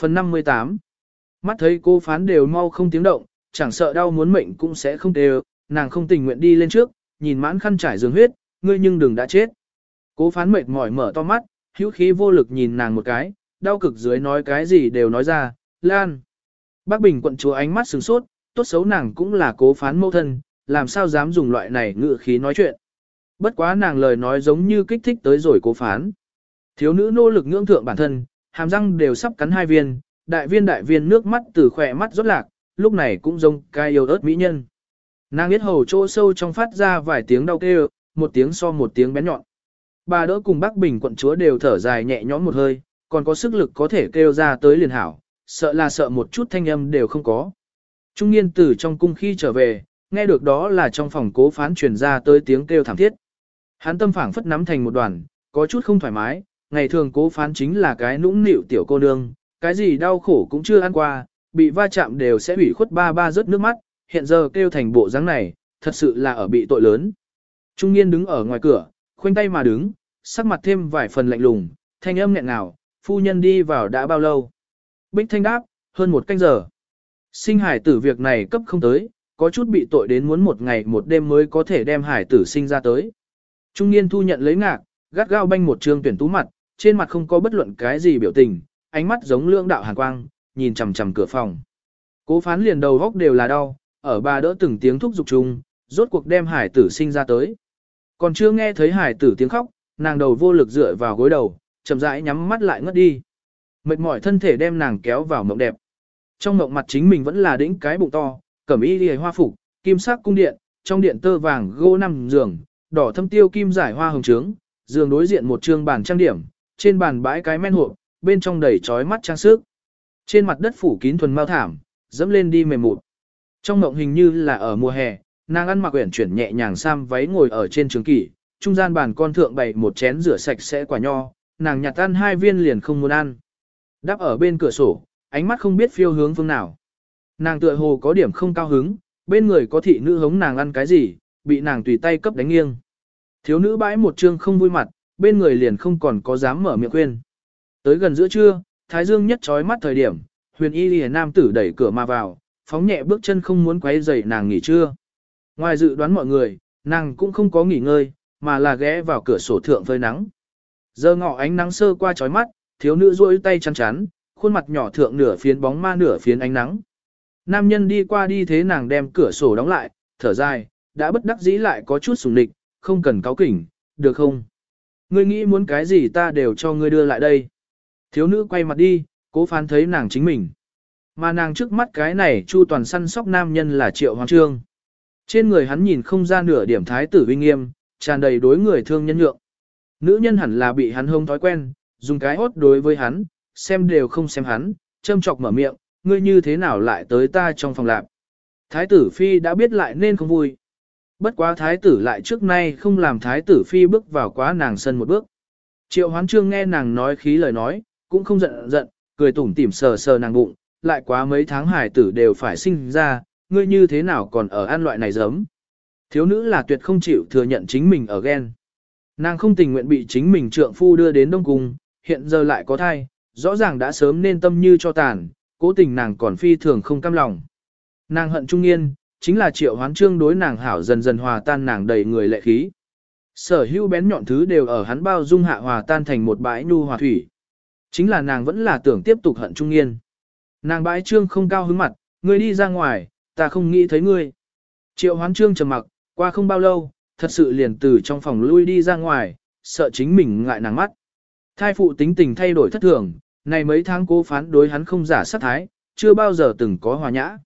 Phần 58 Mắt thấy cô phán đều mau không tiếng động, chẳng sợ đau muốn mệnh cũng sẽ không đều, nàng không tình nguyện đi lên trước, nhìn mãn khăn trải giường huyết, ngươi nhưng đừng đã chết. Cố phán mệt mỏi mở to mắt, hữu khí vô lực nhìn nàng một cái, đau cực dưới nói cái gì đều nói ra, Lan. Bác Bình quận chúa ánh mắt sừng sốt, tốt xấu nàng cũng là cố phán mẫu thân, làm sao dám dùng loại này ngự khí nói chuyện. Bất quá nàng lời nói giống như kích thích tới rồi cố phán. Thiếu nữ nỗ lực ngưỡng thượng bản thân, hàm răng đều sắp cắn hai viên, đại viên đại viên nước mắt từ khỏe mắt rốt lạc, lúc này cũng giống cai yêu ớt mỹ nhân. Nàng biết hầu chỗ sâu trong phát ra vài tiếng đau kêu, một tiếng so một tiếng bén nhọn. Bà đỡ cùng bác Bình quận chúa đều thở dài nhẹ nhõm một hơi, còn có sức lực có thể kêu ra tới liền hảo, sợ là sợ một chút thanh âm đều không có. Trung niên tử trong cung khi trở về, nghe được đó là trong phòng cố phán truyền ra tới tiếng kêu thảm thiết. Hắn tâm phảng phất nắm thành một đoàn, có chút không thoải mái, ngày thường cố phán chính là cái nũng nịu tiểu cô nương, cái gì đau khổ cũng chưa ăn qua, bị va chạm đều sẽ hủy khuất ba ba rớt nước mắt, hiện giờ kêu thành bộ dáng này, thật sự là ở bị tội lớn. Trung niên đứng ở ngoài cửa, khoanh tay mà đứng, sắc mặt thêm vài phần lạnh lùng, thanh âm nghẹn ngào, phu nhân đi vào đã bao lâu. Bích thanh đáp, hơn một canh giờ. Sinh hải tử việc này cấp không tới, có chút bị tội đến muốn một ngày một đêm mới có thể đem hải tử sinh ra tới. Trung niên thu nhận lấy ngạc, gắt gao banh một trương tuyển tú mặt, trên mặt không có bất luận cái gì biểu tình, ánh mắt giống lưỡng đạo hàn quang, nhìn chằm chằm cửa phòng. Cố phán liền đầu góc đều là đau, ở bà đỡ từng tiếng thúc giục chung, rốt cuộc đem hải tử sinh ra tới. Còn chưa nghe thấy hải tử tiếng khóc, nàng đầu vô lực dựa vào gối đầu, chậm rãi nhắm mắt lại ngất đi. Mệt mỏi thân thể đem nàng kéo vào mộng đẹp. Trong mộng mặt chính mình vẫn là đĩnh cái bụng to, cẩm y liễu hoa phục, kim sắc cung điện, trong điện tơ vàng gỗ nằm giường, đỏ thâm tiêu kim giải hoa hồng trướng, giường đối diện một trương bàn trang điểm, trên bàn bãi cái men hộp, bên trong đầy trói mắt trang sức. Trên mặt đất phủ kín thuần mau thảm, dẫm lên đi mềm mụt. Trong mộng hình như là ở mùa hè, nàng ăn mặc quyển chuyển nhẹ nhàng sam váy ngồi ở trên trường kỷ, trung gian bàn con thượng bày một chén rửa sạch sẽ quả nho, nàng nhặt ăn hai viên liền không muốn ăn. Đáp ở bên cửa sổ, ánh mắt không biết phiêu hướng phương nào. Nàng tựa hồ có điểm không cao hứng, bên người có thị nữ hống nàng ăn cái gì, bị nàng tùy tay cấp đánh nghiêng. Thiếu nữ bãi một trương không vui mặt, bên người liền không còn có dám mở miệng khuyên. Tới gần giữa trưa, Thái Dương nhất trói mắt thời điểm, huyền y lìa nam tử đẩy cửa mà vào, phóng nhẹ bước chân không muốn quấy rầy nàng nghỉ trưa. Ngoài dự đoán mọi người, nàng cũng không có nghỉ ngơi, mà là ghé vào cửa sổ thượng phơi nắng. Giờ ngọ ánh nắng sơ qua trói mắt, thiếu nữ duỗi tay chăn chắn, khuôn mặt nhỏ thượng nửa phiến bóng ma nửa phiến ánh nắng. Nam nhân đi qua đi thế nàng đem cửa sổ đóng lại, thở dài, đã bất đắc dĩ lại có chút sùng địch, không cần cáo kỉnh, được không? Ngươi nghĩ muốn cái gì ta đều cho ngươi đưa lại đây. Thiếu nữ quay mặt đi, cố phán thấy nàng chính mình. Mà nàng trước mắt cái này chu toàn săn sóc nam nhân là triệu hoàng trương. Trên người hắn nhìn không ra nửa điểm thái tử uy nghiêm, tràn đầy đối người thương nhân nhượng. Nữ nhân hẳn là bị hắn hông thói quen, dùng cái hốt đối với hắn, xem đều không xem hắn, châm chọc mở miệng, ngươi như thế nào lại tới ta trong phòng lạp. Thái tử phi đã biết lại nên không vui. Bất quá thái tử lại trước nay không làm thái tử phi bước vào quá nàng sân một bước. Triệu hoán trương nghe nàng nói khí lời nói, cũng không giận giận, cười tủm tỉm sờ sờ nàng bụng, lại quá mấy tháng hải tử đều phải sinh ra, ngươi như thế nào còn ở ăn loại này giấm. Thiếu nữ là tuyệt không chịu thừa nhận chính mình ở ghen. Nàng không tình nguyện bị chính mình trượng phu đưa đến Đông Cung, hiện giờ lại có thai, rõ ràng đã sớm nên tâm như cho tàn, cố tình nàng còn phi thường không cam lòng. Nàng hận trung niên, chính là triệu hoán trương đối nàng hảo dần dần hòa tan nàng đầy người lệ khí. Sở hữu bén nhọn thứ đều ở hắn bao dung hạ hòa tan thành một bãi nu hòa thủy. Chính là nàng vẫn là tưởng tiếp tục hận trung niên. Nàng bãi trương không cao hứng mặt, ngươi đi ra ngoài, ta không nghĩ thấy ngươi. Triệu hoán trương trầm mặc, qua không bao lâu, thật sự liền từ trong phòng lui đi ra ngoài, sợ chính mình ngại nàng mắt. Thai phụ tính tình thay đổi thất thường, này mấy tháng cố phán đối hắn không giả sát thái, chưa bao giờ từng có hòa nhã.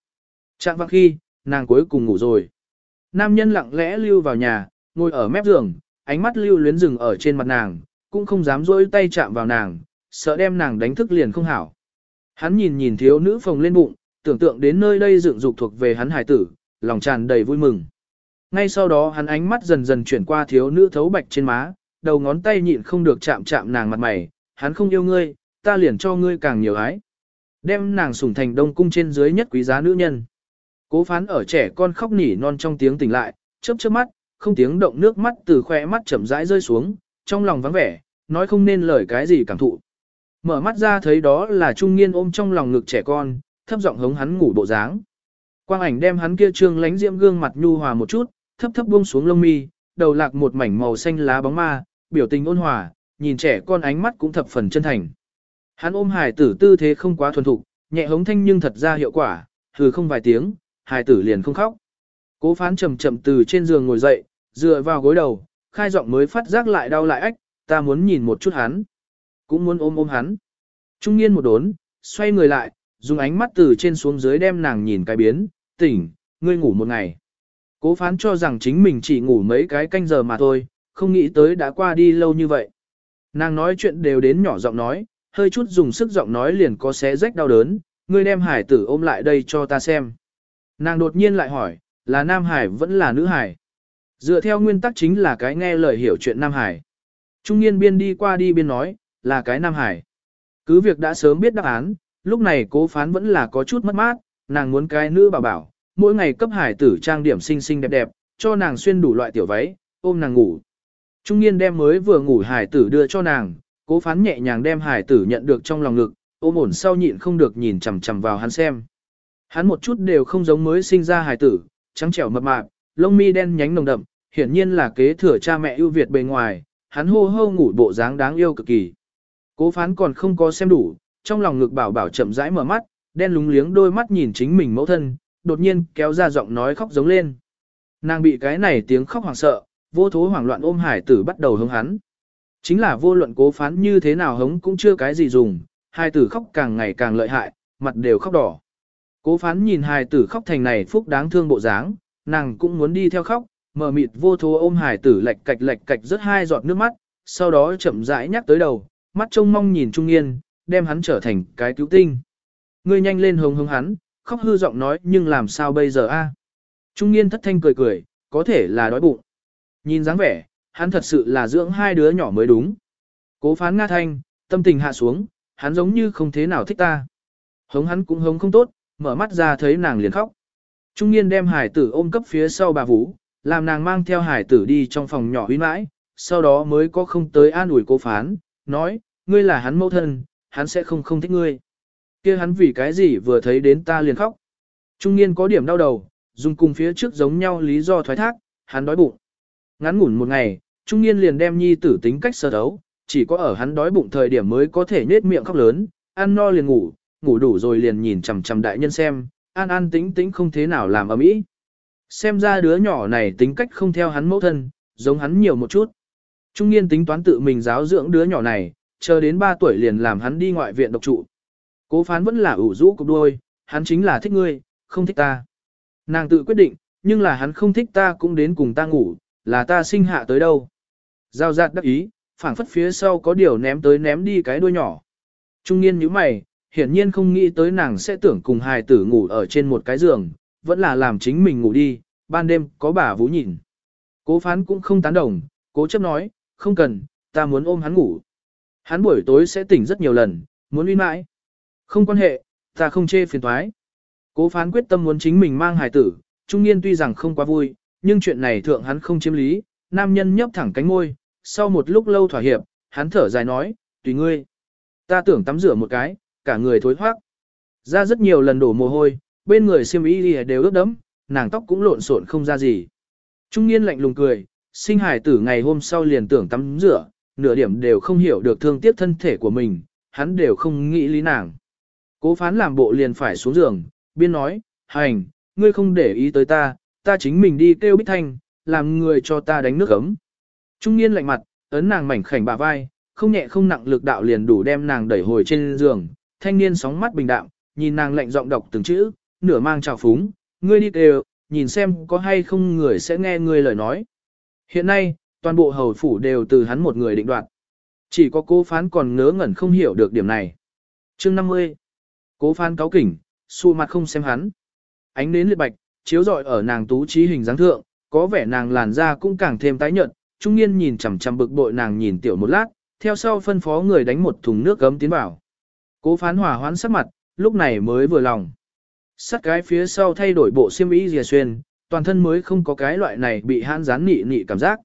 Trạng vang khi, nàng cuối cùng ngủ rồi. Nam nhân lặng lẽ lưu vào nhà, ngồi ở mép giường, ánh mắt lưu luyến rừng ở trên mặt nàng, cũng không dám rỗi tay chạm vào nàng, sợ đem nàng đánh thức liền không hảo. Hắn nhìn nhìn thiếu nữ phồng lên bụng, tưởng tượng đến nơi đây dựng dục thuộc về hắn hải tử, lòng tràn đầy vui mừng. Ngay sau đó hắn ánh mắt dần dần chuyển qua thiếu nữ thấu bạch trên má, đầu ngón tay nhịn không được chạm chạm nàng mặt mày, hắn không yêu ngươi, ta liền cho ngươi càng nhiều ái. Đem nàng sủng thành đông cung trên dưới nhất quý giá nữ nhân. Cố phán ở trẻ con khóc nỉ non trong tiếng tỉnh lại, chớp chớp mắt, không tiếng động nước mắt từ khoe mắt chậm rãi rơi xuống, trong lòng vắng vẻ, nói không nên lời cái gì cảm thụ. Mở mắt ra thấy đó là trung niên ôm trong lòng ngực trẻ con, thấp giọng hống hắn ngủ bộ dáng. Quang ảnh đem hắn kia trương lánh diễm gương mặt nhu hòa một chút, thấp thấp buông xuống lông mi, đầu lạc một mảnh màu xanh lá bóng ma, biểu tình ôn hòa, nhìn trẻ con ánh mắt cũng thập phần chân thành. Hắn ôm hài tử tư thế không quá thuần thục, nhẹ hống thanh nhưng thật ra hiệu quả, hừ không vài tiếng, hài tử liền không khóc. Cố phán chậm chậm từ trên giường ngồi dậy, dựa vào gối đầu, khai giọng mới phát giác lại đau lại ách, ta muốn nhìn một chút hắn. Cũng muốn ôm ôm hắn. Trung niên một đốn, xoay người lại, dùng ánh mắt từ trên xuống dưới đem nàng nhìn cái biến, tỉnh, ngươi ngủ một ngày. Cố phán cho rằng chính mình chỉ ngủ mấy cái canh giờ mà thôi, không nghĩ tới đã qua đi lâu như vậy. Nàng nói chuyện đều đến nhỏ giọng nói, hơi chút dùng sức giọng nói liền có xé rách đau đớn, ngươi đem hải tử ôm lại đây cho ta xem. Nàng đột nhiên lại hỏi, là nam hải vẫn là nữ hải? Dựa theo nguyên tắc chính là cái nghe lời hiểu chuyện nam hải. Trung niên biên đi qua đi biên nói, là cái nam hải. Cứ việc đã sớm biết đáp án, lúc này cố phán vẫn là có chút mất mát, nàng muốn cái nữ bảo bảo, mỗi ngày cấp hải tử trang điểm xinh xinh đẹp đẹp, cho nàng xuyên đủ loại tiểu váy, ôm nàng ngủ. Trung niên đem mới vừa ngủ hải tử đưa cho nàng, cố phán nhẹ nhàng đem hải tử nhận được trong lòng ngực, ôm ổn sau nhịn không được nhìn chằm chằm vào hắn xem. Hắn một chút đều không giống mới sinh ra hải tử, trắng trẻo mập mạp, lông mi đen nhánh nồng đậm, hiển nhiên là kế thừa cha mẹ ưu việt bề ngoài, hắn hô hô ngủ bộ dáng đáng yêu cực kỳ. Cố phán còn không có xem đủ, trong lòng ngực bảo bảo chậm rãi mở mắt, đen lúng liếng đôi mắt nhìn chính mình mẫu thân, đột nhiên kéo ra giọng nói khóc giống lên. Nàng bị cái này tiếng khóc hoảng sợ, vô thố hoảng loạn ôm hải tử bắt đầu hống hắn. Chính là vô luận cố phán như thế nào hống cũng chưa cái gì dùng, hải tử khóc càng ngày càng lợi hại, mặt đều khóc đỏ. Cố phán nhìn hải tử khóc thành này phúc đáng thương bộ dáng, nàng cũng muốn đi theo khóc, mở mịt vô thố ôm hải tử lệch cạch lệch cạch rất hai giọt nước mắt, sau đó chậm rãi nhắc tới đầu, mắt trông mong nhìn Trung Yên, đem hắn trở thành cái cứu tinh. Ngươi nhanh lên hống hống hắn, khóc hư giọng nói nhưng làm sao bây giờ a? À? Trung Yên thất thanh cười cười, có thể là đói bụng. Nhìn dáng vẻ, hắn thật sự là dưỡng hai đứa nhỏ mới đúng. Cố phán Nga Thanh, tâm tình hạ xuống, hắn giống như không thế nào thích ta. Hống hắn cũng hống không tốt, mở mắt ra thấy nàng liền khóc. Trung niên đem hải tử ôm cấp phía sau bà Vũ, làm nàng mang theo hải tử đi trong phòng nhỏ huyến mãi, sau đó mới có không tới an ủi cố phán, nói, ngươi là hắn mẫu thân, hắn sẽ không không thích ngươi. kia hắn vì cái gì vừa thấy đến ta liền khóc. Trung niên có điểm đau đầu, dùng cùng phía trước giống nhau lý do thoái thác, hắn đói bụng. Ngắn ngủn một ngày, trung niên liền đem nhi tử tính cách sơ đấu, chỉ có ở hắn đói bụng thời điểm mới có thể nết miệng khóc lớn, ăn no liền ngủ, ngủ đủ rồi liền nhìn chằm chằm đại nhân xem, an an tính tính không thế nào làm ầm ĩ. Xem ra đứa nhỏ này tính cách không theo hắn mẫu thân, giống hắn nhiều một chút. Trung niên tính toán tự mình giáo dưỡng đứa nhỏ này, chờ đến 3 tuổi liền làm hắn đi ngoại viện độc trụ. Cố phán vẫn là ủ rũ cục đôi, hắn chính là thích ngươi, không thích ta. Nàng tự quyết định, nhưng là hắn không thích ta cũng đến cùng ta ngủ, là ta sinh hạ tới đâu. Giao giạt đắc ý, phảng phất phía sau có điều ném tới ném đi cái đuôi nhỏ. Trung niên như mày, hiển nhiên không nghĩ tới nàng sẽ tưởng cùng hài tử ngủ ở trên một cái giường, vẫn là làm chính mình ngủ đi, ban đêm có bà vũ nhìn. Cố phán cũng không tán đồng, cố chấp nói, không cần, ta muốn ôm hắn ngủ. Hắn buổi tối sẽ tỉnh rất nhiều lần, muốn uy mãi. Không quan hệ, ta không chê phiền thoái. Cố phán quyết tâm muốn chính mình mang hài tử, trung niên tuy rằng không quá vui, nhưng chuyện này thượng hắn không chiếm lý, nam nhân nhấp thẳng cánh môi, sau một lúc lâu thỏa hiệp, hắn thở dài nói, tùy ngươi. Ta tưởng tắm rửa một cái, cả người thối thoát. Ra rất nhiều lần đổ mồ hôi, bên người xiêm y đều ướt đẫm, nàng tóc cũng lộn xộn không ra gì. Trung niên lạnh lùng cười, sinh hải tử ngày hôm sau liền tưởng tắm rửa, nửa điểm đều không hiểu được thương tiếc thân thể của mình, hắn đều không nghĩ lý nàng. Cố phán làm bộ liền phải xuống giường, biên nói, hành, ngươi không để ý tới ta, ta chính mình đi kêu bích thanh, làm người cho ta đánh nước ấm. Trung niên lạnh mặt, ấn nàng mảnh khảnh bả vai, không nhẹ không nặng lực đạo liền đủ đem nàng đẩy hồi trên giường, thanh niên sóng mắt bình đạm, nhìn nàng lạnh giọng đọc từng chữ, nửa mang trào phúng, ngươi đi đều, nhìn xem có hay không người sẽ nghe ngươi lời nói. Hiện nay, toàn bộ hầu phủ đều từ hắn một người định đoạt. Chỉ có cố phán còn ngớ ngẩn không hiểu được điểm này. chương 50. Cố phán cáo kỉnh, xu mặt không xem hắn. Ánh nến liệt bạch, chiếu rọi ở nàng tú trí hình dáng thượng, có vẻ nàng làn da cũng càng thêm tái nhợt, trung niên nhìn chằm chằm bực bội nàng nhìn tiểu một lát, theo sau phân phó người đánh một thùng nước gấm tiến vào. Cố phán hòa hoãn sắc mặt, lúc này mới vừa lòng. Sắt cái phía sau thay đổi bộ xiêm y dìa xuyên, toàn thân mới không có cái loại này bị hãn rán nị nị cảm giác.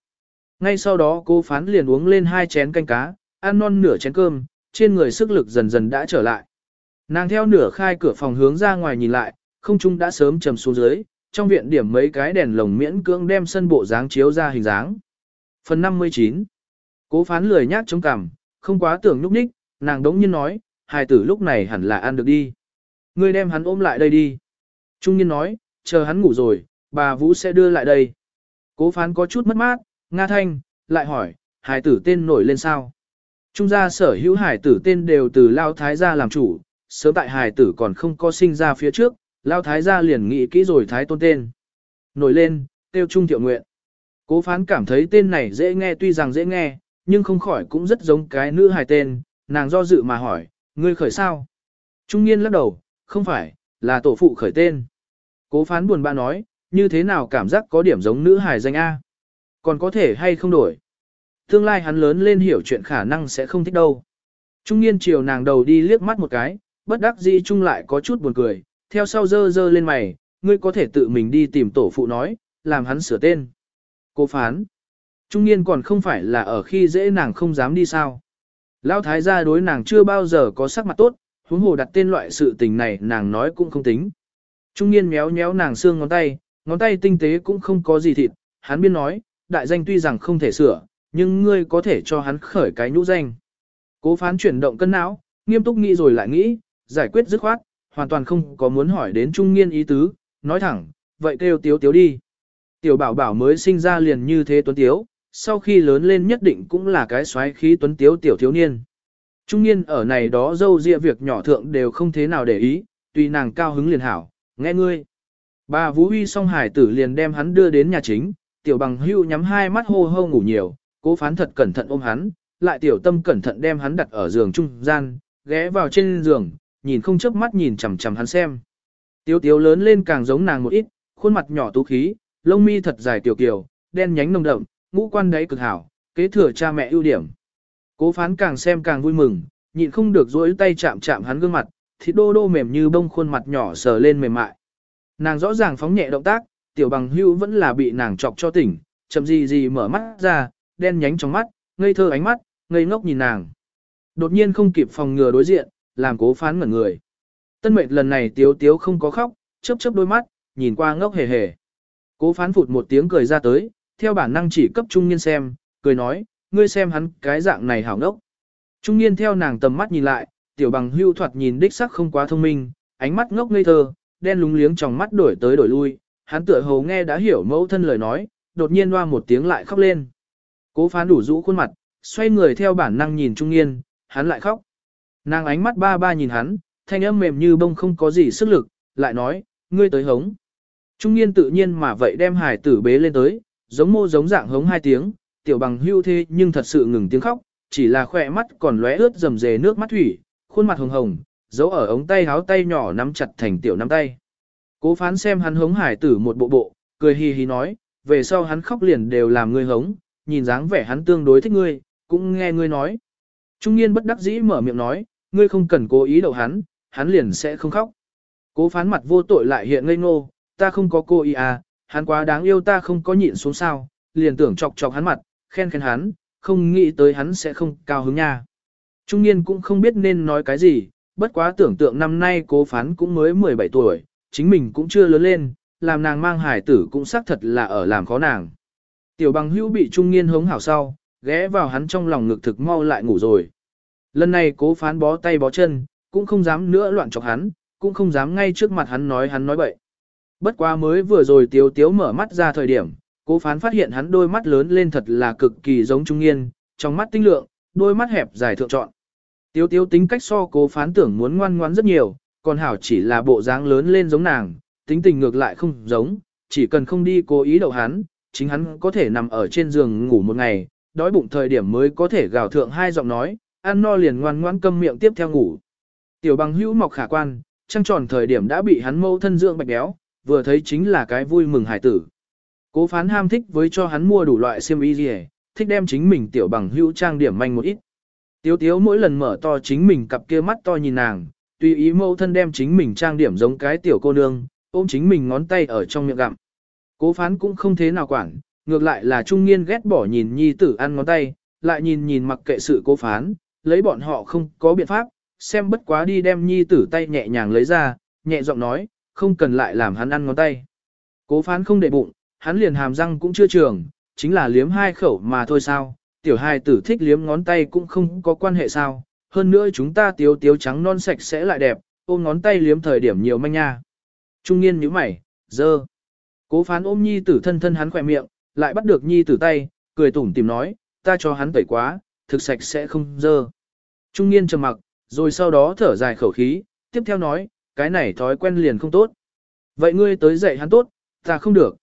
Ngay sau đó cô phán liền uống lên hai chén canh cá, ăn non nửa chén cơm, trên người sức lực dần dần đã trở lại. Nàng theo nửa khai cửa phòng hướng ra ngoài nhìn lại, không trung đã sớm trầm xuống dưới, trong viện điểm mấy cái đèn lồng miễn cưỡng đem sân bộ dáng chiếu ra hình dáng. Phần 59 Cố phán lười nhác chống cằm, không quá tưởng nhúc nhích, nàng đống nhiên nói, hài tử lúc này hẳn là ăn được đi. Ngươi đem hắn ôm lại đây đi. Trung niên nói, chờ hắn ngủ rồi, bà Vũ sẽ đưa lại đây. Cố phán có chút mất mát, Nga Thanh, lại hỏi, hài tử tên nổi lên sao? Trung gia sở hữu hài tử tên đều từ Lao Thái gia làm chủ, sớm tại hài tử còn không có sinh ra phía trước, Lao Thái gia liền nghĩ kỹ rồi Thái tôn tên. Nổi lên, tiêu Trung Thiệu Nguyện. Cố phán cảm thấy tên này dễ nghe tuy rằng dễ nghe, nhưng không khỏi cũng rất giống cái nữ hài tên, nàng do dự mà hỏi, ngươi khởi sao? Trung niên lắc đầu, không phải, là tổ phụ khởi tên. Cố phán buồn bã nói, như thế nào cảm giác có điểm giống nữ hài danh A. Còn có thể hay không đổi. Tương lai hắn lớn lên hiểu chuyện khả năng sẽ không thích đâu. Trung niên chiều nàng đầu đi liếc mắt một cái, bất đắc dĩ chung lại có chút buồn cười, theo sau dơ dơ lên mày, ngươi có thể tự mình đi tìm tổ phụ nói, làm hắn sửa tên. Cố phán. Trung niên còn không phải là ở khi dễ nàng không dám đi sao. Lão thái gia đối nàng chưa bao giờ có sắc mặt tốt, huống hồ đặt tên loại sự tình này nàng nói cũng không tính. Trung niên méo méo nàng xương ngón tay, ngón tay tinh tế cũng không có gì thịt, hắn biên nói, đại danh tuy rằng không thể sửa, nhưng ngươi có thể cho hắn khởi cái nhũ danh. Cố phán chuyển động cân não, nghiêm túc nghĩ rồi lại nghĩ, giải quyết dứt khoát, hoàn toàn không có muốn hỏi đến trung niên ý tứ, nói thẳng, vậy kêu tiếu tiếu đi. Tiểu bảo bảo mới sinh ra liền như thế tuấn tiếu, sau khi lớn lên nhất định cũng là cái xoáy khí tuấn tiếu tiểu thiếu niên. Trung niên ở này đó dâu dịa việc nhỏ thượng đều không thế nào để ý, tùy nàng cao hứng liền hảo, nghe ngươi. Bà Vũ Huy song hải tử liền đem hắn đưa đến nhà chính, tiểu bằng hưu nhắm hai mắt hô hô ngủ nhiều, cố phán thật cẩn thận ôm hắn, lại tiểu tâm cẩn thận đem hắn đặt ở giường trung gian, ghé vào trên giường, nhìn không chớp mắt nhìn chằm chằm hắn xem. Tiếu tiếu lớn lên càng giống nàng một ít, khuôn mặt nhỏ tú khí, lông mi thật dài tiểu kiều, đen nhánh nồng đậm, ngũ quan đấy cực hảo, kế thừa cha mẹ ưu điểm. Cố phán càng xem càng vui mừng, nhịn không được dỗi tay chạm chạm hắn gương mặt, thịt đô đô mềm như bông khuôn mặt nhỏ sờ lên mềm mại. Nàng rõ ràng phóng nhẹ động tác, tiểu bằng hưu vẫn là bị nàng chọc cho tỉnh, chậm gì gì mở mắt ra, đen nhánh trong mắt, ngây thơ ánh mắt, ngây ngốc nhìn nàng. Đột nhiên không kịp phòng ngừa đối diện, làm cố phán ngẩn người. Tân mệnh lần này tiếu tiếu không có khóc, chớp chớp đôi mắt, nhìn qua ngốc hề hề. Cố phán phụt một tiếng cười ra tới, theo bản năng chỉ cấp trung niên xem, cười nói, ngươi xem hắn cái dạng này hảo ngốc. Trung niên theo nàng tầm mắt nhìn lại, tiểu bằng hưu thoạt nhìn đích sắc không quá thông minh, ánh mắt ngốc ngây thơ, đen lúng liếng trong mắt đổi tới đổi lui, hắn tựa hồ nghe đã hiểu mẫu thân lời nói, đột nhiên loa một tiếng lại khóc lên. Cố phán đủ rũ khuôn mặt, xoay người theo bản năng nhìn trung niên, hắn lại khóc. Nàng ánh mắt ba ba nhìn hắn, thanh âm mềm như bông không có gì sức lực, lại nói, ngươi tới hống. Trung niên tự nhiên mà vậy đem hải tử bế lên tới, giống mô giống dạng hống hai tiếng, tiểu bằng hưu thế nhưng thật sự ngừng tiếng khóc, chỉ là khỏe mắt còn lóe ướt rầm rề nước mắt thủy, khuôn mặt hồng hồng, giấu ở ống tay háo tay nhỏ nắm chặt thành tiểu nắm tay. Cố phán xem hắn hống hải tử một bộ bộ, cười hì hì nói, về sau hắn khóc liền đều làm ngươi hống, nhìn dáng vẻ hắn tương đối thích ngươi, cũng nghe ngươi nói. Trung niên bất đắc dĩ mở miệng nói, ngươi không cần cố ý đậu hắn, hắn liền sẽ không khóc. Cố phán mặt vô tội lại hiện ngây ngô, ta không có cô ý à, hắn quá đáng yêu ta không có nhịn xuống sao, liền tưởng chọc chọc hắn mặt, khen khen hắn, không nghĩ tới hắn sẽ không cao hứng nha. Trung niên cũng không biết nên nói cái gì, bất quá tưởng tượng năm nay cố phán cũng mới 17 tuổi, chính mình cũng chưa lớn lên, làm nàng mang hải tử cũng xác thật là ở làm khó nàng. Tiểu bằng hữu bị trung niên hống hảo sau, ghé vào hắn trong lòng ngực thực mau lại ngủ rồi. Lần này cố phán bó tay bó chân, cũng không dám nữa loạn chọc hắn, cũng không dám ngay trước mặt hắn nói hắn nói bậy. Bất quá mới vừa rồi tiếu tiếu mở mắt ra thời điểm, cố phán phát hiện hắn đôi mắt lớn lên thật là cực kỳ giống trung niên, trong mắt tinh lượng, đôi mắt hẹp dài thượng trọn. Tiếu tiếu tính cách so cố phán tưởng muốn ngoan ngoãn rất nhiều, còn hảo chỉ là bộ dáng lớn lên giống nàng, tính tình ngược lại không giống, chỉ cần không đi cố ý đậu hắn, chính hắn có thể nằm ở trên giường ngủ một ngày, đói bụng thời điểm mới có thể gào thượng hai giọng nói, ăn no liền ngoan ngoãn câm miệng tiếp theo ngủ. Tiểu bằng hữu mọc khả quan, trăng tròn thời điểm đã bị hắn mâu thân dưỡng bạch béo, vừa thấy chính là cái vui mừng hải tử. Cố phán ham thích với cho hắn mua đủ loại xiêm y gì thích đem chính mình tiểu bằng hữu trang điểm manh một ít. Tiếu tiếu mỗi lần mở to chính mình cặp kia mắt to nhìn nàng, tùy ý mẫu thân đem chính mình trang điểm giống cái tiểu cô nương, ôm chính mình ngón tay ở trong miệng gặm. Cố phán cũng không thế nào quản, ngược lại là trung niên ghét bỏ nhìn nhi tử ăn ngón tay, lại nhìn nhìn mặc kệ sự cố phán, lấy bọn họ không có biện pháp, xem bất quá đi đem nhi tử tay nhẹ nhàng lấy ra, nhẹ giọng nói, không cần lại làm hắn ăn ngón tay. Cố phán không để bụng, hắn liền hàm răng cũng chưa trường, chính là liếm hai khẩu mà thôi sao, tiểu hài tử thích liếm ngón tay cũng không có quan hệ sao, hơn nữa chúng ta tiếu tiếu trắng non sạch sẽ lại đẹp, ôm ngón tay liếm thời điểm nhiều manh nha. Trung niên nhíu mày, dơ. Cố phán ôm nhi tử thân thân hắn khỏe miệng, lại bắt được nhi tử tay, cười tủm tìm nói, ta cho hắn tẩy quá, thực sạch sẽ không dơ. Trung niên trầm mặc, rồi sau đó thở dài khẩu khí, tiếp theo nói, cái này thói quen liền không tốt. Vậy ngươi tới dạy hắn tốt, ta không được.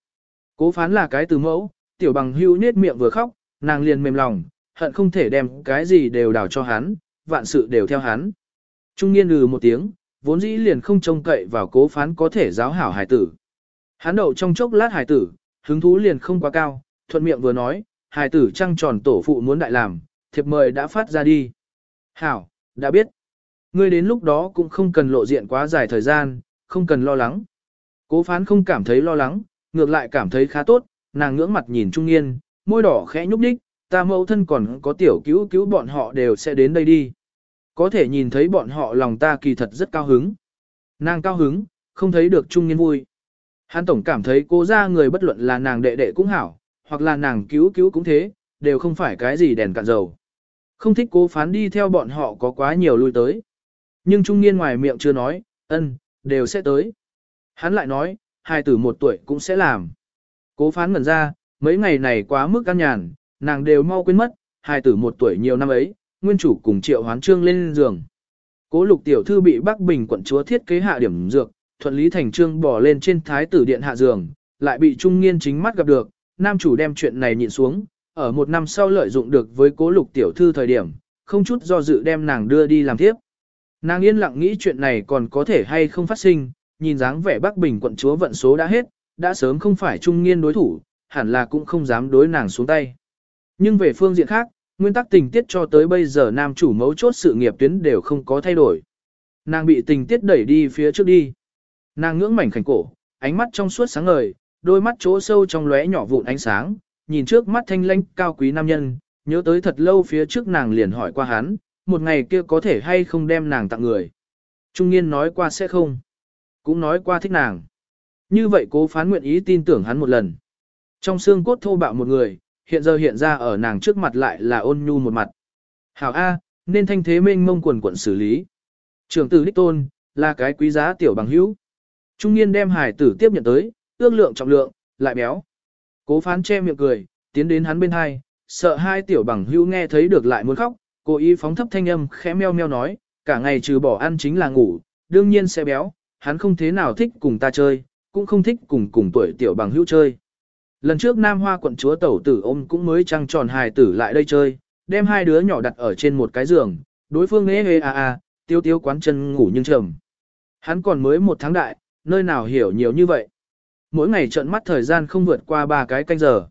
Cố phán là cái từ mẫu, tiểu bằng hưu nết miệng vừa khóc, nàng liền mềm lòng, hận không thể đem cái gì đều đào cho hắn, vạn sự đều theo hắn. Trung niên lừ một tiếng, vốn dĩ liền không trông cậy vào cố phán có thể giáo hảo hải tử. Hắn đậu trong chốc lát hải tử, hứng thú liền không quá cao, thuận miệng vừa nói, hải tử trăng tròn tổ phụ muốn đại làm, thiệp mời đã phát ra đi. Hảo, đã biết. Ngươi đến lúc đó cũng không cần lộ diện quá dài thời gian, không cần lo lắng. Cố phán không cảm thấy lo lắng, ngược lại cảm thấy khá tốt, nàng ngưỡng mặt nhìn Trung Nghiên, môi đỏ khẽ nhúc đích, ta mẫu thân còn có tiểu cứu cứu bọn họ đều sẽ đến đây đi. Có thể nhìn thấy bọn họ lòng ta kỳ thật rất cao hứng. Nàng cao hứng, không thấy được Trung Nghiên vui. Hắn tổng cảm thấy cố ra người bất luận là nàng đệ đệ cũng hảo, hoặc là nàng cứu cứu cũng thế, đều không phải cái gì đèn cạn dầu. Không thích cố phán đi theo bọn họ có quá nhiều lui tới. Nhưng trung niên ngoài miệng chưa nói, ân, đều sẽ tới. Hắn lại nói, hai tử một tuổi cũng sẽ làm. Cố phán ngẩn ra, mấy ngày này quá mức căn nhàn, nàng đều mau quên mất, hai tử một tuổi nhiều năm ấy, nguyên chủ cùng triệu hoán trương lên giường. Cố lục tiểu thư bị Bắc Bình quận chúa thiết kế hạ điểm dược, thuận lý thành trương bỏ lên trên thái tử điện hạ giường, lại bị trung niên chính mắt gặp được, nam chủ đem chuyện này nhịn xuống, ở một năm sau lợi dụng được với cố lục tiểu thư thời điểm, không chút do dự đem nàng đưa đi làm tiếp. Nàng yên lặng nghĩ chuyện này còn có thể hay không phát sinh, nhìn dáng vẻ Bắc Bình quận chúa vận số đã hết, đã sớm không phải trung niên đối thủ, hẳn là cũng không dám đối nàng xuống tay. Nhưng về phương diện khác, nguyên tắc tình tiết cho tới bây giờ nam chủ mấu chốt sự nghiệp tuyến đều không có thay đổi. Nàng bị tình tiết đẩy đi phía trước đi. Nàng ngưỡng mảnh khảnh cổ, ánh mắt trong suốt sáng ngời, đôi mắt chỗ sâu trong lóe nhỏ vụn ánh sáng, nhìn trước mắt thanh lãnh cao quý nam nhân, nhớ tới thật lâu phía trước nàng liền hỏi qua hắn, một ngày kia có thể hay không đem nàng tặng người. Trung niên nói qua sẽ không. Cũng nói qua thích nàng. Như vậy cố phán nguyện ý tin tưởng hắn một lần. Trong xương cốt thô bạo một người, hiện giờ hiện ra ở nàng trước mặt lại là ôn nhu một mặt. Hảo A, nên thanh thế mênh mông quần quận xử lý. Trường tử đích tôn, là cái quý giá tiểu bằng hữu. Trung niên đem hải tử tiếp nhận tới, ước lượng trọng lượng, lại béo. Cố phán che miệng cười, tiến đến hắn bên hai, sợ hai tiểu bằng hữu nghe thấy được lại muốn khóc, cố ý phóng thấp thanh âm khẽ meo meo nói, cả ngày trừ bỏ ăn chính là ngủ, đương nhiên sẽ béo, hắn không thế nào thích cùng ta chơi, cũng không thích cùng cùng tuổi tiểu bằng hữu chơi. Lần trước Nam Hoa quận chúa tẩu tử ôm cũng mới trăng tròn hài tử lại đây chơi, đem hai đứa nhỏ đặt ở trên một cái giường, đối phương ế ế a a, tiêu tiêu quán chân ngủ nhưng trầm. Hắn còn mới một tháng đại, nơi nào hiểu nhiều như vậy. Mỗi ngày trợn mắt thời gian không vượt qua ba cái canh giờ.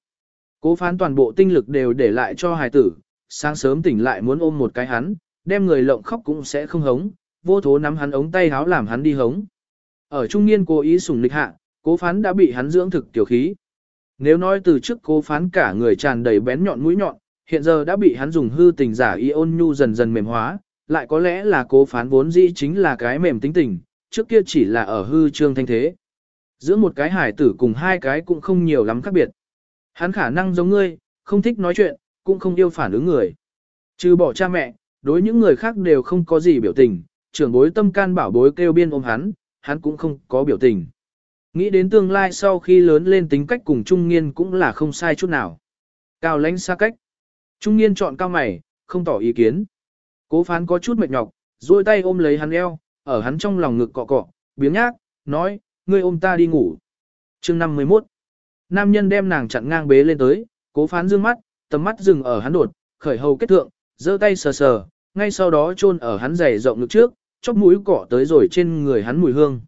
Cố phán toàn bộ tinh lực đều để lại cho hài tử, sáng sớm tỉnh lại muốn ôm một cái hắn, đem người lộng khóc cũng sẽ không hống, vô thố nắm hắn ống tay háo làm hắn đi hống. Ở trung niên cố ý sủng lịch hạ, cố phán đã bị hắn dưỡng thực tiểu khí. Nếu nói từ trước cố phán cả người tràn đầy bén nhọn mũi nhọn, hiện giờ đã bị hắn dùng hư tình giả y ôn nhu dần dần mềm hóa, lại có lẽ là cố phán vốn dĩ chính là cái mềm tính tình, trước kia chỉ là ở hư trương thanh thế. Giữa một cái hải tử cùng hai cái cũng không nhiều lắm khác biệt. Hắn khả năng giống ngươi, không thích nói chuyện, cũng không yêu phản ứng người. Trừ bỏ cha mẹ, đối những người khác đều không có gì biểu tình, trưởng bối tâm can bảo bối kêu biên ôm hắn, hắn cũng không có biểu tình. Nghĩ đến tương lai sau khi lớn lên tính cách cùng Trung Nghiên cũng là không sai chút nào. Cao lãnh xa cách. Trung Nghiên chọn cao mày, không tỏ ý kiến. Cố phán có chút mệt nhọc, duỗi tay ôm lấy hắn eo, ở hắn trong lòng ngực cọ cọ, biếng nhác, nói, ngươi ôm ta đi ngủ. chương 51. Nam nhân đem nàng chặn ngang bế lên tới, cố phán dương mắt, tầm mắt dừng ở hắn đột, khởi hầu kết thượng, giơ tay sờ sờ, ngay sau đó chôn ở hắn giày rộng ngực trước, chóp mũi cỏ tới rồi trên người hắn mùi hương.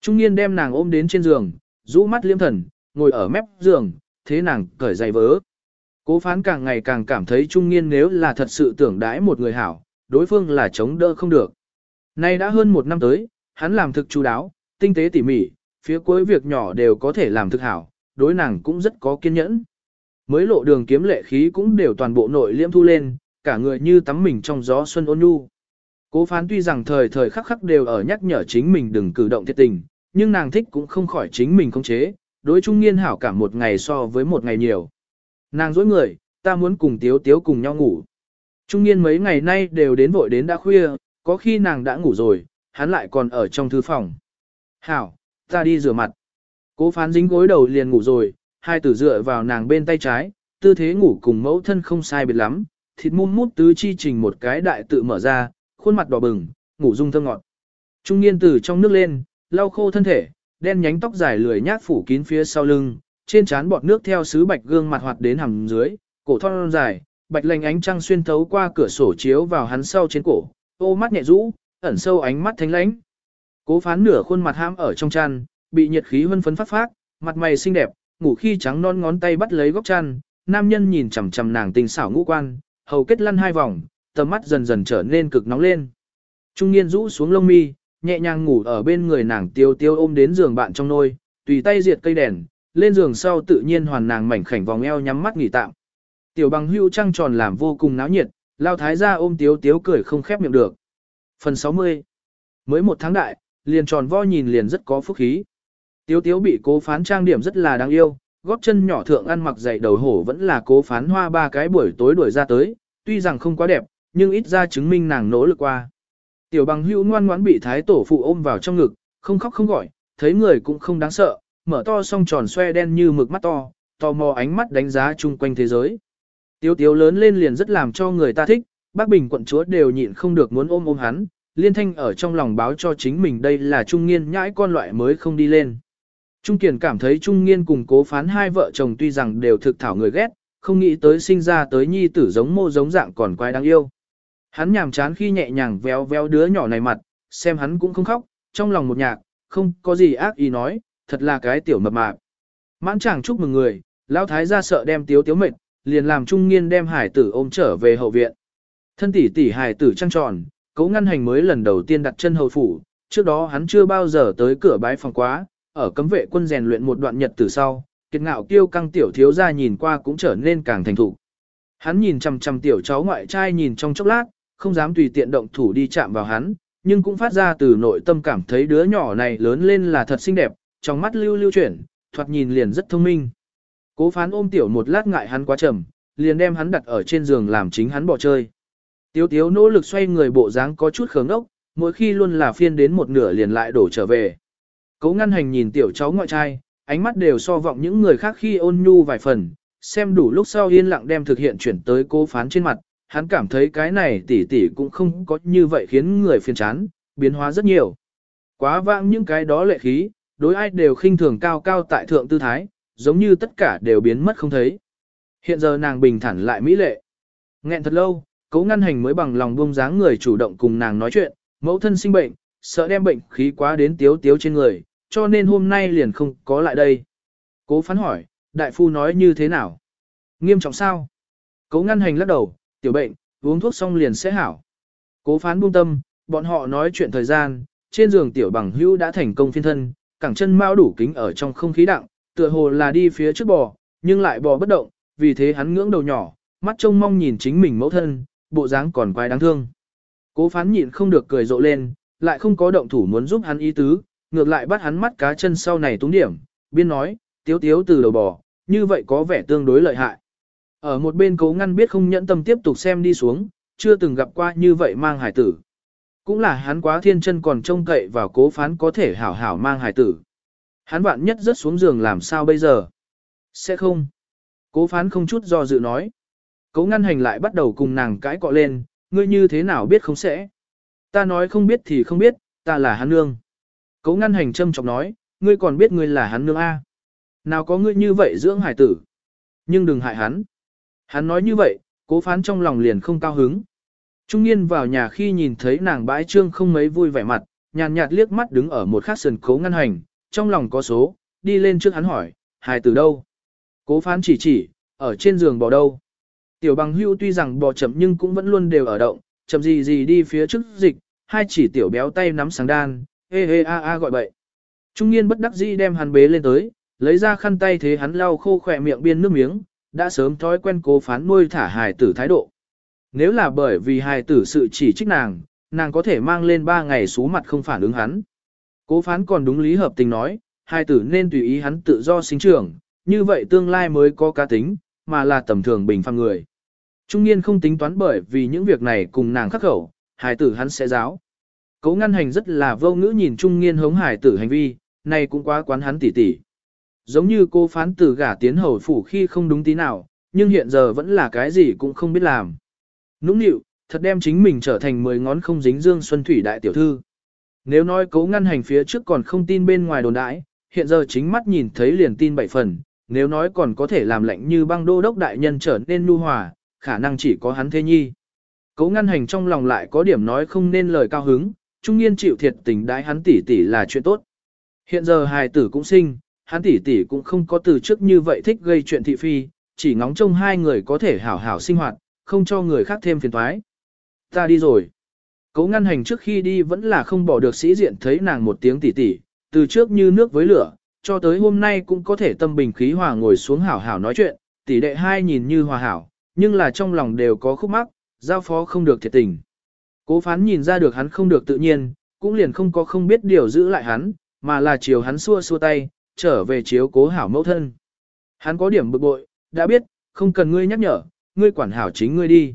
Trung niên đem nàng ôm đến trên giường, rũ mắt liêm thần, ngồi ở mép giường, thế nàng cởi giày vớ. Cố phán càng ngày càng cảm thấy trung niên nếu là thật sự tưởng đãi một người hảo, đối phương là chống đỡ không được. Nay đã hơn một năm tới, hắn làm thực chú đáo, tinh tế tỉ mỉ, phía cuối việc nhỏ đều có thể làm thực hảo, đối nàng cũng rất có kiên nhẫn. Mới lộ đường kiếm lệ khí cũng đều toàn bộ nội liễm thu lên, cả người như tắm mình trong gió xuân ôn nhu. Cố phán tuy rằng thời thời khắc khắc đều ở nhắc nhở chính mình đừng cử động thiệt tình, nhưng nàng thích cũng không khỏi chính mình không chế, đối trung Nghiên hảo cả một ngày so với một ngày nhiều. Nàng dối người, ta muốn cùng tiếu tiếu cùng nhau ngủ. Trung Nghiên mấy ngày nay đều đến vội đến đã khuya, có khi nàng đã ngủ rồi, hắn lại còn ở trong thư phòng. Hảo, ta đi rửa mặt. Cố phán dính gối đầu liền ngủ rồi, hai tử dựa vào nàng bên tay trái, tư thế ngủ cùng mẫu thân không sai biệt lắm, thịt mum mút tứ chi trình một cái đại tự mở ra, khuôn mặt đỏ bừng, ngủ rung thơm ngọt. Trung niên tử trong nước lên, lau khô thân thể, đen nhánh tóc dài lười nhác phủ kín phía sau lưng, trên trán bọt nước theo sứ bạch gương mặt hoạt đến hằng dưới, cổ thon dài, bạch lành ánh trăng xuyên thấu qua cửa sổ chiếu vào hắn sau trên cổ, ô mắt nhẹ rũ, ẩn sâu ánh mắt thánh lãnh. Cố phán nửa khuôn mặt ham ở trong chăn, bị nhiệt khí hân phấn phát phát, mặt mày xinh đẹp, ngủ khi trắng non ngón tay bắt lấy góc chăn, nam nhân nhìn chằm chằm nàng tình xảo ngũ quan, hầu kết lăn hai vòng, tầm mắt dần dần trở nên cực nóng lên. Trung niên rũ xuống lông mi, nhẹ nhàng ngủ ở bên người nàng tiêu tiêu ôm đến giường bạn trong nôi, tùy tay diệt cây đèn, lên giường sau tự nhiên hoàn nàng mảnh khảnh vòng eo nhắm mắt nghỉ tạm. Tiểu bằng hưu trăng tròn làm vô cùng náo nhiệt, lao thái ra ôm tiếu tiếu cười không khép miệng được. Phần 60 Mới một tháng đại, liền tròn vo nhìn liền rất có phúc khí. Tiếu tiếu bị cố phán trang điểm rất là đáng yêu, góp chân nhỏ thượng ăn mặc dày đầu hổ vẫn là cố phán hoa ba cái buổi tối đuổi ra tới, tuy rằng không quá đẹp, nhưng ít ra chứng minh nàng nỗ lực qua. Tiểu bằng hữu ngoan ngoãn bị thái tổ phụ ôm vào trong ngực, không khóc không gọi, thấy người cũng không đáng sợ, mở to song tròn xoe đen như mực mắt to, tò mò ánh mắt đánh giá chung quanh thế giới. Tiếu tiếu lớn lên liền rất làm cho người ta thích, bác Bình quận chúa đều nhịn không được muốn ôm ôm hắn, liên thanh ở trong lòng báo cho chính mình đây là trung niên nhãi con loại mới không đi lên. Trung Kiền cảm thấy Trung Nghiên cùng cố phán hai vợ chồng tuy rằng đều thực thảo người ghét, không nghĩ tới sinh ra tới nhi tử giống mô giống dạng còn quái đáng yêu. Hắn nhàm chán khi nhẹ nhàng véo véo đứa nhỏ này mặt, xem hắn cũng không khóc, trong lòng một nhạc, không có gì ác ý nói, thật là cái tiểu mập mạp. Mãn chàng chúc mừng người, lão thái gia sợ đem tiếu tiếu mệt, liền làm trung nghiên đem hải tử ôm trở về hậu viện. Thân tỷ tỷ hải tử trăng tròn, cấu ngăn hành mới lần đầu tiên đặt chân hầu phủ, trước đó hắn chưa bao giờ tới cửa bái phòng quá, ở cấm vệ quân rèn luyện một đoạn nhật từ sau, kiệt ngạo kiêu căng tiểu thiếu gia nhìn qua cũng trở nên càng thành thục. Hắn nhìn chằm chằm tiểu cháu ngoại trai nhìn trong chốc lát, không dám tùy tiện động thủ đi chạm vào hắn, nhưng cũng phát ra từ nội tâm cảm thấy đứa nhỏ này lớn lên là thật xinh đẹp, trong mắt lưu lưu chuyển, thoạt nhìn liền rất thông minh. Cố phán ôm tiểu một lát ngại hắn quá trầm, liền đem hắn đặt ở trên giường làm chính hắn bỏ chơi. Tiếu tiếu nỗ lực xoay người bộ dáng có chút khớm ốc, mỗi khi luôn là phiên đến một nửa liền lại đổ trở về. Cố ngăn hành nhìn tiểu cháu ngoại trai, ánh mắt đều so vọng những người khác khi ôn nhu vài phần, xem đủ lúc sau yên lặng đem thực hiện chuyển tới cố phán trên mặt, hắn cảm thấy cái này tỷ tỷ cũng không có như vậy khiến người phiền chán, biến hóa rất nhiều. Quá vãng những cái đó lệ khí, đối ai đều khinh thường cao cao tại thượng tư thái, giống như tất cả đều biến mất không thấy. Hiện giờ nàng bình thản lại mỹ lệ. Nghẹn thật lâu, cố ngăn hành mới bằng lòng buông dáng người chủ động cùng nàng nói chuyện, mẫu thân sinh bệnh, sợ đem bệnh khí quá đến tiếu tiếu trên người, cho nên hôm nay liền không có lại đây. Cố phán hỏi, đại phu nói như thế nào? Nghiêm trọng sao? Cố ngăn hành lắc đầu, tiểu bệnh, uống thuốc xong liền sẽ hảo. Cố phán buông tâm, bọn họ nói chuyện thời gian, trên giường tiểu bằng hữu đã thành công phiên thân, cẳng chân mao đủ kính ở trong không khí đặng, tựa hồ là đi phía trước bò, nhưng lại bò bất động, vì thế hắn ngưỡng đầu nhỏ, mắt trông mong nhìn chính mình mẫu thân, bộ dáng còn quái đáng thương. Cố phán nhịn không được cười rộ lên, lại không có động thủ muốn giúp hắn ý tứ, ngược lại bắt hắn mắt cá chân sau này túng điểm, biên nói, tiếu tiếu từ đầu bò, như vậy có vẻ tương đối lợi hại. Ở một bên cố ngăn biết không nhẫn tâm tiếp tục xem đi xuống, chưa từng gặp qua như vậy mang hải tử. Cũng là hắn quá thiên chân còn trông cậy vào cố phán có thể hảo hảo mang hải tử. Hắn vạn nhất rớt xuống giường làm sao bây giờ? Sẽ không. Cố phán không chút do dự nói. Cố ngăn hành lại bắt đầu cùng nàng cãi cọ lên, ngươi như thế nào biết không sẽ? Ta nói không biết thì không biết, ta là hắn nương. Cố ngăn hành châm chọc nói, ngươi còn biết ngươi là hắn nương A. Nào có ngươi như vậy dưỡng hải tử. Nhưng đừng hại hắn. Hắn nói như vậy, cố phán trong lòng liền không cao hứng. Trung niên vào nhà khi nhìn thấy nàng bãi trương không mấy vui vẻ mặt, nhàn nhạt liếc mắt đứng ở một khắc sườn cố ngăn hành, trong lòng có số, đi lên trước hắn hỏi, hài tử đâu? Cố phán chỉ chỉ, ở trên giường bò đâu? Tiểu bằng hưu tuy rằng bò chậm nhưng cũng vẫn luôn đều ở động, chậm gì gì đi phía trước dịch, hai chỉ tiểu béo tay nắm sáng đan, hê hê a a gọi bậy. Trung niên bất đắc dĩ đem hắn bế lên tới, lấy ra khăn tay thế hắn lau khô khỏe miệng biên nước miếng, đã sớm thói quen cố phán nuôi thả hài tử thái độ. Nếu là bởi vì hài tử sự chỉ trích nàng, nàng có thể mang lên 3 ngày số mặt không phản ứng hắn. Cố phán còn đúng lý hợp tình nói, hài tử nên tùy ý hắn tự do sinh trưởng, như vậy tương lai mới có cá tính, mà là tầm thường bình phàm người. Trung niên không tính toán bởi vì những việc này cùng nàng khắc khẩu, hài tử hắn sẽ giáo. Cố ngăn hành rất là vô ngữ nhìn trung nghiên hống hải tử hành vi, này cũng quá quán hắn tỉ tỉ. Giống như cô phán tử gả tiến hầu phủ khi không đúng tí nào, nhưng hiện giờ vẫn là cái gì cũng không biết làm. Nũng nịu, thật đem chính mình trở thành mười ngón không dính dương xuân thủy đại tiểu thư. Nếu nói cố ngăn hành phía trước còn không tin bên ngoài đồn đãi, hiện giờ chính mắt nhìn thấy liền tin bảy phần, nếu nói còn có thể làm lệnh như băng đô đốc đại nhân trở nên nu hòa, khả năng chỉ có hắn thế nhi. Cố ngăn hành trong lòng lại có điểm nói không nên lời cao hứng, trung niên chịu thiệt tình đái hắn tỷ tỷ là chuyện tốt. Hiện giờ hài tử cũng sinh, hắn tỷ tỷ cũng không có từ trước như vậy thích gây chuyện thị phi, chỉ ngóng trông hai người có thể hảo hảo sinh hoạt, không cho người khác thêm phiền toái. Ta đi rồi. Cố ngăn hành trước khi đi vẫn là không bỏ được sĩ diện thấy nàng một tiếng tỷ tỷ, từ trước như nước với lửa, cho tới hôm nay cũng có thể tâm bình khí hòa ngồi xuống hảo hảo nói chuyện, tỷ đệ hai nhìn như hòa hảo, nhưng là trong lòng đều có khúc mắc, giao phó không được thiệt tình. Cố phán nhìn ra được hắn không được tự nhiên, cũng liền không có không biết điều giữ lại hắn, mà là chiều hắn xua xua tay, trở về chiếu cố hảo mẫu thân. Hắn có điểm bực bội, đã biết, không cần ngươi nhắc nhở, ngươi quản hảo chính ngươi đi.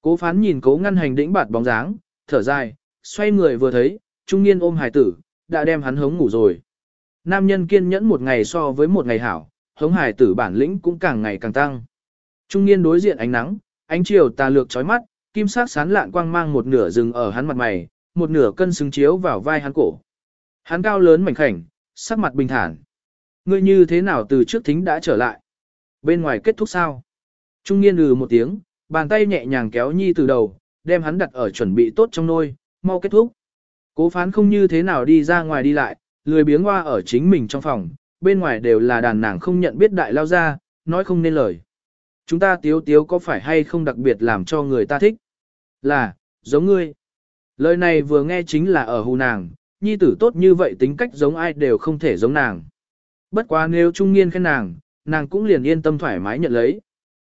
Cố phán nhìn cố ngăn hành đĩnh bạt bóng dáng, thở dài, xoay người vừa thấy, trung niên ôm Hải tử, đã đem hắn hống ngủ rồi. Nam nhân kiên nhẫn một ngày so với một ngày hảo, hống Hải tử bản lĩnh cũng càng ngày càng tăng. Trung niên đối diện ánh nắng, ánh chiều tà lược chói mắt, kim sắc sán lạn quang mang một nửa rừng ở hắn mặt mày, một nửa cân xứng chiếu vào vai hắn cổ. Hắn cao lớn mảnh khảnh, sắc mặt bình thản. Ngươi như thế nào từ trước thính đã trở lại? Bên ngoài kết thúc sao? Trung niên lừ một tiếng, bàn tay nhẹ nhàng kéo nhi từ đầu, đem hắn đặt ở chuẩn bị tốt trong nôi, mau kết thúc. Cố phán không như thế nào đi ra ngoài đi lại, lười biếng hoa ở chính mình trong phòng, bên ngoài đều là đàn nàng không nhận biết đại lao ra, nói không nên lời. Chúng ta tiếu tiếu có phải hay không đặc biệt làm cho người ta thích? Là, giống ngươi. Lời này vừa nghe chính là ở hù nàng, nhi tử tốt như vậy tính cách giống ai đều không thể giống nàng. Bất quá nếu trung nghiên khen nàng, nàng cũng liền yên tâm thoải mái nhận lấy.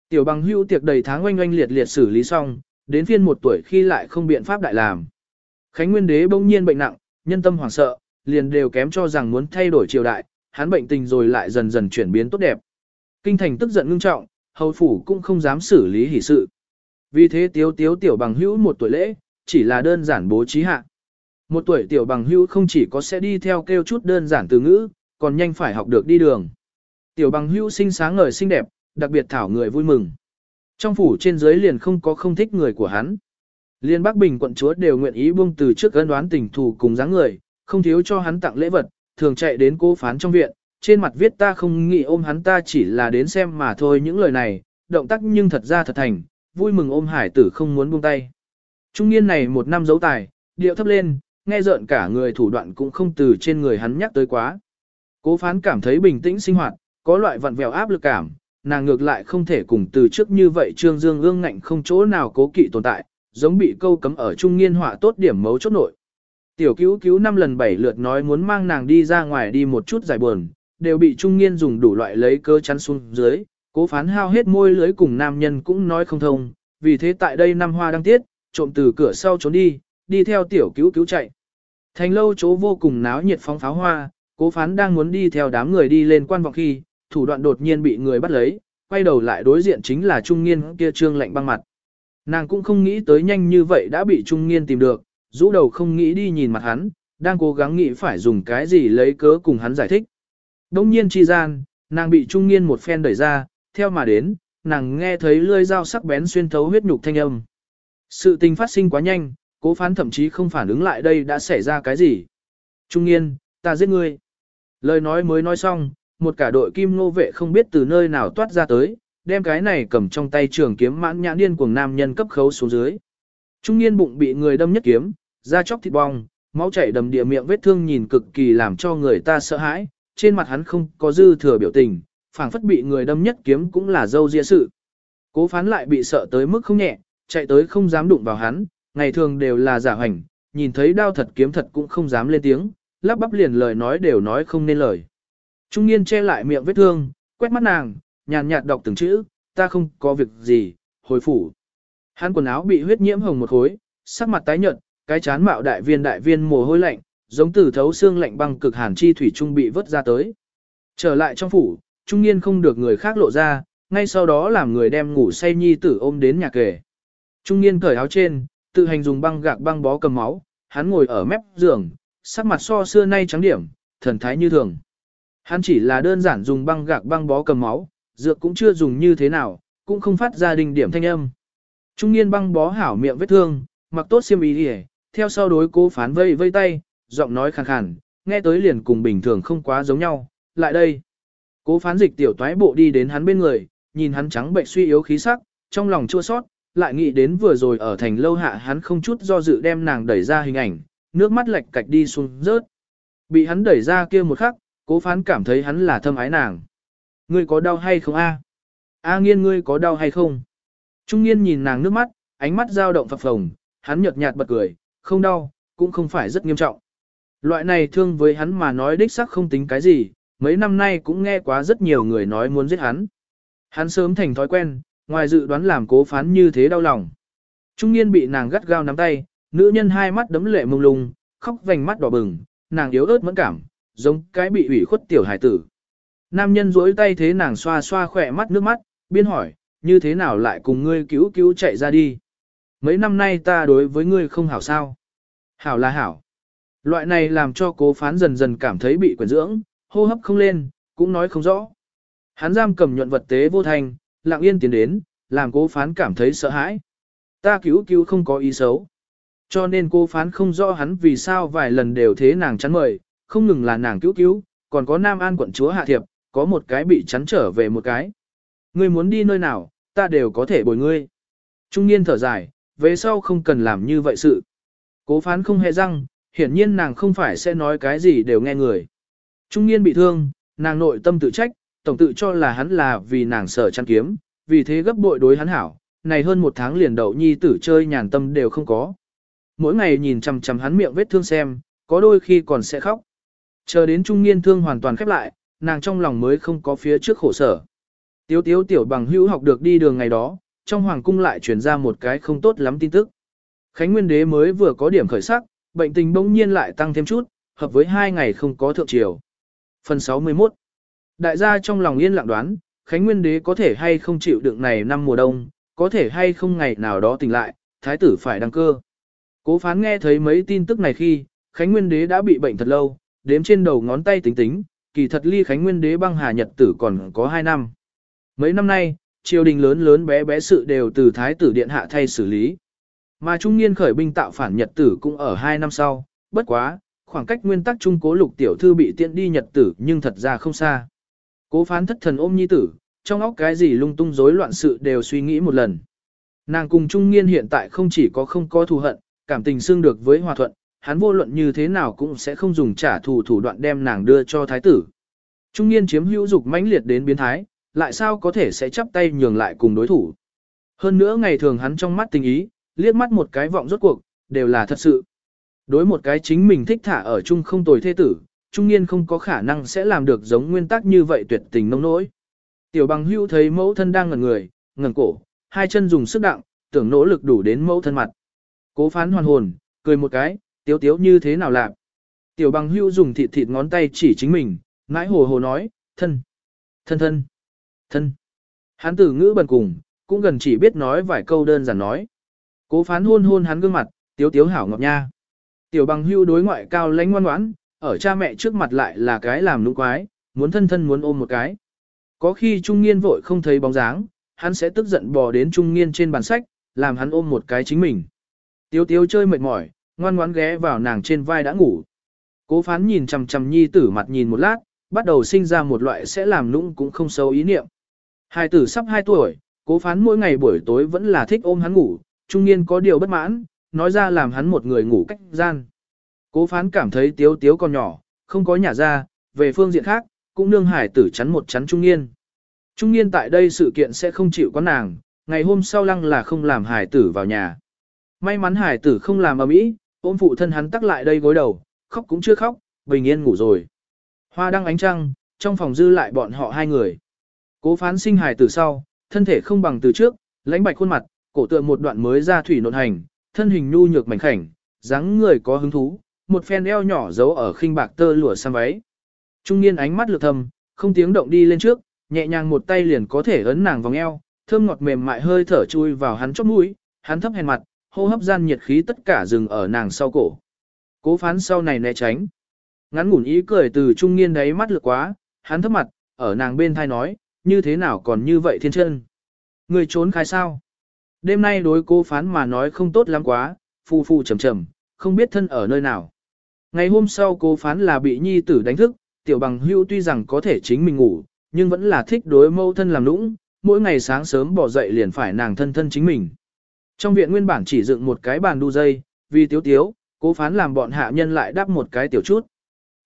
Tiểu bằng hưu tiệc đầy tháng oanh oanh liệt liệt xử lý xong, đến phiên một tuổi khi lại không biện pháp đại làm. Khánh Nguyên Đế bỗng nhiên bệnh nặng, nhân tâm hoảng sợ, liền đều kém cho rằng muốn thay đổi triều đại, hắn bệnh tình rồi lại dần dần chuyển biến tốt đẹp. Kinh thành tức giận ngưng trọng, hầu phủ cũng không dám xử lý hỷ sự. Vì thế tiếu tiếu tiểu bằng hữu một tuổi lễ, chỉ là đơn giản bố trí hạ. Một tuổi tiểu bằng hữu không chỉ có sẽ đi theo kêu chút đơn giản từ ngữ, còn nhanh phải học được đi đường. Tiểu bằng hữu xinh sáng ngời xinh đẹp, đặc biệt thảo người vui mừng. Trong phủ trên dưới liền không có không thích người của hắn. Liên Bắc Bình quận chúa đều nguyện ý buông từ trước ân đoán tình thù cùng dáng người, không thiếu cho hắn tặng lễ vật, thường chạy đến cô phán trong viện, trên mặt viết ta không nghĩ ôm hắn ta chỉ là đến xem mà thôi những lời này, động tác nhưng thật ra thật thành, vui mừng ôm hải tử không muốn buông tay. Trung niên này một năm giấu tài, điệu thấp lên, nghe rợn cả người thủ đoạn cũng không từ trên người hắn nhắc tới quá. Cố phán cảm thấy bình tĩnh sinh hoạt, có loại vặn vẹo áp lực cảm, nàng ngược lại không thể cùng từ trước như vậy trương dương ương ngạnh không chỗ nào cố kỵ tồn tại, giống bị câu cấm ở trung niên họa tốt điểm mấu chốt nội. Tiểu cứu cứu năm lần bảy lượt nói muốn mang nàng đi ra ngoài đi một chút giải buồn, đều bị trung niên dùng đủ loại lấy cơ chắn xuống dưới, cố phán hao hết môi lưới cùng nam nhân cũng nói không thông, vì thế tại đây năm hoa đang tiết, trộm từ cửa sau trốn đi, đi theo tiểu cứu cứu chạy. Thành lâu chỗ vô cùng náo nhiệt phóng pháo hoa, cố phán đang muốn đi theo đám người đi lên quan vọng khi, thủ đoạn đột nhiên bị người bắt lấy, quay đầu lại đối diện chính là trung niên kia trương lạnh băng mặt. Nàng cũng không nghĩ tới nhanh như vậy đã bị trung niên tìm được, rũ đầu không nghĩ đi nhìn mặt hắn, đang cố gắng nghĩ phải dùng cái gì lấy cớ cùng hắn giải thích. Đông nhiên chi gian, nàng bị trung niên một phen đẩy ra, theo mà đến, nàng nghe thấy lưỡi dao sắc bén xuyên thấu huyết nhục thanh âm. Sự tình phát sinh quá nhanh, cố phán thậm chí không phản ứng lại đây đã xảy ra cái gì. Trung nghiên, ta giết ngươi. Lời nói mới nói xong, một cả đội kim nô vệ không biết từ nơi nào toát ra tới, đem cái này cầm trong tay trường kiếm mãn nhãn điên cuồng nam nhân cấp khấu xuống dưới. Trung niên bụng bị người đâm nhất kiếm, da chóc thịt bong, máu chảy đầm địa miệng vết thương nhìn cực kỳ làm cho người ta sợ hãi, trên mặt hắn không có dư thừa biểu tình, phảng phất bị người đâm nhất kiếm cũng là dâu dịa sự. Cố phán lại bị sợ tới mức không nhẹ, chạy tới không dám đụng vào hắn, ngày thường đều là giả hành, nhìn thấy đao thật kiếm thật cũng không dám lên tiếng, lắp bắp liền lời nói đều nói không nên lời. Trung niên che lại miệng vết thương, quét mắt nàng, nhàn nhạt đọc từng chữ, ta không có việc gì, hồi phủ. Hắn quần áo bị huyết nhiễm hồng một khối, sắc mặt tái nhợt, cái chán mạo đại viên đại viên mồ hôi lạnh, giống từ thấu xương lạnh băng cực hàn chi thủy trung bị vớt ra tới. Trở lại trong phủ, trung niên không được người khác lộ ra, ngay sau đó làm người đem ngủ say nhi tử ôm đến nhà kề. Trung niên cởi áo trên, tự hành dùng băng gạc băng bó cầm máu, hắn ngồi ở mép giường, sắc mặt so xưa nay trắng điểm, thần thái như thường. Hắn chỉ là đơn giản dùng băng gạc băng bó cầm máu, dược cũng chưa dùng như thế nào, cũng không phát ra đình điểm thanh âm. Trung niên băng bó hảo miệng vết thương, mặc tốt xiêm y đi theo sau đối cố phán vây vây tay, giọng nói khàn khàn, nghe tới liền cùng bình thường không quá giống nhau, lại đây. Cố phán dịch tiểu toái bộ đi đến hắn bên người, nhìn hắn trắng bệnh suy yếu khí sắc, trong lòng chua sót, lại nghĩ đến vừa rồi ở thành lâu hạ hắn không chút do dự đem nàng đẩy ra hình ảnh, nước mắt lệch cạch đi xuống rớt. Bị hắn đẩy ra kia một khắc, cố phán cảm thấy hắn là thâm ái nàng. Ngươi có đau hay không a? A nghiên ngươi có đau hay không? Trung nghiên nhìn nàng nước mắt, ánh mắt dao động phập phồng, hắn nhợt nhạt bật cười, không đau, cũng không phải rất nghiêm trọng. Loại này thương với hắn mà nói đích sắc không tính cái gì, mấy năm nay cũng nghe quá rất nhiều người nói muốn giết hắn. Hắn sớm thành thói quen, ngoài dự đoán làm cố phán như thế đau lòng. Trung niên bị nàng gắt gao nắm tay, nữ nhân hai mắt đấm lệ mông lung, khóc vành mắt đỏ bừng, nàng yếu ớt mẫn cảm, giống cái bị ủy khuất tiểu hải tử. Nam nhân duỗi tay thế nàng xoa xoa khỏe mắt nước mắt, biên hỏi, như thế nào lại cùng ngươi cứu cứu chạy ra đi. Mấy năm nay ta đối với ngươi không hảo sao. Hảo là hảo. Loại này làm cho cố phán dần dần cảm thấy bị quyển dưỡng, hô hấp không lên, cũng nói không rõ. Hắn giam cầm nhuận vật tế vô thành, lặng yên tiến đến, làm cố phán cảm thấy sợ hãi. Ta cứu cứu không có ý xấu. Cho nên cô phán không rõ hắn vì sao vài lần đều thế nàng chắn mời, không ngừng là nàng cứu cứu, còn có Nam An quận chúa Hạ Thiệp, có một cái bị chắn trở về một cái. Ngươi muốn đi nơi nào, ta đều có thể bồi ngươi. Trung niên thở dài, về sau không cần làm như vậy sự. Cố phán không hề răng, hiển nhiên nàng không phải sẽ nói cái gì đều nghe người. Trung niên bị thương, nàng nội tâm tự trách, tổng tự cho là hắn là vì nàng sợ chăn kiếm, vì thế gấp bội đối hắn hảo, này hơn một tháng liền đậu nhi tử chơi nhàn tâm đều không có. Mỗi ngày nhìn chằm chằm hắn miệng vết thương xem, có đôi khi còn sẽ khóc. Chờ đến trung niên thương hoàn toàn khép lại, nàng trong lòng mới không có phía trước khổ sở. Tiếu tiếu tiểu bằng hữu học được đi đường ngày đó, trong hoàng cung lại truyền ra một cái không tốt lắm tin tức. Khánh Nguyên Đế mới vừa có điểm khởi sắc, bệnh tình bỗng nhiên lại tăng thêm chút, hợp với hai ngày không có thượng triều. Phần 61 Đại gia trong lòng yên lặng đoán, Khánh Nguyên Đế có thể hay không chịu đựng này năm mùa đông, có thể hay không ngày nào đó tỉnh lại, thái tử phải đăng cơ. Cố phán nghe thấy mấy tin tức này khi, Khánh Nguyên Đế đã bị bệnh thật lâu, đếm trên đầu ngón tay tính tính, kỳ thật ly Khánh Nguyên Đế băng hà nhật tử còn có 2 năm. Mấy năm nay, triều đình lớn lớn bé bé sự đều từ thái tử điện hạ thay xử lý. Mà trung niên khởi binh tạo phản nhật tử cũng ở 2 năm sau, bất quá, khoảng cách nguyên tắc trung cố lục tiểu thư bị tiện đi nhật tử nhưng thật ra không xa. Cố phán thất thần ôm nhi tử, trong óc cái gì lung tung rối loạn sự đều suy nghĩ một lần. Nàng cùng trung niên hiện tại không chỉ có không có thù hận, cảm tình xương được với hòa thuận, hắn vô luận như thế nào cũng sẽ không dùng trả thù thủ đoạn đem nàng đưa cho thái tử. Trung niên chiếm hữu dục mãnh liệt đến biến thái, lại sao có thể sẽ chắp tay nhường lại cùng đối thủ. Hơn nữa ngày thường hắn trong mắt tình ý, liếc mắt một cái vọng rốt cuộc, đều là thật sự. Đối một cái chính mình thích thả ở chung không tồi thế tử, trung niên không có khả năng sẽ làm được giống nguyên tắc như vậy tuyệt tình nông nỗi. Tiểu bằng hưu thấy mẫu thân đang ngẩn người, ngẩng cổ, hai chân dùng sức đặng, tưởng nỗ lực đủ đến mẫu thân mặt. Cố phán hoàn hồn, cười một cái, tiếu tiếu như thế nào làm. Tiểu bằng hưu dùng thịt thịt ngón tay chỉ chính mình, ngãi hồ hồ nói, thân, thân thân, thân. Hắn tử ngữ bần cùng, cũng gần chỉ biết nói vài câu đơn giản nói. Cố phán hôn hôn hắn gương mặt, tiếu tiếu hảo ngọc nha. Tiểu bằng hưu đối ngoại cao lãnh ngoan ngoãn, ở cha mẹ trước mặt lại là cái làm nụ quái, muốn thân thân muốn ôm một cái. Có khi trung nghiên vội không thấy bóng dáng, hắn sẽ tức giận bò đến trung nghiên trên bàn sách, làm hắn ôm một cái chính mình. Tiếu tiếu chơi mệt mỏi, ngoan ngoãn ghé vào nàng trên vai đã ngủ. Cố phán nhìn chằm chằm nhi tử mặt nhìn một lát, bắt đầu sinh ra một loại sẽ làm nũng cũng không xấu ý niệm. Hai tử sắp 2 tuổi, cố phán mỗi ngày buổi tối vẫn là thích ôm hắn ngủ, trung niên có điều bất mãn, nói ra làm hắn một người ngủ cách gian. Cố phán cảm thấy tiếu tiếu còn nhỏ, không có nhà ra, về phương diện khác, cũng nương hải tử chắn một chắn trung niên. Trung niên tại đây sự kiện sẽ không chịu quán nàng, ngày hôm sau lăng là không làm hải tử vào nhà. May mắn hải tử không làm ở mỹ, ôm phụ thân hắn tắc lại đây gối đầu, khóc cũng chưa khóc, bình yên ngủ rồi. Hoa đăng ánh trăng, trong phòng dư lại bọn họ hai người. Cố phán sinh hải tử sau, thân thể không bằng từ trước, lãnh bạch khuôn mặt, cổ tựa một đoạn mới ra thủy nộn hành, thân hình nhu nhược mảnh khảnh, dáng người có hứng thú, một phen eo nhỏ giấu ở khinh bạc tơ lụa sam váy. Trung niên ánh mắt lược thầm, không tiếng động đi lên trước, nhẹ nhàng một tay liền có thể ấn nàng vòng eo, thơm ngọt mềm mại hơi thở chui vào hắn chóp mũi, hắn thấp hèn mặt, hô hấp gian nhiệt khí tất cả dừng ở nàng sau cổ. Cố phán sau này né tránh. Ngắn ngủn ý cười từ trung niên đấy mắt lược quá, hắn thấp mặt, ở nàng bên thai nói, như thế nào còn như vậy thiên chân. Người trốn khai sao? Đêm nay đối cô phán mà nói không tốt lắm quá, phu phu trầm trầm, không biết thân ở nơi nào. Ngày hôm sau cô phán là bị nhi tử đánh thức, tiểu bằng hưu tuy rằng có thể chính mình ngủ, nhưng vẫn là thích đối mâu thân làm nũng, mỗi ngày sáng sớm bỏ dậy liền phải nàng thân thân chính mình. Trong viện nguyên bản chỉ dựng một cái bàn đu dây, vì tiếu tiếu, cố phán làm bọn hạ nhân lại đắp một cái tiểu chút.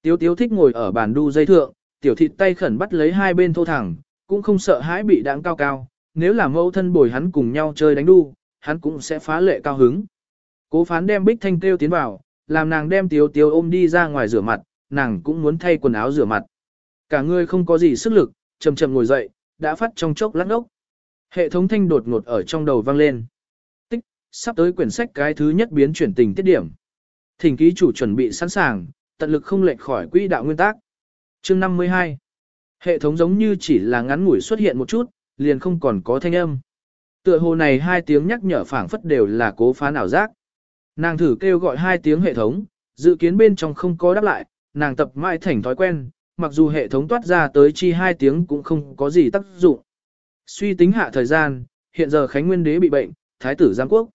Tiếu tiếu thích ngồi ở bàn đu dây thượng, tiểu thịt tay khẩn bắt lấy hai bên thô thẳng, cũng không sợ hãi bị đáng cao cao, nếu là mẫu thân bồi hắn cùng nhau chơi đánh đu, hắn cũng sẽ phá lệ cao hứng. Cố phán đem bích thanh kêu tiến vào, làm nàng đem tiếu tiếu ôm đi ra ngoài rửa mặt, nàng cũng muốn thay quần áo rửa mặt. Cả người không có gì sức lực, chậm chậm ngồi dậy, đã phát trong chốc lát ốc. Hệ thống thanh đột ngột ở trong đầu vang lên. Tích, sắp tới quyển sách cái thứ nhất biến chuyển tình tiết điểm. Thỉnh ký chủ chuẩn bị sẵn sàng, tận lực không lệch khỏi quỹ đạo nguyên tắc. Chương 52. Hệ thống giống như chỉ là ngắn ngủi xuất hiện một chút, liền không còn có thanh âm. Tựa hồ này hai tiếng nhắc nhở phảng phất đều là cố phá ảo giác. Nàng thử kêu gọi hai tiếng hệ thống, dự kiến bên trong không có đáp lại, nàng tập mãi thành thói quen, mặc dù hệ thống toát ra tới chi hai tiếng cũng không có gì tác dụng. Suy tính hạ thời gian, hiện giờ Khánh Nguyên Đế bị bệnh, Thái tử Giang Quốc.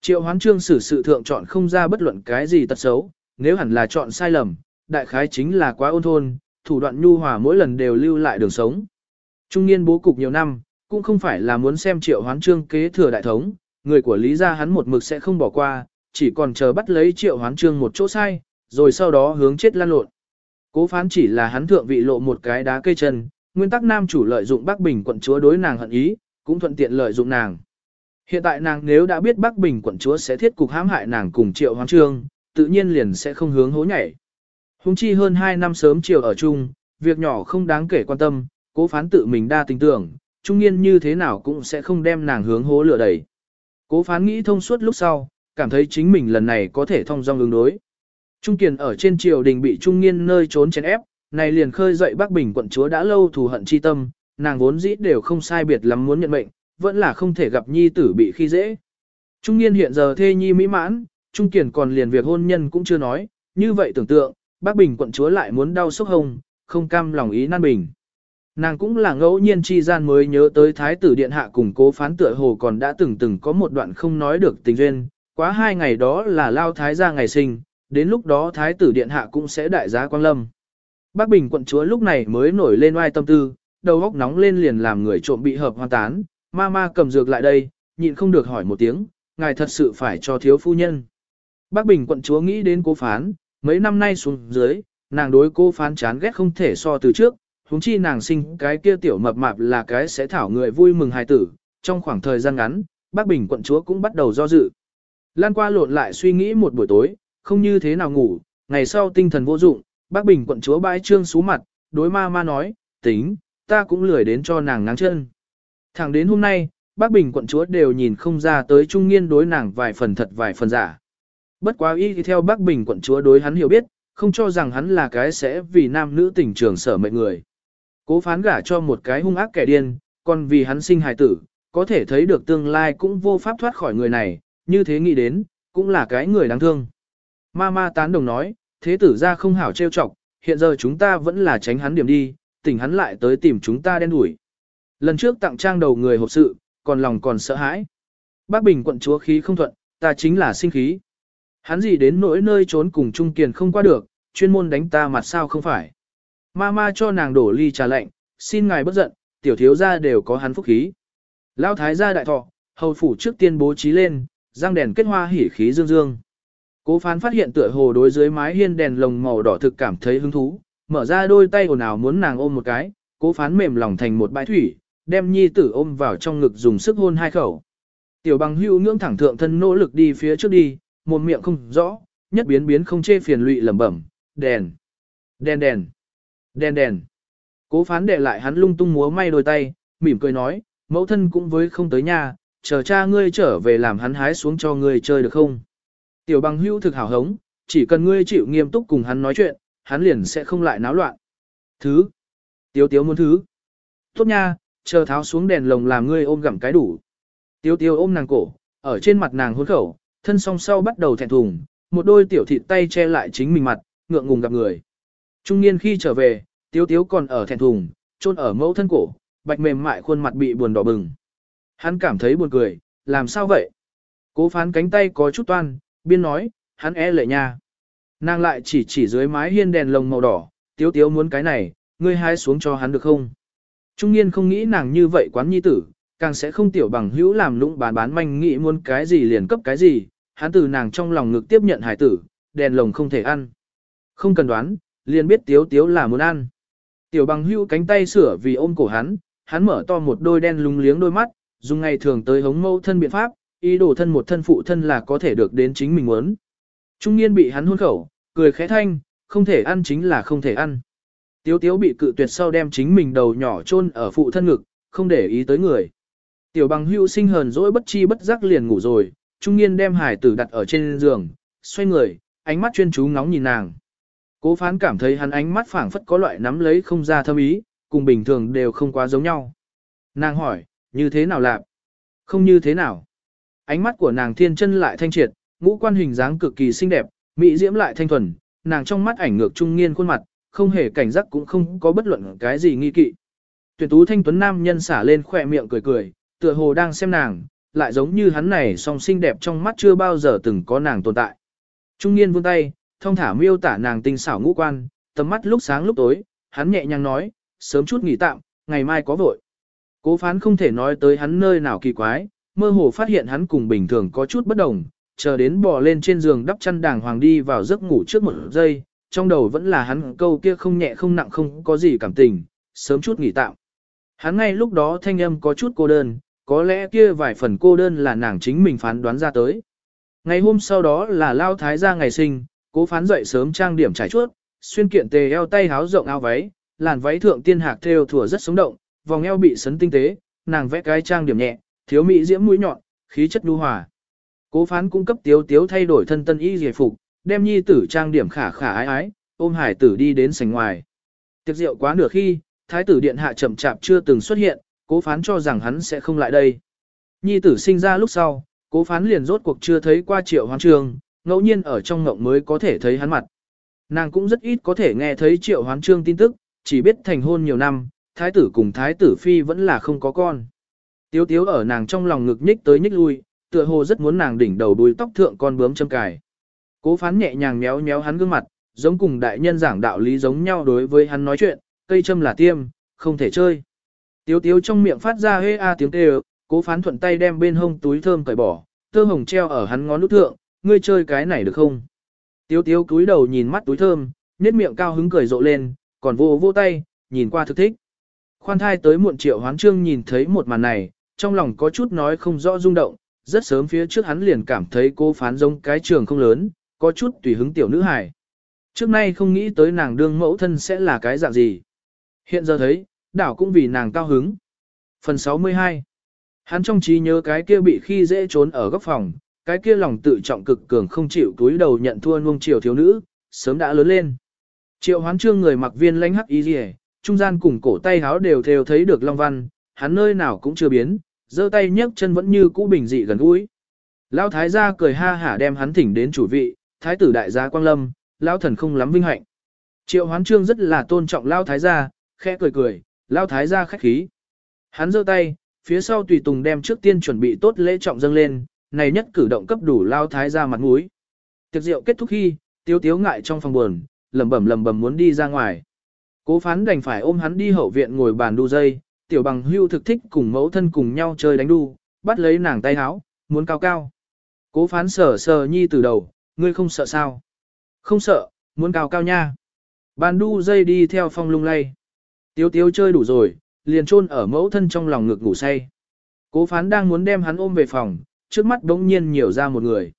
Triệu Hoán Trương xử sự thượng chọn không ra bất luận cái gì tật xấu, nếu hẳn là chọn sai lầm, đại khái chính là quá ôn thôn, thủ đoạn nhu hòa mỗi lần đều lưu lại đường sống. Trung niên bố cục nhiều năm, cũng không phải là muốn xem Triệu Hoán Trương kế thừa đại thống, người của Lý gia hắn một mực sẽ không bỏ qua, chỉ còn chờ bắt lấy Triệu Hoán Trương một chỗ sai, rồi sau đó hướng chết lan lộn. Cố phán chỉ là hắn thượng vị lộ một cái đá cây chân, nguyên tắc nam chủ lợi dụng Bắc Bình quận chúa đối nàng hận ý, cũng thuận tiện lợi dụng nàng. Hiện tại nàng nếu đã biết Bắc Bình quận chúa sẽ thiết cục hãm hại nàng cùng Triệu Hoán Trương, tự nhiên liền sẽ không hướng hố nhảy. Hùng chi hơn 2 năm sớm chiều ở chung, việc nhỏ không đáng kể quan tâm, cố phán tự mình đa tình tưởng, trung niên như thế nào cũng sẽ không đem nàng hướng hố lửa đẩy. Cố phán nghĩ thông suốt lúc sau, cảm thấy chính mình lần này có thể thông dong ứng đối. Trung Kiền ở trên triều đình bị trung niên nơi trốn chèn ép, này liền khơi dậy Bắc Bình quận chúa đã lâu thù hận chi tâm, nàng vốn dĩ đều không sai biệt lắm muốn nhận mệnh, vẫn là không thể gặp nhi tử bị khi dễ. Trung niên hiện giờ thê nhi mỹ mãn, Trung Kiền còn liền việc hôn nhân cũng chưa nói, như vậy tưởng tượng, Bắc Bình quận chúa lại muốn đau sốc hồng, không cam lòng ý nan bình. Nàng cũng là ngẫu nhiên chi gian mới nhớ tới Thái tử Điện Hạ cùng cố phán tựa hồ còn đã từng từng có một đoạn không nói được tình duyên, quá hai ngày đó là lao Thái gia ngày sinh, đến lúc đó Thái tử Điện Hạ cũng sẽ đại giá quang lâm. Bắc Bình quận chúa lúc này mới nổi lên oai tâm tư, đầu óc nóng lên liền làm người trộm bị hợp hoàn tán, ma ma cầm dược lại đây, nhịn không được hỏi một tiếng, ngài thật sự phải cho thiếu phu nhân. Bắc Bình quận chúa nghĩ đến cố phán, mấy năm nay xuống dưới, nàng đối cô phán chán ghét không thể so từ trước, huống chi nàng sinh cái kia tiểu mập mạp là cái sẽ thảo người vui mừng hài tử, trong khoảng thời gian ngắn, Bắc Bình quận chúa cũng bắt đầu do dự. Lan qua lộn lại suy nghĩ một buổi tối, không như thế nào ngủ, ngày sau tinh thần vô dụng, bác Bình quận chúa bãi trương xú mặt, đối ma ma nói, tính, ta cũng lười đến cho nàng ngáng chân. Thẳng đến hôm nay, bác Bình quận chúa đều nhìn không ra tới trung nghiên đối nàng vài phần thật vài phần giả. Bất quá y theo bác Bình quận chúa đối hắn hiểu biết, không cho rằng hắn là cái sẽ vì nam nữ tình trường sở mệnh người. Cố phán gả cho một cái hung ác kẻ điên, còn vì hắn sinh hài tử, có thể thấy được tương lai cũng vô pháp thoát khỏi người này, như thế nghĩ đến, cũng là cái người đáng thương. Ma ma tán đồng nói, thế tử ra không hảo trêu chọc, hiện giờ chúng ta vẫn là tránh hắn điểm đi, tỉnh hắn lại tới tìm chúng ta đen đuổi. Lần trước tặng trang đầu người hộp sự, còn lòng còn sợ hãi. Bác Bình quận chúa khí không thuận, ta chính là sinh khí. Hắn gì đến nỗi nơi trốn cùng Trung Kiền không qua được, chuyên môn đánh ta mặt sao không phải. Ma ma cho nàng đổ ly trà lạnh, xin ngài bất giận, tiểu thiếu gia đều có hắn phúc khí. Lão thái gia đại thọ, hầu phủ trước tiên bố trí lên, răng đèn kết hoa hỉ khí dương dương. Cố phán phát hiện tựa hồ đối dưới mái hiên đèn lồng màu đỏ thực cảm thấy hứng thú, mở ra đôi tay ồn ào muốn nàng ôm một cái, cố phán mềm lòng thành một bãi thủy, đem nhi tử ôm vào trong ngực dùng sức hôn hai khẩu. Tiểu bằng hưu ngưỡng thẳng thượng thân nỗ lực đi phía trước đi, một miệng không rõ, nhất biến biến không chê phiền lụy lẩm bẩm, đèn, đèn đèn, đèn đèn. Cố phán đệ lại hắn lung tung múa may đôi tay, mỉm cười nói, mẫu thân cũng với không tới nhà, chờ cha ngươi trở về làm hắn hái xuống cho ngươi chơi được không? Tiểu bằng hưu thực hảo hống, chỉ cần ngươi chịu nghiêm túc cùng hắn nói chuyện, hắn liền sẽ không lại náo loạn. Thứ. Tiếu tiếu muốn thứ. Tốt nha, chờ tháo xuống đèn lồng làm ngươi ôm gặm cái đủ. Tiếu tiếu ôm nàng cổ, ở trên mặt nàng hôn khẩu, thân song sau bắt đầu thẹn thùng, một đôi tiểu thịt tay che lại chính mình mặt, ngượng ngùng gặp người. Trung niên khi trở về, tiếu tiếu còn ở thẹn thùng, chôn ở mẫu thân cổ, bạch mềm mại khuôn mặt bị buồn đỏ bừng. Hắn cảm thấy buồn cười, làm sao vậy? Cố phán cánh tay có chút toan, biên nói, hắn e lệ nha. Nàng lại chỉ chỉ dưới mái hiên đèn lồng màu đỏ, tiếu tiếu muốn cái này, ngươi hái xuống cho hắn được không? Trung niên không nghĩ nàng như vậy quán nhi tử, càng sẽ không tiểu bằng hữu làm lũng bán bán manh nghĩ muốn cái gì liền cấp cái gì, hắn từ nàng trong lòng ngực tiếp nhận hải tử, đèn lồng không thể ăn. Không cần đoán, liền biết tiếu tiếu là muốn ăn. Tiểu bằng hưu cánh tay sửa vì ôm cổ hắn, hắn mở to một đôi đen lúng liếng đôi mắt, dùng ngày thường tới hống mâu thân biện pháp, ý đồ thân một thân phụ thân là có thể được đến chính mình muốn. Trung niên bị hắn hôn khẩu, cười khẽ thanh, không thể ăn chính là không thể ăn. Tiếu tiếu bị cự tuyệt sau đem chính mình đầu nhỏ chôn ở phụ thân ngực, không để ý tới người. Tiểu bằng hưu sinh hờn dỗi bất chi bất giác liền ngủ rồi, trung niên đem hải tử đặt ở trên giường, xoay người, ánh mắt chuyên chú ngóng nhìn nàng. Cố phán cảm thấy hắn ánh mắt phảng phất có loại nắm lấy không ra thâm ý, cùng bình thường đều không quá giống nhau. Nàng hỏi, như thế nào lạc? Không như thế nào. Ánh mắt của nàng thiên chân lại thanh triệt, ngũ quan hình dáng cực kỳ xinh đẹp, mỹ diễm lại thanh thuần, nàng trong mắt ảnh ngược trung niên khuôn mặt, không hề cảnh giác cũng không có bất luận cái gì nghi kỵ. Tuyển tú thanh tuấn nam nhân xả lên khỏe miệng cười cười, tựa hồ đang xem nàng, lại giống như hắn này song xinh đẹp trong mắt chưa bao giờ từng có nàng tồn tại. Trung niên vươn tay, thông thả miêu tả nàng tinh xảo ngũ quan, tầm mắt lúc sáng lúc tối, hắn nhẹ nhàng nói, sớm chút nghỉ tạm, ngày mai có vội. Cố phán không thể nói tới hắn nơi nào kỳ quái, mơ hồ phát hiện hắn cùng bình thường có chút bất đồng, chờ đến bò lên trên giường đắp chăn đàng hoàng đi vào giấc ngủ trước một giây, trong đầu vẫn là hắn câu kia không nhẹ không nặng không có gì cảm tình, sớm chút nghỉ tạm. Hắn ngay lúc đó thanh âm có chút cô đơn, có lẽ kia vài phần cô đơn là nàng chính mình phán đoán ra tới. Ngày hôm sau đó là lao thái gia ngày sinh, cố phán dậy sớm trang điểm trải chuốt, xuyên kiện tề eo tay háo rộng áo váy, làn váy thượng tiên hạc thêu thủa rất sống động, vòng eo bị sấn tinh tế, nàng vẽ cái trang điểm nhẹ, thiếu mỹ diễm mũi nhọn, khí chất nhu hòa. Cố phán cung cấp tiếu tiếu thay đổi thân tân y giải phục, đem nhi tử trang điểm khả khả ái ái, ôm hải tử đi đến sảnh ngoài. Tiệc rượu quá nửa khi, thái tử điện hạ chậm chạp chưa từng xuất hiện, cố phán cho rằng hắn sẽ không lại đây. Nhi tử sinh ra lúc sau, cố phán liền rốt cuộc chưa thấy qua triệu hoàng trường ngẫu nhiên ở trong ngộng mới có thể thấy hắn mặt. Nàng cũng rất ít có thể nghe thấy triệu hoán trương tin tức, chỉ biết thành hôn nhiều năm, thái tử cùng thái tử phi vẫn là không có con. Tiếu tiếu ở nàng trong lòng ngực nhích tới nhích lui, tựa hồ rất muốn nàng đỉnh đầu đuôi tóc thượng con bướm châm cài. Cố phán nhẹ nhàng méo méo hắn gương mặt, giống cùng đại nhân giảng đạo lý giống nhau đối với hắn nói chuyện, cây châm là tiêm, không thể chơi. Tiếu tiếu trong miệng phát ra hê a tiếng kêu, cố phán thuận tay đem bên hông túi thơm cởi bỏ, tơ hồng treo ở hắn ngón nút thượng, ngươi chơi cái này được không? Tiếu tiếu cúi đầu nhìn mắt túi thơm, nét miệng cao hứng cười rộ lên, còn vô vô tay, nhìn qua thực thích. Khoan thai tới muộn triệu hoán trương nhìn thấy một màn này, trong lòng có chút nói không rõ rung động, rất sớm phía trước hắn liền cảm thấy cô phán giống cái trường không lớn, có chút tùy hứng tiểu nữ hài. Trước nay không nghĩ tới nàng đương mẫu thân sẽ là cái dạng gì. Hiện giờ thấy, đảo cũng vì nàng cao hứng. Phần 62 Hắn trong trí nhớ cái kia bị khi dễ trốn ở góc phòng, cái kia lòng tự trọng cực cường không chịu túi đầu nhận thua nuông chiều thiếu nữ, sớm đã lớn lên. Triệu hoán trương người mặc viên lãnh hắc y rìa, trung gian cùng cổ tay háo đều theo thấy được long văn, hắn nơi nào cũng chưa biến, giơ tay nhấc chân vẫn như cũ bình dị gần gũi. Lão thái gia cười ha hả đem hắn thỉnh đến chủ vị, thái tử đại gia quang lâm, lão thần không lắm vinh hạnh. Triệu hoán trương rất là tôn trọng lão thái gia, khẽ cười cười, lão thái gia khách khí. Hắn giơ tay, phía sau tùy tùng đem trước tiên chuẩn bị tốt lễ trọng dâng lên, này nhất cử động cấp đủ lao thái ra mặt mũi. Tiệc rượu kết thúc khi, tiếu tiếu ngại trong phòng buồn, lẩm bẩm lẩm bẩm muốn đi ra ngoài. Cố phán đành phải ôm hắn đi hậu viện ngồi bàn đu dây, tiểu bằng hưu thực thích cùng mẫu thân cùng nhau chơi đánh đu, bắt lấy nàng tay háo, muốn cao cao. Cố phán sờ sờ nhi từ đầu, ngươi không sợ sao? Không sợ, muốn cao cao nha. Bàn đu dây đi theo phong lung lay. Tiếu tiếu chơi đủ rồi, liền chôn ở mẫu thân trong lòng ngực ngủ say. Cố phán đang muốn đem hắn ôm về phòng, trước mắt bỗng nhiên nhiều ra một người.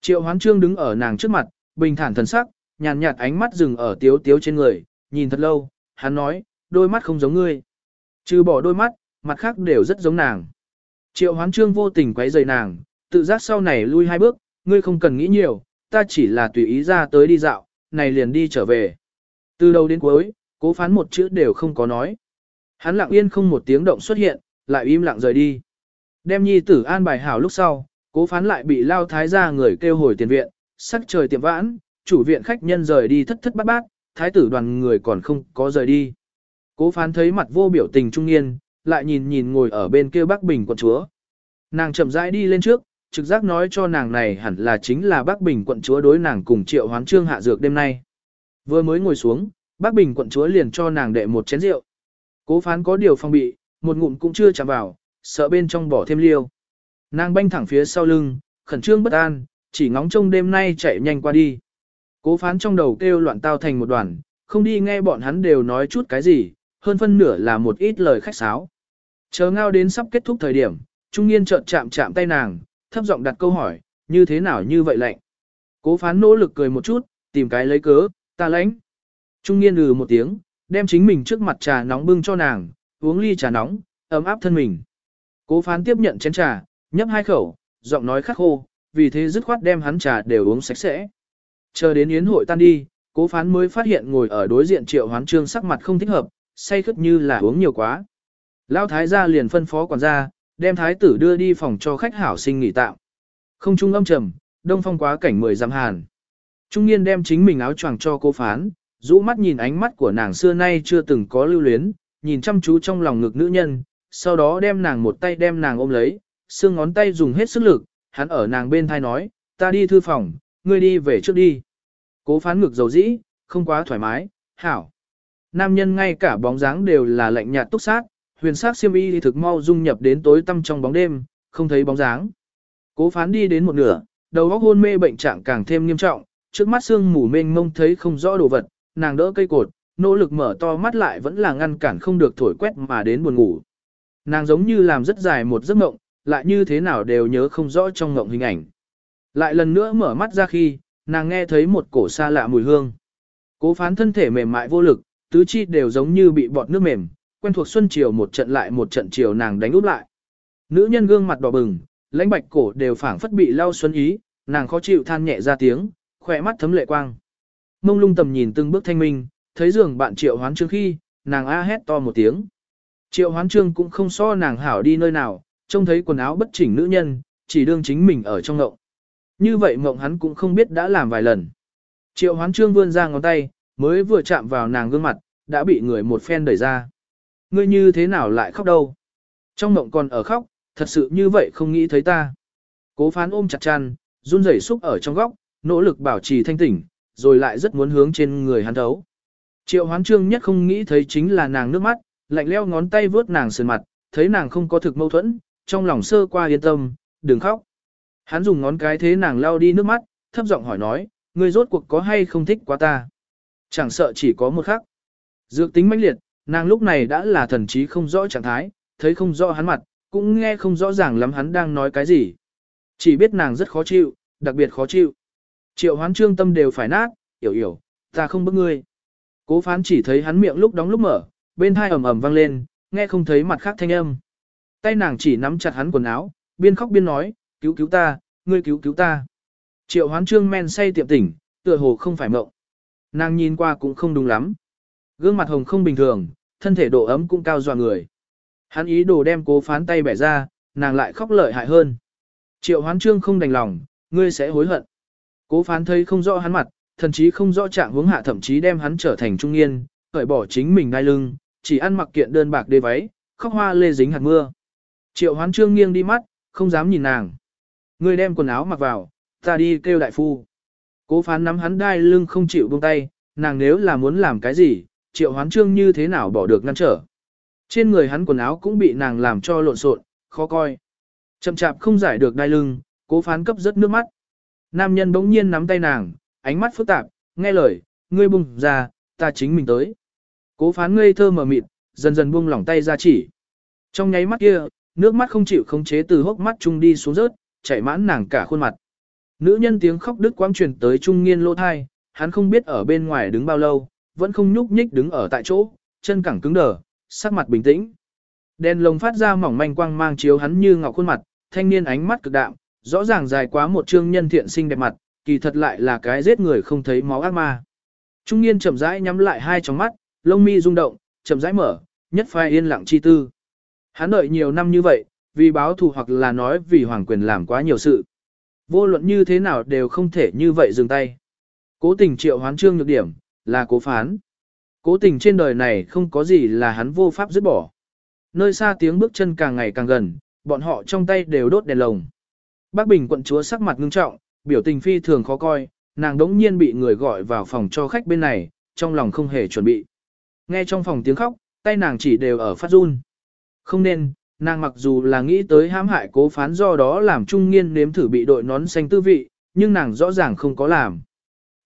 Triệu hoán trương đứng ở nàng trước mặt, bình thản thần sắc, nhàn nhạt ánh mắt dừng ở tiếu tiếu trên người, nhìn thật lâu, hắn nói, đôi mắt không giống ngươi. Trừ bỏ đôi mắt, mặt khác đều rất giống nàng. Triệu hoán trương vô tình quấy rầy nàng, tự giác sau này lui hai bước, ngươi không cần nghĩ nhiều, ta chỉ là tùy ý ra tới đi dạo, này liền đi trở về. Từ đầu đến cuối, cố phán một chữ đều không có nói. Hắn lặng yên không một tiếng động xuất hiện, lại im lặng rời đi. Đem nhi tử an bài hảo lúc sau, cố phán lại bị lao thái gia người kêu hồi tiền viện, sắc trời tiệm vãn, chủ viện khách nhân rời đi thất thất bát bát, thái tử đoàn người còn không có rời đi. Cố phán thấy mặt vô biểu tình trung niên, lại nhìn nhìn ngồi ở bên kia Bắc Bình quận chúa. Nàng chậm rãi đi lên trước, trực giác nói cho nàng này hẳn là chính là Bắc Bình quận chúa đối nàng cùng triệu hoán trương hạ dược đêm nay. Vừa mới ngồi xuống, Bắc Bình quận chúa liền cho nàng đệ một chén rượu. Cố phán có điều phong bị, một ngụm cũng chưa chạm vào, sợ bên trong bỏ thêm liêu. Nàng banh thẳng phía sau lưng, khẩn trương bất an, chỉ ngóng trông đêm nay chạy nhanh qua đi. Cố phán trong đầu kêu loạn tao thành một đoàn, không đi nghe bọn hắn đều nói chút cái gì, hơn phân nửa là một ít lời khách sáo. Chờ ngao đến sắp kết thúc thời điểm, trung niên trợn chạm chạm tay nàng, thấp giọng đặt câu hỏi, như thế nào như vậy lạnh. Cố phán nỗ lực cười một chút, tìm cái lấy cớ, ta lãnh. Trung niên ừ một tiếng, đem chính mình trước mặt trà nóng bưng cho nàng, uống ly trà nóng, ấm áp thân mình. Cố phán tiếp nhận chén trà, nhấp hai khẩu, giọng nói khắc khô, vì thế dứt khoát đem hắn trà đều uống sạch sẽ. Chờ đến yến hội tan đi, cố phán mới phát hiện ngồi ở đối diện triệu hoán trương sắc mặt không thích hợp, say khất như là uống nhiều quá. Lão thái gia liền phân phó quản gia, đem thái tử đưa đi phòng cho khách hảo sinh nghỉ tạm. Không trung âm trầm, đông phong quá cảnh mười giam hàn. Trung niên đem chính mình áo choàng cho cô phán, rũ mắt nhìn ánh mắt của nàng xưa nay chưa từng có lưu luyến, nhìn chăm chú trong lòng ngực nữ nhân, sau đó đem nàng một tay đem nàng ôm lấy, xương ngón tay dùng hết sức lực, hắn ở nàng bên thai nói, ta đi thư phòng, ngươi đi về trước đi. Cố phán ngực dầu dĩ, không quá thoải mái, hảo. Nam nhân ngay cả bóng dáng đều là lạnh nhạt túc sát, huyền sắc siêm y thực mau dung nhập đến tối tăm trong bóng đêm, không thấy bóng dáng. Cố phán đi đến một nửa, đầu óc hôn mê bệnh trạng càng thêm nghiêm trọng, trước mắt xương mù mênh mông thấy không rõ đồ vật, nàng đỡ cây cột, nỗ lực mở to mắt lại vẫn là ngăn cản không được thổi quét mà đến buồn ngủ. Nàng giống như làm rất dài một giấc mộng, lại như thế nào đều nhớ không rõ trong mộng hình ảnh. Lại lần nữa mở mắt ra khi, nàng nghe thấy một cổ xa lạ mùi hương. Cố phán thân thể mềm mại vô lực, tứ chi đều giống như bị bọt nước mềm, quen thuộc xuân chiều một trận lại một trận chiều nàng đánh úp lại. Nữ nhân gương mặt đỏ bừng, lãnh bạch cổ đều phảng phất bị lau xuân ý, nàng khó chịu than nhẹ ra tiếng, khỏe mắt thấm lệ quang. Mông lung tầm nhìn từng bước thanh minh, thấy giường bạn triệu hoán trước khi, nàng a hét to một tiếng. Triệu hoán trương cũng không so nàng hảo đi nơi nào, trông thấy quần áo bất chỉnh nữ nhân, chỉ đương chính mình ở trong ngộng. Như vậy mộng hắn cũng không biết đã làm vài lần. Triệu hoán trương vươn ra ngón tay, mới vừa chạm vào nàng gương mặt, đã bị người một phen đẩy ra. Ngươi như thế nào lại khóc đâu? Trong mộng còn ở khóc, thật sự như vậy không nghĩ thấy ta. Cố phán ôm chặt chăn, run rẩy xúc ở trong góc, nỗ lực bảo trì thanh tỉnh, rồi lại rất muốn hướng trên người hắn thấu. Triệu hoán trương nhất không nghĩ thấy chính là nàng nước mắt, lạnh leo ngón tay vớt nàng sườn mặt, thấy nàng không có thực mâu thuẫn, trong lòng sơ qua yên tâm, đừng khóc. Hắn dùng ngón cái thế nàng lau đi nước mắt, thấp giọng hỏi nói, ngươi rốt cuộc có hay không thích quá ta? Chẳng sợ chỉ có một khắc. Dược tính mãnh liệt, nàng lúc này đã là thần trí không rõ trạng thái, thấy không rõ hắn mặt, cũng nghe không rõ ràng lắm hắn đang nói cái gì. Chỉ biết nàng rất khó chịu, đặc biệt khó chịu. Triệu hoán trương tâm đều phải nát, hiểu hiểu, ta không bức ngươi. Cố phán chỉ thấy hắn miệng lúc đóng lúc mở, bên hai ầm ầm vang lên, nghe không thấy mặt khác thanh âm. Tay nàng chỉ nắm chặt hắn quần áo, biên khóc biên nói, cứu cứu ta, ngươi cứu cứu ta. Triệu hoán trương men say tiệm tỉnh, tựa hồ không phải mộng. Nàng nhìn qua cũng không đúng lắm. Gương mặt hồng không bình thường, thân thể độ ấm cũng cao dọa người. Hắn ý đồ đem cố phán tay bẻ ra, nàng lại khóc lợi hại hơn. Triệu hoán trương không đành lòng, ngươi sẽ hối hận. Cố phán thấy không rõ hắn mặt, thần chí không rõ trạng hướng hạ thậm chí đem hắn trở thành trung niên, cởi bỏ chính mình đai lưng, chỉ ăn mặc kiện đơn bạc đê váy, khóc hoa lê dính hạt mưa. Triệu hoán trương nghiêng đi mắt, không dám nhìn nàng. Ngươi đem quần áo mặc vào, ta đi kêu đại phu. Cố phán nắm hắn đai lưng không chịu buông tay, nàng nếu là muốn làm cái gì, triệu hoán trương như thế nào bỏ được ngăn trở. Trên người hắn quần áo cũng bị nàng làm cho lộn xộn, khó coi. Chậm chạp không giải được đai lưng, cố phán cấp rất nước mắt. Nam nhân bỗng nhiên nắm tay nàng, ánh mắt phức tạp, nghe lời, ngươi bùng ra, ta chính mình tới. Cố phán ngây thơ mở mịt, dần dần buông lỏng tay ra chỉ. Trong nháy mắt kia, nước mắt không chịu khống chế từ hốc mắt trung đi xuống rớt, chảy mãn nàng cả khuôn mặt. Nữ nhân tiếng khóc đứt quãng truyền tới trung nghiên lỗ thai, hắn không biết ở bên ngoài đứng bao lâu, vẫn không nhúc nhích đứng ở tại chỗ, chân cẳng cứng đờ, sắc mặt bình tĩnh. Đèn lồng phát ra mỏng manh quang mang chiếu hắn như ngọc khuôn mặt, thanh niên ánh mắt cực đạm, rõ ràng dài quá một trương nhân thiện sinh đẹp mặt, kỳ thật lại là cái giết người không thấy máu ác ma. Trung niên chậm rãi nhắm lại hai tròng mắt, lông mi rung động, chậm rãi mở, nhất phai yên lặng chi tư. Hắn đợi nhiều năm như vậy, vì báo thù hoặc là nói vì hoàng quyền làm quá nhiều sự. Vô luận như thế nào đều không thể như vậy dừng tay. Cố tình triệu hoán trương nhược điểm, là cố phán. Cố tình trên đời này không có gì là hắn vô pháp dứt bỏ. Nơi xa tiếng bước chân càng ngày càng gần, bọn họ trong tay đều đốt đèn lồng. Bác Bình quận chúa sắc mặt ngưng trọng, biểu tình phi thường khó coi, nàng đống nhiên bị người gọi vào phòng cho khách bên này, trong lòng không hề chuẩn bị. Nghe trong phòng tiếng khóc, tay nàng chỉ đều ở phát run. Không nên, nàng mặc dù là nghĩ tới hãm hại cố phán do đó làm trung nghiên nếm thử bị đội nón xanh tư vị, nhưng nàng rõ ràng không có làm.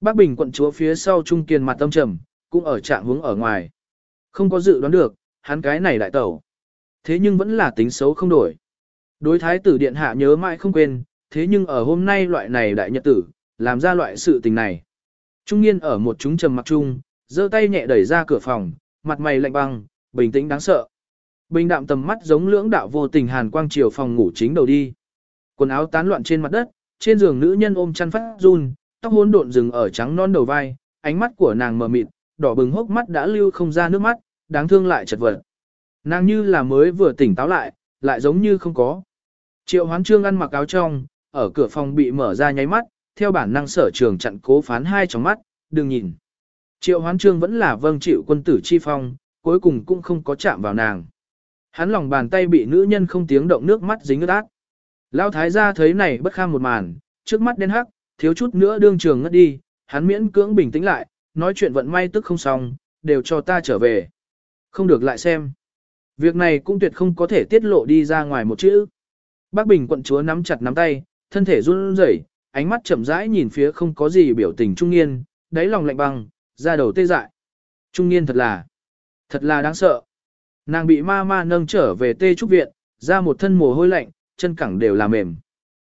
Bác Bình quận chúa phía sau trung kiên mặt tâm trầm, cũng ở trạng hướng ở ngoài. Không có dự đoán được, hắn cái này đại tẩu. Thế nhưng vẫn là tính xấu không đổi. Đối thái tử điện hạ nhớ mãi không quên, thế nhưng ở hôm nay loại này đại nhật tử, làm ra loại sự tình này. Trung niên ở một chúng trầm mặc chung, giơ tay nhẹ đẩy ra cửa phòng, mặt mày lạnh băng, bình tĩnh đáng sợ. Bình đạm tầm mắt giống lưỡng đạo vô tình hàn quang chiều phòng ngủ chính đầu đi. Quần áo tán loạn trên mặt đất, trên giường nữ nhân ôm chăn phát run, tóc hỗn độn rừng ở trắng non đầu vai, ánh mắt của nàng mờ mịt, đỏ bừng hốc mắt đã lưu không ra nước mắt, đáng thương lại chật vật. Nàng như là mới vừa tỉnh táo lại, lại giống như không có. Triệu hoán trương ăn mặc áo trong, ở cửa phòng bị mở ra nháy mắt, theo bản năng sở trường chặn cố phán hai trong mắt, đừng nhìn. Triệu hoán trương vẫn là vâng chịu quân tử chi phong, cuối cùng cũng không có chạm vào nàng. Hắn lòng bàn tay bị nữ nhân không tiếng động nước mắt dính ướt át. Lão thái gia thấy này bất kham một màn, trước mắt đen hắc, thiếu chút nữa đương trường ngất đi, hắn miễn cưỡng bình tĩnh lại, nói chuyện vận may tức không xong, đều cho ta trở về. Không được lại xem. Việc này cũng tuyệt không có thể tiết lộ đi ra ngoài một chữ. Bác Bình quận chúa nắm chặt nắm tay, thân thể run rẩy, ánh mắt chậm rãi nhìn phía không có gì biểu tình trung niên, đáy lòng lạnh băng, ra đầu tê dại. Trung niên thật là, thật là đáng sợ. Nàng bị ma ma nâng trở về tê trúc viện, ra một thân mồ hôi lạnh, chân cẳng đều là mềm.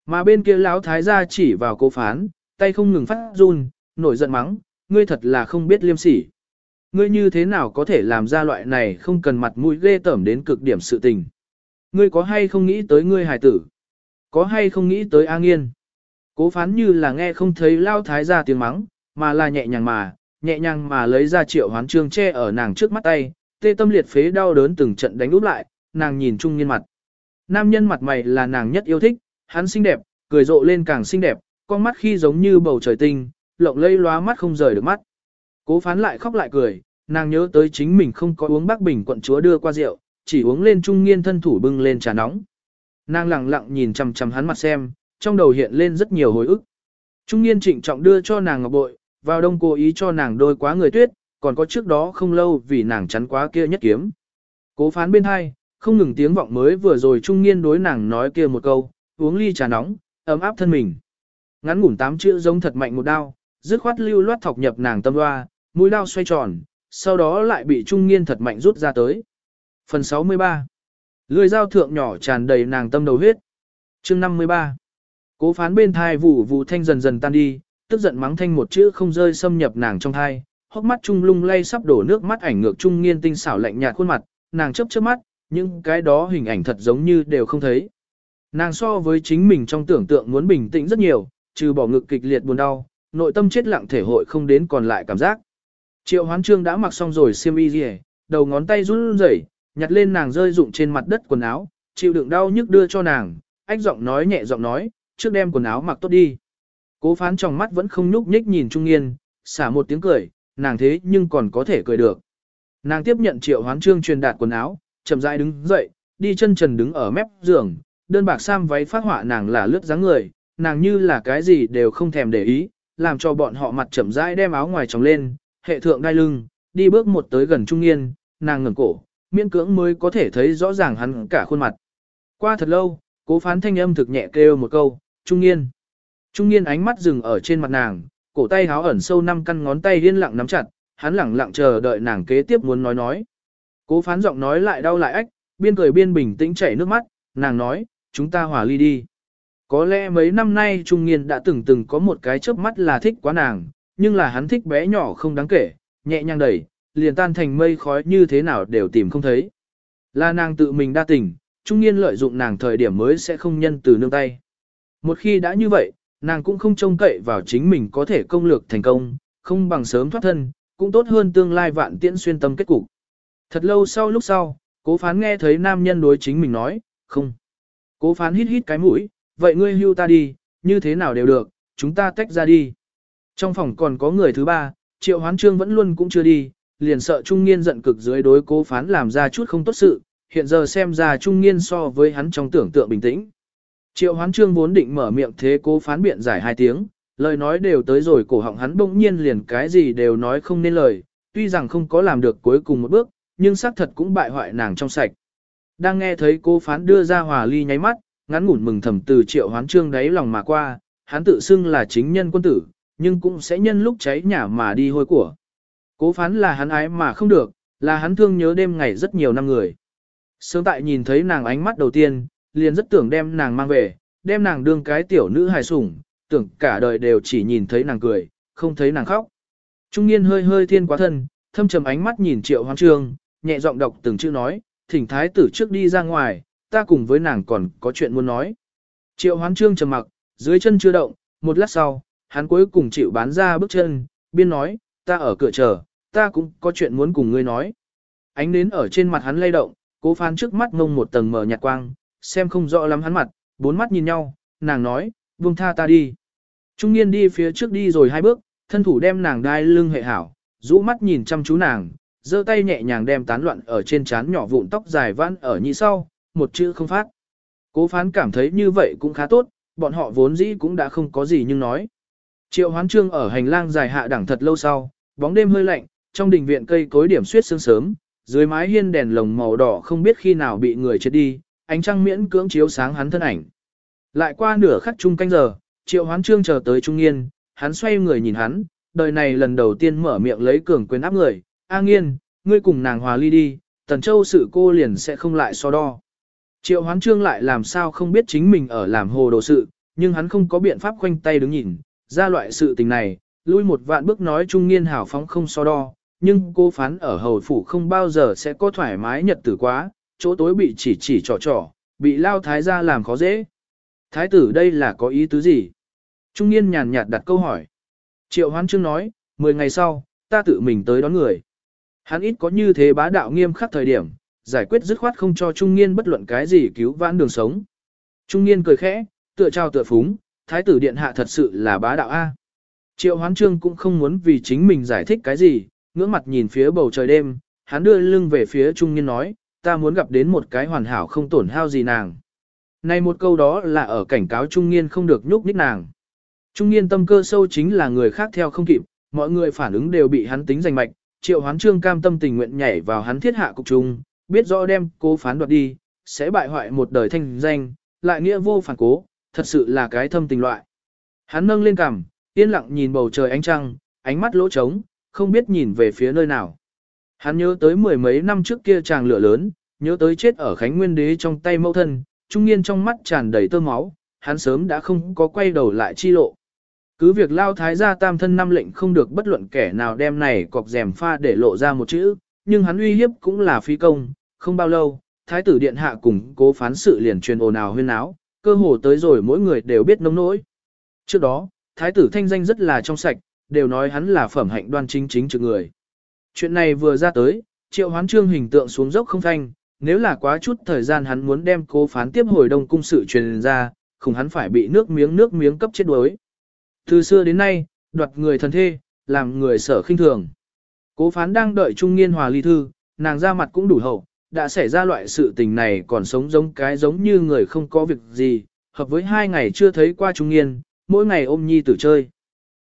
Mà bên kia lão thái gia chỉ vào cô phán, tay không ngừng phát run, nổi giận mắng, ngươi thật là không biết liêm sỉ. Ngươi như thế nào có thể làm ra loại này không cần mặt mũi ghê tởm đến cực điểm sự tình. Ngươi có hay không nghĩ tới ngươi hài tử? Có hay không nghĩ tới A Nghiên? Cố phán như là nghe không thấy lao thái ra tiếng mắng, mà là nhẹ nhàng mà, nhẹ nhàng mà lấy ra triệu hoán trương che ở nàng trước mắt tay, tê tâm liệt phế đau đớn từng trận đánh úp lại, nàng nhìn trung niên mặt. Nam nhân mặt mày là nàng nhất yêu thích, hắn xinh đẹp, cười rộ lên càng xinh đẹp, con mắt khi giống như bầu trời tinh, lộng lây lóa mắt không rời được mắt. Cố phán lại khóc lại cười, nàng nhớ tới chính mình không có uống bác bình quận chúa đưa qua rượu, chỉ uống lên trung niên thân thủ bưng lên trà nóng. Nàng lặng lặng nhìn chằm chằm hắn mặt xem, trong đầu hiện lên rất nhiều hồi ức. Trung niên trịnh trọng đưa cho nàng ngọc bội, vào đông cố ý cho nàng đôi quá người tuyết, còn có trước đó không lâu vì nàng chắn quá kia nhất kiếm. Cố phán bên hai, không ngừng tiếng vọng mới vừa rồi trung niên đối nàng nói kia một câu, uống ly trà nóng, ấm áp thân mình. Ngắn ngủn tám chữ giống thật mạnh một đao, dứt khoát lưu loát thọc nhập nàng tâm hoa, mũi đao xoay tròn, sau đó lại bị trung niên thật mạnh rút ra tới. Phần 63 Lưỡi dao thượng nhỏ tràn đầy nàng tâm đầu huyết. chương 53 Cố phán bên thai vụ vụ thanh dần dần tan đi, tức giận mắng thanh một chữ không rơi xâm nhập nàng trong thai, hốc mắt trung lung lay sắp đổ nước mắt ảnh ngược trung nghiên tinh xảo lạnh nhạt khuôn mặt, nàng chớp chớp mắt, những cái đó hình ảnh thật giống như đều không thấy. Nàng so với chính mình trong tưởng tượng muốn bình tĩnh rất nhiều, trừ bỏ ngực kịch liệt buồn đau, nội tâm chết lặng thể hội không đến còn lại cảm giác. Triệu hoán trương đã mặc xong rồi xiêm y gì, đầu ngón tay run rẩy, nhặt lên nàng rơi rụng trên mặt đất quần áo, chịu đựng đau nhức đưa cho nàng, ách giọng nói nhẹ giọng nói, trước đem quần áo mặc tốt đi. Cố phán trong mắt vẫn không nhúc nhích nhìn Trung Nghiên, xả một tiếng cười, nàng thế nhưng còn có thể cười được. Nàng tiếp nhận triệu hoán trương truyền đạt quần áo, chậm rãi đứng dậy, đi chân trần đứng ở mép giường, đơn bạc sam váy phát họa nàng là lướt dáng người, nàng như là cái gì đều không thèm để ý, làm cho bọn họ mặt chậm rãi đem áo ngoài tròng lên, hệ thượng đai lưng, đi bước một tới gần Trung Nghiên, nàng ngẩng cổ, miễn cưỡng mới có thể thấy rõ ràng hắn cả khuôn mặt. Qua thật lâu, cố phán thanh âm thực nhẹ kêu một câu, Trung Nghiên. Trung niên ánh mắt dừng ở trên mặt nàng, cổ tay háo ẩn sâu năm căn ngón tay yên lặng nắm chặt, hắn lặng lặng chờ đợi nàng kế tiếp muốn nói nói. Cố phán giọng nói lại đau lại ách, biên cười biên bình tĩnh chảy nước mắt, nàng nói, chúng ta hòa ly đi. Có lẽ mấy năm nay Trung Nghiên đã từng từng có một cái chớp mắt là thích quá nàng, nhưng là hắn thích bé nhỏ không đáng kể, nhẹ nhàng đẩy, liền tan thành mây khói như thế nào đều tìm không thấy. Là nàng tự mình đa tình, trung niên lợi dụng nàng thời điểm mới sẽ không nhân từ nương tay. Một khi đã như vậy, nàng cũng không trông cậy vào chính mình có thể công lược thành công, không bằng sớm thoát thân, cũng tốt hơn tương lai vạn tiễn xuyên tâm kết cục. Thật lâu sau lúc sau, cố phán nghe thấy nam nhân đối chính mình nói, không. Cố phán hít hít cái mũi, vậy ngươi hưu ta đi, như thế nào đều được, chúng ta tách ra đi. Trong phòng còn có người thứ ba, triệu hoán trương vẫn luôn cũng chưa đi, liền sợ trung nghiên giận cực dưới đối cố phán làm ra chút không tốt sự, hiện giờ xem ra trung nghiên so với hắn trong tưởng tượng bình tĩnh. Triệu hoán trương vốn định mở miệng thế cố phán biện giải hai tiếng, lời nói đều tới rồi cổ họng hắn bỗng nhiên liền cái gì đều nói không nên lời, tuy rằng không có làm được cuối cùng một bước, nhưng xác thật cũng bại hoại nàng trong sạch. Đang nghe thấy cô phán đưa ra hòa ly nháy mắt, ngắn ngủn mừng thầm từ triệu hoán trương đáy lòng mà qua, hắn tự xưng là chính nhân quân tử, nhưng cũng sẽ nhân lúc cháy nhà mà đi hôi của. Cố phán là hắn ái mà không được, là hắn thương nhớ đêm ngày rất nhiều năm người. Sớm tại nhìn thấy nàng ánh mắt đầu tiên, liền rất tưởng đem nàng mang về, đem nàng đương cái tiểu nữ hài sủng, tưởng cả đời đều chỉ nhìn thấy nàng cười, không thấy nàng khóc. Trung niên hơi hơi thiên quá thân, thâm trầm ánh mắt nhìn triệu Hoán trương, nhẹ giọng đọc từng chữ nói, thỉnh thái tử trước đi ra ngoài, ta cùng với nàng còn có chuyện muốn nói. Triệu hoán trương trầm mặc, dưới chân chưa động, một lát sau, hắn cuối cùng chịu bán ra bước chân, biên nói, ta ở cửa chờ, ta cũng có chuyện muốn cùng ngươi nói. Ánh nến ở trên mặt hắn lay động, cố phán trước mắt ngông một tầng mờ nhạt quang, xem không rõ lắm hắn mặt, bốn mắt nhìn nhau, nàng nói, buông tha ta đi. Trung niên đi phía trước đi rồi hai bước, thân thủ đem nàng đai lưng hệ hảo, rũ mắt nhìn chăm chú nàng, giơ tay nhẹ nhàng đem tán loạn ở trên trán nhỏ vụn tóc dài vãn ở nhị sau, một chữ không phát. Cố phán cảm thấy như vậy cũng khá tốt, bọn họ vốn dĩ cũng đã không có gì nhưng nói. Triệu hoán trương ở hành lang dài hạ đẳng thật lâu sau, bóng đêm hơi lạnh, trong đình viện cây cối điểm suyết sương sớm, dưới mái hiên đèn lồng màu đỏ không biết khi nào bị người chết đi, ánh trăng miễn cưỡng chiếu sáng hắn thân ảnh. Lại qua nửa khắc chung canh giờ, triệu hoán trương chờ tới trung nghiên, hắn xoay người nhìn hắn, đời này lần đầu tiên mở miệng lấy cường quyền áp người, A nghiên, ngươi cùng nàng hòa ly đi, tần châu sự cô liền sẽ không lại so đo. Triệu hoán trương lại làm sao không biết chính mình ở làm hồ đồ sự, nhưng hắn không có biện pháp khoanh tay đứng nhìn, ra loại sự tình này, lui một vạn bước nói trung nghiên hảo phóng không so đo, nhưng cô phán ở hầu phủ không bao giờ sẽ có thoải mái nhật tử quá, chỗ tối bị chỉ chỉ trò trò, bị lao thái gia làm khó dễ. Thái tử đây là có ý tứ gì? Trung niên nhàn nhạt đặt câu hỏi. Triệu hoán trương nói, 10 ngày sau, ta tự mình tới đón người. Hắn ít có như thế bá đạo nghiêm khắc thời điểm, giải quyết dứt khoát không cho Trung niên bất luận cái gì cứu vãn đường sống. Trung niên cười khẽ, tựa trao tựa phúng, thái tử điện hạ thật sự là bá đạo A. Triệu hoán trương cũng không muốn vì chính mình giải thích cái gì, ngưỡng mặt nhìn phía bầu trời đêm, hắn đưa lưng về phía trung niên nói, ta muốn gặp đến một cái hoàn hảo không tổn hao gì nàng. Này một câu đó là ở cảnh cáo trung niên không được nhúc nhích nàng. Trung niên tâm cơ sâu chính là người khác theo không kịp, mọi người phản ứng đều bị hắn tính giành mạch, triệu hoán trương cam tâm tình nguyện nhảy vào hắn thiết hạ cục trung, biết rõ đem cố phán đoạt đi, sẽ bại hoại một đời thanh danh, lại nghĩa vô phản cố, thật sự là cái thâm tình loại. Hắn nâng lên cằm, yên lặng nhìn bầu trời ánh trăng, ánh mắt lỗ trống, không biết nhìn về phía nơi nào. Hắn nhớ tới mười mấy năm trước kia chàng lửa lớn, nhớ tới chết ở Khánh Nguyên Đế trong tay mẫu thân, trung niên trong mắt tràn đầy tơ máu, hắn sớm đã không có quay đầu lại chi lộ. Cứ việc lao thái gia tam thân năm lệnh không được bất luận kẻ nào đem này cọc rèm pha để lộ ra một chữ, nhưng hắn uy hiếp cũng là phi công, không bao lâu, thái tử điện hạ cùng cố phán sự liền truyền ồn ào huyên áo, cơ hồ tới rồi mỗi người đều biết nông nỗi. Trước đó, thái tử thanh danh rất là trong sạch, đều nói hắn là phẩm hạnh đoan chính chính trực người. Chuyện này vừa ra tới, triệu hoán trương hình tượng xuống dốc không thanh, nếu là quá chút thời gian hắn muốn đem cố phán tiếp hồi đông cung sự truyền ra, không hắn phải bị nước miếng nước miếng cấp chết đuối. Từ xưa đến nay, đoạt người thần thê, làm người sở khinh thường. Cố phán đang đợi trung niên hòa ly thư, nàng ra mặt cũng đủ hậu, đã xảy ra loại sự tình này còn sống giống cái giống như người không có việc gì, hợp với hai ngày chưa thấy qua trung niên, mỗi ngày ôm nhi tử chơi.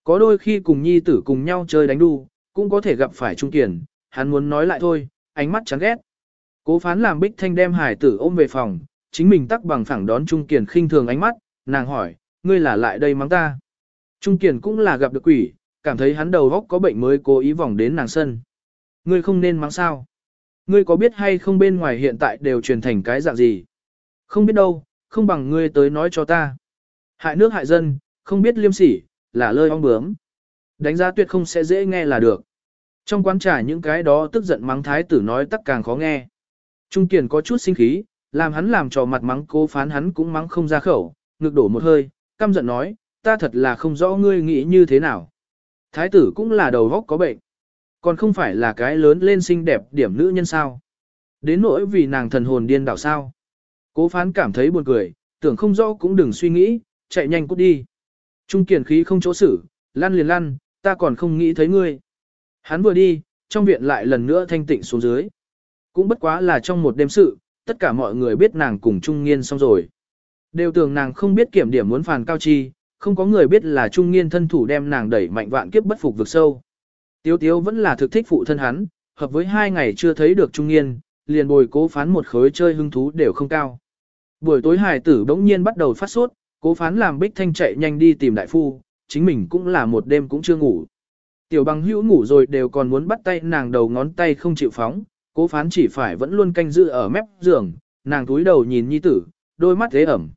Có đôi khi cùng nhi tử cùng nhau chơi đánh đu, cũng có thể gặp phải trung Kiền, hắn muốn nói lại thôi, ánh mắt chán ghét. Cố phán làm bích thanh đem hải tử ôm về phòng, chính mình tắc bằng phẳng đón trung Kiền khinh thường ánh mắt, nàng hỏi, ngươi là lại đây mắng ta. Trung Kiền cũng là gặp được quỷ, cảm thấy hắn đầu góc có bệnh mới cố ý vòng đến nàng sân. Ngươi không nên mắng sao. Ngươi có biết hay không bên ngoài hiện tại đều truyền thành cái dạng gì? Không biết đâu, không bằng ngươi tới nói cho ta. Hại nước hại dân, không biết liêm sỉ, là lơi ong bướm. Đánh giá tuyệt không sẽ dễ nghe là được. Trong quán trà những cái đó tức giận mắng thái tử nói tắc càng khó nghe. Trung Kiền có chút sinh khí, làm hắn làm trò mặt mắng cố phán hắn cũng mắng không ra khẩu, ngực đổ một hơi, căm giận nói, ta thật là không rõ ngươi nghĩ như thế nào. Thái tử cũng là đầu góc có bệnh, còn không phải là cái lớn lên xinh đẹp điểm nữ nhân sao. Đến nỗi vì nàng thần hồn điên đảo sao. Cố phán cảm thấy buồn cười, tưởng không rõ cũng đừng suy nghĩ, chạy nhanh cút đi. Trung kiền khí không chỗ xử, lăn liền lăn, ta còn không nghĩ thấy ngươi. Hắn vừa đi, trong viện lại lần nữa thanh tịnh xuống dưới. Cũng bất quá là trong một đêm sự, tất cả mọi người biết nàng cùng Trung Nghiên xong rồi. Đều tưởng nàng không biết kiểm điểm muốn phàn cao chi, không có người biết là Trung Nghiên thân thủ đem nàng đẩy mạnh vạn kiếp bất phục vực sâu. Tiếu Tiếu vẫn là thực thích phụ thân hắn, hợp với hai ngày chưa thấy được Trung Nghiên, liền bồi cố phán một khối chơi hứng thú đều không cao. Buổi tối Hải tử bỗng nhiên bắt đầu phát sốt, cố phán làm bích thanh chạy nhanh đi tìm đại phu, chính mình cũng là một đêm cũng chưa ngủ. Tiểu bằng hữu ngủ rồi đều còn muốn bắt tay nàng đầu ngón tay không chịu phóng, cố phán chỉ phải vẫn luôn canh giữ ở mép giường, nàng túi đầu nhìn nhi tử, đôi mắt thế ẩm.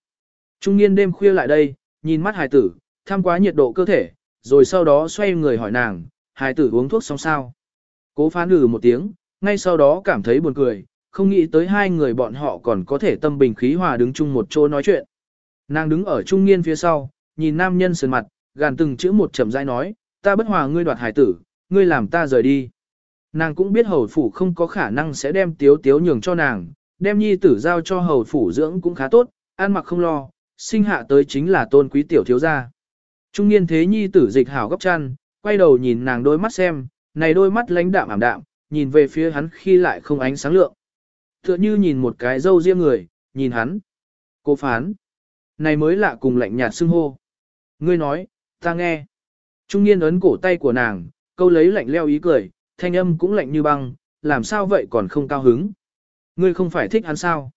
Trung niên đêm khuya lại đây, nhìn mắt hài tử, tham quá nhiệt độ cơ thể, rồi sau đó xoay người hỏi nàng, hài tử uống thuốc xong sao. Cố phán ừ một tiếng, ngay sau đó cảm thấy buồn cười, không nghĩ tới hai người bọn họ còn có thể tâm bình khí hòa đứng chung một chỗ nói chuyện. Nàng đứng ở trung niên phía sau, nhìn nam nhân sườn mặt, gàn từng chữ một chậm rãi nói, ta bất hòa ngươi đoạt hải tử, ngươi làm ta rời đi. Nàng cũng biết hầu phủ không có khả năng sẽ đem tiếu tiếu nhường cho nàng, đem nhi tử giao cho hầu phủ dưỡng cũng khá tốt, ăn mặc không lo, sinh hạ tới chính là tôn quý tiểu thiếu gia. Trung niên thế nhi tử dịch hảo gấp chăn, quay đầu nhìn nàng đôi mắt xem, này đôi mắt lãnh đạm ảm đạm, nhìn về phía hắn khi lại không ánh sáng lượng. Tựa như nhìn một cái dâu riêng người, nhìn hắn. Cô phán. Này mới lạ cùng lạnh nhạt xưng hô. Ngươi nói, ta nghe. Trung niên ấn cổ tay của nàng, câu lấy lạnh leo ý cười, thanh âm cũng lạnh như băng, làm sao vậy còn không cao hứng. Ngươi không phải thích hắn sao?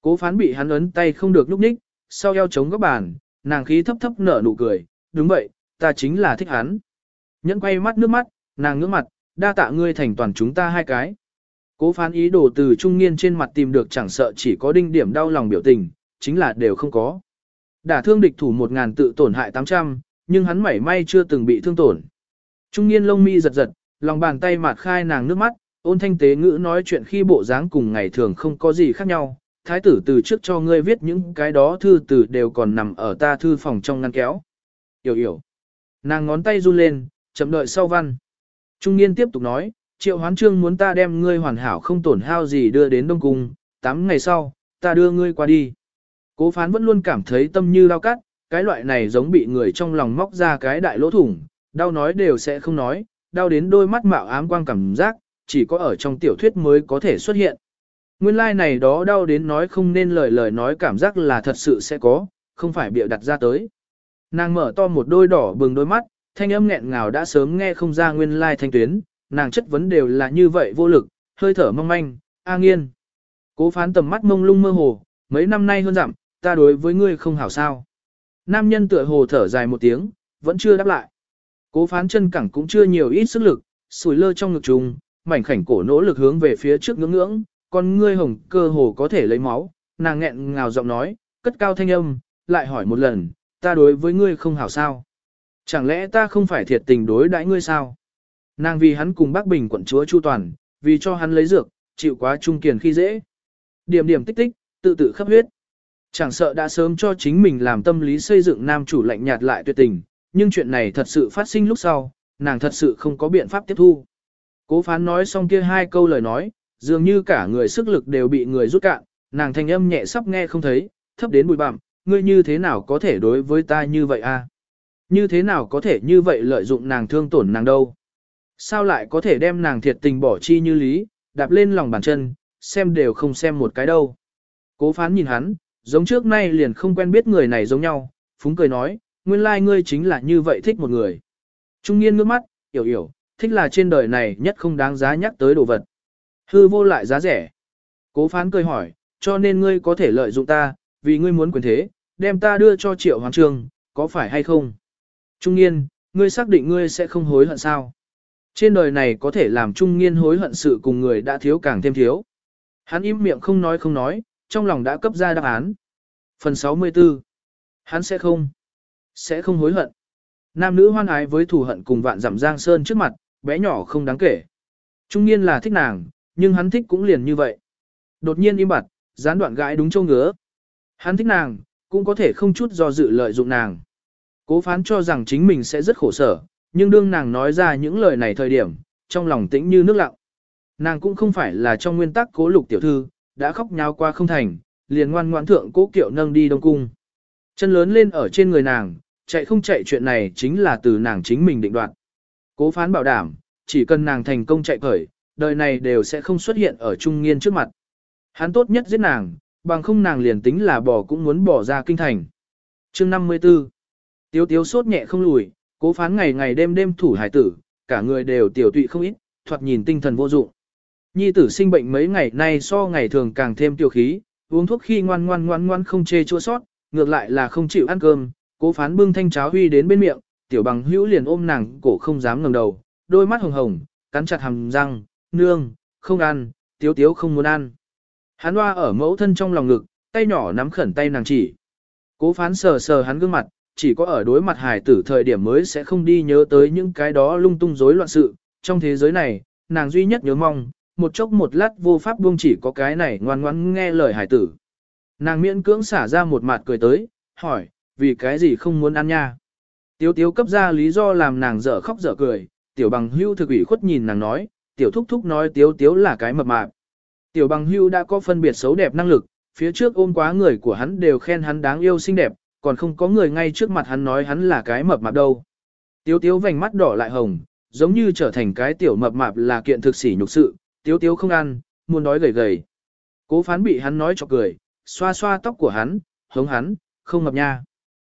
Cố phán bị hắn ấn tay không được lúc ních, sau eo chống góc bàn, nàng khí thấp thấp nở nụ cười, đúng vậy, ta chính là thích hắn. Nhẫn quay mắt nước mắt, nàng ngưỡng mặt, đa tạ ngươi thành toàn chúng ta hai cái. Cố phán ý đồ từ trung niên trên mặt tìm được chẳng sợ chỉ có đinh điểm đau lòng biểu tình, chính là đều không có. Đả thương địch thủ một ngàn tự tổn hại 800, nhưng hắn mảy may chưa từng bị thương tổn. Trung niên lông mi giật giật, lòng bàn tay mạt khai nàng nước mắt, ôn thanh tế ngữ nói chuyện khi bộ dáng cùng ngày thường không có gì khác nhau. Thái tử từ trước cho ngươi viết những cái đó thư từ đều còn nằm ở ta thư phòng trong ngăn kéo. Yểu yểu. Nàng ngón tay run lên, chậm đợi sau văn. Trung niên tiếp tục nói, triệu hoán trương muốn ta đem ngươi hoàn hảo không tổn hao gì đưa đến Đông Cung, 8 ngày sau, ta đưa ngươi qua đi. Cố phán vẫn luôn cảm thấy tâm như lao cắt, cái loại này giống bị người trong lòng móc ra cái đại lỗ thủng, đau nói đều sẽ không nói, đau đến đôi mắt mạo ám quang cảm giác, chỉ có ở trong tiểu thuyết mới có thể xuất hiện. Nguyên lai like này đó đau đến nói không nên lời lời nói cảm giác là thật sự sẽ có, không phải bịa đặt ra tới. Nàng mở to một đôi đỏ bừng đôi mắt, thanh âm nghẹn ngào đã sớm nghe không ra nguyên lai like thanh tuyến, nàng chất vấn đều là như vậy vô lực, hơi thở mong manh, a nghiên. Cố phán tầm mắt mông lung mơ hồ, mấy năm nay hơn dặm, ta đối với ngươi không hảo sao. Nam nhân tựa hồ thở dài một tiếng, vẫn chưa đáp lại. Cố phán chân cẳng cũng chưa nhiều ít sức lực, sùi lơ trong ngực trùng, mảnh khảnh cổ nỗ lực hướng về phía trước ngưỡng ngưỡng, con ngươi hồng cơ hồ có thể lấy máu, nàng nghẹn ngào giọng nói, cất cao thanh âm, lại hỏi một lần, ta đối với ngươi không hảo sao. Chẳng lẽ ta không phải thiệt tình đối đãi ngươi sao? Nàng vì hắn cùng bác bình quận chúa Chu Toàn, vì cho hắn lấy dược, chịu quá trung kiền khi dễ. Điểm điểm tích tích, tự tự khắp huyết. Chẳng sợ đã sớm cho chính mình làm tâm lý xây dựng nam chủ lạnh nhạt lại tuyệt tình, nhưng chuyện này thật sự phát sinh lúc sau, nàng thật sự không có biện pháp tiếp thu. Cố phán nói xong kia hai câu lời nói, dường như cả người sức lực đều bị người rút cạn, nàng thanh âm nhẹ sắp nghe không thấy, thấp đến bụi bặm, ngươi như thế nào có thể đối với ta như vậy a? Như thế nào có thể như vậy lợi dụng nàng thương tổn nàng đâu? Sao lại có thể đem nàng thiệt tình bỏ chi như lý, đạp lên lòng bàn chân, xem đều không xem một cái đâu. Cố phán nhìn hắn, giống trước nay liền không quen biết người này giống nhau, phúng cười nói, nguyên lai like ngươi chính là như vậy thích một người. Trung niên ngước mắt, hiểu hiểu, thích là trên đời này nhất không đáng giá nhắc tới đồ vật. Hư vô lại giá rẻ. Cố phán cười hỏi, cho nên ngươi có thể lợi dụng ta, vì ngươi muốn quyền thế, đem ta đưa cho triệu hoàng Trường, có phải hay không? Trung niên, ngươi xác định ngươi sẽ không hối hận sao? Trên đời này có thể làm trung niên hối hận sự cùng người đã thiếu càng thêm thiếu. Hắn im miệng không nói không nói, trong lòng đã cấp ra đáp án. Phần 64. Hắn sẽ không. Sẽ không hối hận. Nam nữ hoan ái với thù hận cùng vạn dặm giang sơn trước mặt, bé nhỏ không đáng kể. Trung niên là thích nàng, nhưng hắn thích cũng liền như vậy. Đột nhiên im bặt, gián đoạn gãi đúng châu ngứa. Hắn thích nàng, cũng có thể không chút do dự lợi dụng nàng. Cố phán cho rằng chính mình sẽ rất khổ sở, nhưng đương nàng nói ra những lời này thời điểm, trong lòng tĩnh như nước lặng. Nàng cũng không phải là trong nguyên tắc cố lục tiểu thư, đã khóc nháo qua không thành, liền ngoan ngoãn thượng cố kiệu nâng đi đông cung. Chân lớn lên ở trên người nàng, chạy không chạy chuyện này chính là từ nàng chính mình định đoạt. Cố phán bảo đảm, chỉ cần nàng thành công chạy khởi, đời này đều sẽ không xuất hiện ở trung nghiên trước mặt. Hắn tốt nhất giết nàng, bằng không nàng liền tính là bỏ cũng muốn bỏ ra kinh thành. chương 54 Tiếu tiếu sốt nhẹ không lùi, cố phán ngày ngày đêm đêm thủ hải tử, cả người đều tiểu tụy không ít, thoạt nhìn tinh thần vô dụng. Nhi tử sinh bệnh mấy ngày nay so ngày thường càng thêm tiêu khí, uống thuốc khi ngoan ngoan ngoan ngoan không chê chua sót, ngược lại là không chịu ăn cơm, cố phán bưng thanh cháo huy đến bên miệng, tiểu bằng hữu liền ôm nàng cổ không dám ngẩng đầu, đôi mắt hồng hồng, cắn chặt hàm răng, nương, không ăn, tiếu tiếu không muốn ăn. Hắn hoa ở mẫu thân trong lòng ngực, tay nhỏ nắm khẩn tay nàng chỉ. Cố phán sờ sờ hắn gương mặt, chỉ có ở đối mặt Hải tử thời điểm mới sẽ không đi nhớ tới những cái đó lung tung rối loạn sự. Trong thế giới này, nàng duy nhất nhớ mong, một chốc một lát vô pháp buông chỉ có cái này ngoan ngoãn nghe lời hải tử. Nàng miễn cưỡng xả ra một mặt cười tới, hỏi, vì cái gì không muốn ăn nha? Tiếu tiếu cấp ra lý do làm nàng dở khóc dở cười, tiểu bằng hưu thực ủy khuất nhìn nàng nói, tiểu thúc thúc nói tiếu tiếu là cái mập mạp. Tiểu bằng hưu đã có phân biệt xấu đẹp năng lực, phía trước ôm quá người của hắn đều khen hắn đáng yêu xinh đẹp, còn không có người ngay trước mặt hắn nói hắn là cái mập mạp đâu. Tiếu tiếu vành mắt đỏ lại hồng, giống như trở thành cái tiểu mập mạp là kiện thực sỉ nhục sự, tiếu tiếu không ăn, muốn đói gầy gầy. Cố phán bị hắn nói cho cười, xoa xoa tóc của hắn, hống hắn, không ngập nha.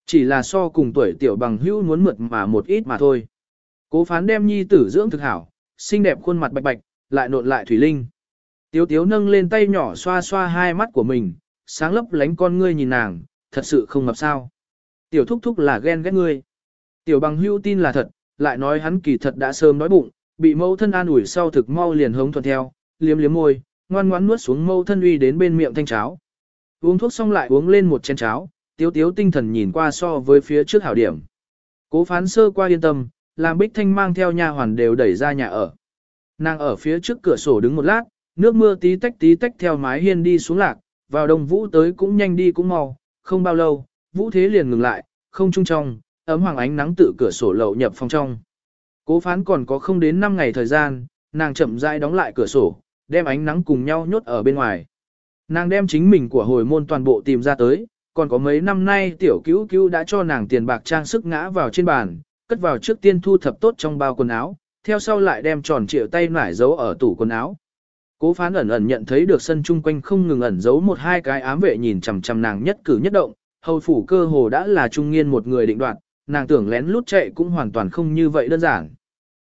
Chỉ là so cùng tuổi tiểu bằng hữu muốn mượt mà một ít mà thôi. Cố phán đem nhi tử dưỡng thực hảo, xinh đẹp khuôn mặt bạch bạch, lại nộn lại thủy linh. Tiếu tiếu nâng lên tay nhỏ xoa xoa hai mắt của mình, sáng lấp lánh con ngươi nhìn nàng, thật sự không ngập sao. Tiểu thúc thúc là ghen ghét ngươi. Tiểu bằng hữu tin là thật, lại nói hắn kỳ thật đã sớm đói bụng, bị mẫu thân an ủi sau thực mau liền hống thuận theo, liếm liếm môi, ngoan ngoãn nuốt xuống mẫu thân uy đến bên miệng thanh cháo. Uống thuốc xong lại uống lên một chén cháo, tiếu tiếu tinh thần nhìn qua so với phía trước hảo điểm. Cố phán sơ qua yên tâm, làm bích thanh mang theo nha hoàn đều đẩy ra nhà ở. Nàng ở phía trước cửa sổ đứng một lát, nước mưa tí tách tí tách theo mái hiên đi xuống lạc, vào đồng vũ tới cũng nhanh đi cũng mau, không bao lâu, vũ thế liền ngừng lại, không trung trong, ấm hoàng ánh nắng tự cửa sổ lậu nhập phòng trong. Cố phán còn có không đến 5 ngày thời gian, nàng chậm rãi đóng lại cửa sổ, đem ánh nắng cùng nhau nhốt ở bên ngoài. Nàng đem chính mình của hồi môn toàn bộ tìm ra tới, còn có mấy năm nay tiểu cứu cứu đã cho nàng tiền bạc trang sức ngã vào trên bàn, cất vào trước tiên thu thập tốt trong bao quần áo, theo sau lại đem tròn triệu tay nải giấu ở tủ quần áo. Cố phán ẩn ẩn nhận thấy được sân chung quanh không ngừng ẩn giấu một hai cái ám vệ nhìn chằm chằm nàng nhất cử nhất động, hầu phủ cơ hồ đã là trung nghiên một người định đoạt, nàng tưởng lén lút chạy cũng hoàn toàn không như vậy đơn giản.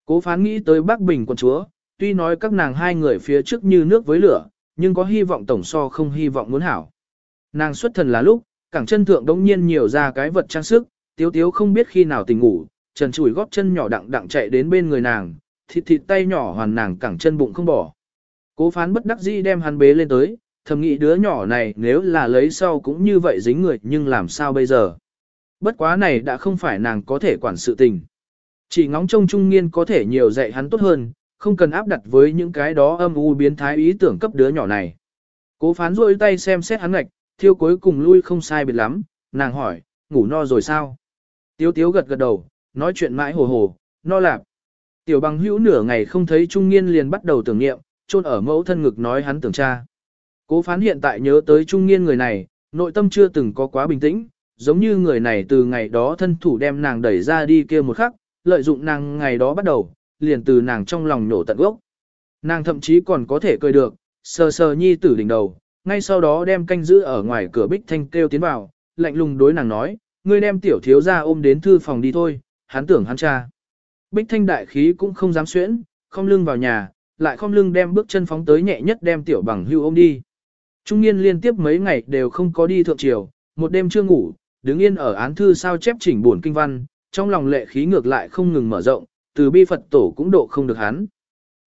Cố phán nghĩ tới Bắc Bình quân chúa, tuy nói các nàng hai người phía trước như nước với lửa, nhưng có hy vọng tổng so không hy vọng muốn hảo. Nàng xuất thần là lúc, cẳng chân thượng đống nhiên nhiều ra cái vật trang sức, tiếu tiếu không biết khi nào tỉnh ngủ, trần chùi góp chân nhỏ đặng đặng chạy đến bên người nàng, thịt thịt tay nhỏ hoàn nàng cẳng chân bụng không bỏ. Cố phán bất đắc dĩ đem hắn bế lên tới, thầm nghĩ đứa nhỏ này nếu là lấy sau cũng như vậy dính người nhưng làm sao bây giờ. Bất quá này đã không phải nàng có thể quản sự tình. Chỉ ngóng trông trung nghiên có thể nhiều dạy hắn tốt hơn, không cần áp đặt với những cái đó âm u biến thái ý tưởng cấp đứa nhỏ này. Cố phán rôi tay xem xét hắn ngạch, thiêu cuối cùng lui không sai biệt lắm, nàng hỏi, ngủ no rồi sao? Tiếu tiếu gật gật đầu, nói chuyện mãi hồ hồ, no lạp. Tiểu bằng hữu nửa ngày không thấy trung nghiên liền bắt đầu tưởng niệm, chôn ở mẫu thân ngực nói hắn tưởng cha. Cố phán hiện tại nhớ tới trung nghiên người này, nội tâm chưa từng có quá bình tĩnh, giống như người này từ ngày đó thân thủ đem nàng đẩy ra đi kia một khắc, lợi dụng nàng ngày đó bắt đầu, liền từ nàng trong lòng nổ tận gốc. Nàng thậm chí còn có thể cười được, sờ sờ nhi tử đỉnh đầu, ngay sau đó đem canh giữ ở ngoài cửa bích thanh kêu tiến vào, lạnh lùng đối nàng nói, ngươi đem tiểu thiếu ra ôm đến thư phòng đi thôi, hắn tưởng hắn cha. Bích thanh đại khí cũng không dám xuyễn, không lưng vào nhà, lại không lưng đem bước chân phóng tới nhẹ nhất đem tiểu bằng hưu ôm đi. Trung niên liên tiếp mấy ngày đều không có đi thượng triều, một đêm chưa ngủ, đứng yên ở án thư sao chép chỉnh buồn kinh văn, trong lòng lệ khí ngược lại không ngừng mở rộng, từ bi Phật tổ cũng độ không được hắn.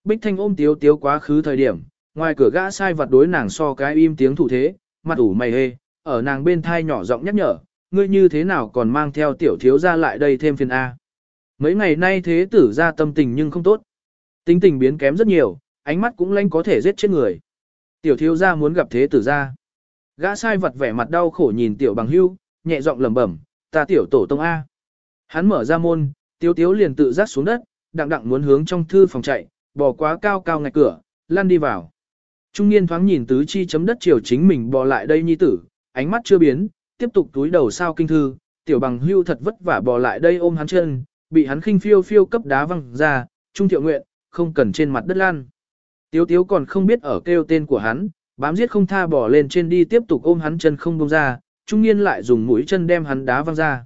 Bích Thanh ôm tiếu tiếu quá khứ thời điểm, ngoài cửa gã sai vật đối nàng so cái im tiếng thủ thế, mặt ủ mày hê, ở nàng bên thai nhỏ giọng nhắc nhở, ngươi như thế nào còn mang theo tiểu thiếu ra lại đây thêm phiền A. Mấy ngày nay thế tử ra tâm tình nhưng không tốt. Tính tình biến kém rất nhiều, ánh mắt cũng lanh có thể giết chết người. Tiểu thiếu gia muốn gặp thế tử gia. Gã sai vật vẻ mặt đau khổ nhìn tiểu bằng hưu, nhẹ giọng lẩm bẩm, ta tiểu tổ tông A. Hắn mở ra môn, tiếu tiếu liền tự rác xuống đất, đặng đặng muốn hướng trong thư phòng chạy, bỏ quá cao cao ngạch cửa, lăn đi vào. Trung niên thoáng nhìn tứ chi chấm đất chiều chính mình bò lại đây nhi tử, ánh mắt chưa biến, tiếp tục túi đầu sao kinh thư, tiểu bằng hưu thật vất vả bò lại đây ôm hắn chân, bị hắn khinh phiêu phiêu cấp đá văng ra, trung thiệu nguyện, không cần trên mặt đất lan. Tiếu tiếu còn không biết ở kêu tên của hắn, bám giết không tha bỏ lên trên đi tiếp tục ôm hắn chân không buông ra, trung niên lại dùng mũi chân đem hắn đá văng ra.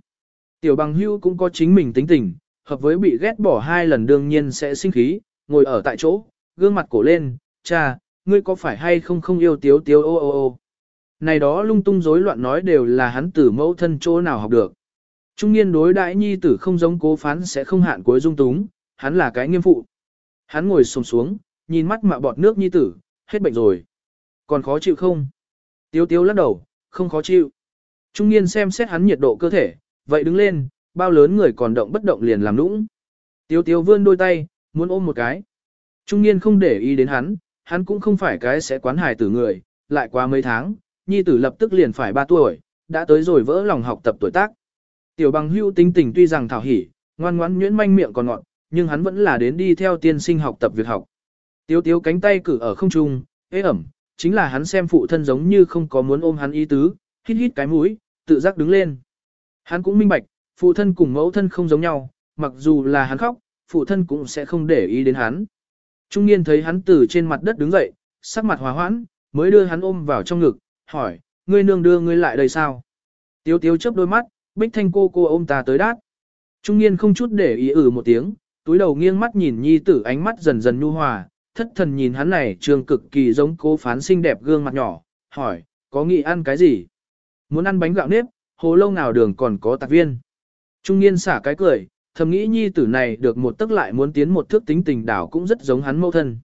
Tiểu bằng hưu cũng có chính mình tính tình, hợp với bị ghét bỏ hai lần đương nhiên sẽ sinh khí, ngồi ở tại chỗ, gương mặt cổ lên, cha, ngươi có phải hay không không yêu tiếu tiếu ô ô ô. Này đó lung tung rối loạn nói đều là hắn tử mẫu thân chỗ nào học được. Trung niên đối đại nhi tử không giống cố phán sẽ không hạn cuối dung túng, hắn là cái nghiêm phụ. Hắn ngồi xổm xuống, nhìn mắt mạ bọt nước nhi tử, hết bệnh rồi. Còn khó chịu không? Tiếu tiếu lắc đầu, không khó chịu. Trung niên xem xét hắn nhiệt độ cơ thể, vậy đứng lên, bao lớn người còn động bất động liền làm nũng. Tiếu tiếu vươn đôi tay, muốn ôm một cái. Trung niên không để ý đến hắn, hắn cũng không phải cái sẽ quán hài tử người, lại qua mấy tháng, nhi tử lập tức liền phải 3 tuổi, đã tới rồi vỡ lòng học tập tuổi tác. Tiểu bằng hưu tính tình tuy rằng thảo hỉ, ngoan ngoãn nhuyễn manh miệng còn ngọn, nhưng hắn vẫn là đến đi theo tiên sinh học tập việc học. Tiếu tiếu cánh tay cử ở không trung, ế ẩm, chính là hắn xem phụ thân giống như không có muốn ôm hắn ý tứ, hít hít cái mũi, tự giác đứng lên. Hắn cũng minh bạch, phụ thân cùng mẫu thân không giống nhau, mặc dù là hắn khóc, phụ thân cũng sẽ không để ý đến hắn. Trung niên thấy hắn từ trên mặt đất đứng dậy, sắc mặt hòa hoãn, mới đưa hắn ôm vào trong ngực, hỏi, ngươi nương đưa ngươi lại đây sao? Tiếu tiếu chớp đôi mắt, bích thanh cô cô ôm ta tới đát. Trung niên không chút để ý ử một tiếng, túi đầu nghiêng mắt nhìn nhi tử ánh mắt dần dần nhu hòa, thất thần nhìn hắn này trường cực kỳ giống cố phán xinh đẹp gương mặt nhỏ, hỏi, có nghĩ ăn cái gì? Muốn ăn bánh gạo nếp, hồ lâu nào đường còn có tạc viên. Trung niên xả cái cười, thầm nghĩ nhi tử này được một tức lại muốn tiến một thước tính tình đảo cũng rất giống hắn mâu thân.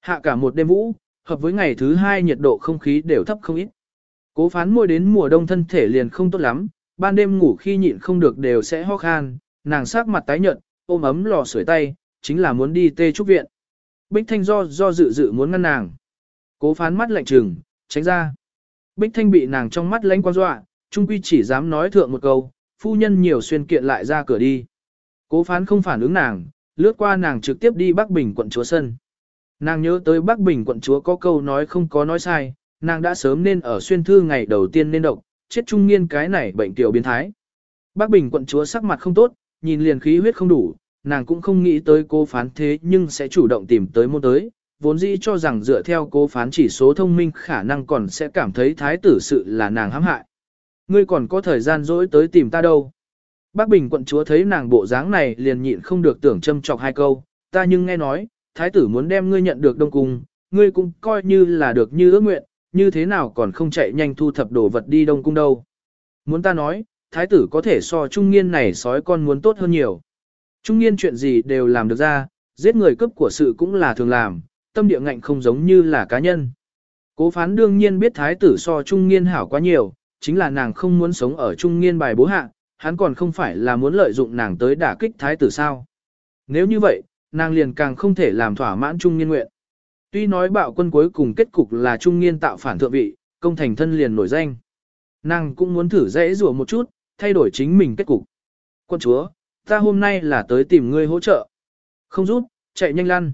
Hạ cả một đêm vũ, hợp với ngày thứ hai nhiệt độ không khí đều thấp không ít. Cố phán môi đến mùa đông thân thể liền không tốt lắm, ban đêm ngủ khi nhịn không được đều sẽ ho khan, nàng sắc mặt tái nhợt, ôm ấm lò sưởi tay, chính là muốn đi tê trúc viện. Bích Thanh do do dự dự muốn ngăn nàng. Cố phán mắt lạnh trừng, tránh ra. Bích Thanh bị nàng trong mắt lánh quan dọa, trung quy chỉ dám nói thượng một câu, phu nhân nhiều xuyên kiện lại ra cửa đi. Cố phán không phản ứng nàng, lướt qua nàng trực tiếp đi Bắc Bình quận chúa sân. Nàng nhớ tới Bắc Bình quận chúa có câu nói không có nói sai, nàng đã sớm nên ở xuyên thư ngày đầu tiên nên độc, chết trung niên cái này bệnh tiểu biến thái. Bắc Bình quận chúa sắc mặt không tốt, nhìn liền khí huyết không đủ, nàng cũng không nghĩ tới cô phán thế nhưng sẽ chủ động tìm tới môn tới, vốn dĩ cho rằng dựa theo cô phán chỉ số thông minh khả năng còn sẽ cảm thấy thái tử sự là nàng hãm hại. Ngươi còn có thời gian dỗi tới tìm ta đâu. Bác Bình quận chúa thấy nàng bộ dáng này liền nhịn không được tưởng châm chọc hai câu, ta nhưng nghe nói, thái tử muốn đem ngươi nhận được đông cung, ngươi cũng coi như là được như ước nguyện, như thế nào còn không chạy nhanh thu thập đồ vật đi đông cung đâu. Muốn ta nói, thái tử có thể so trung nghiên này sói con muốn tốt hơn nhiều. Trung nghiên chuyện gì đều làm được ra, giết người cướp của sự cũng là thường làm, tâm địa ngạnh không giống như là cá nhân. Cố phán đương nhiên biết thái tử so trung nghiên hảo quá nhiều, chính là nàng không muốn sống ở trung nghiên bài bố hạ, hắn còn không phải là muốn lợi dụng nàng tới đả kích thái tử sao. Nếu như vậy, nàng liền càng không thể làm thỏa mãn trung nghiên nguyện. Tuy nói bạo quân cuối cùng kết cục là trung nghiên tạo phản thượng vị, công thành thân liền nổi danh. Nàng cũng muốn thử dễ rùa một chút, thay đổi chính mình kết cục. Quân chúa, ta hôm nay là tới tìm ngươi hỗ trợ. Không rút, chạy nhanh lăn.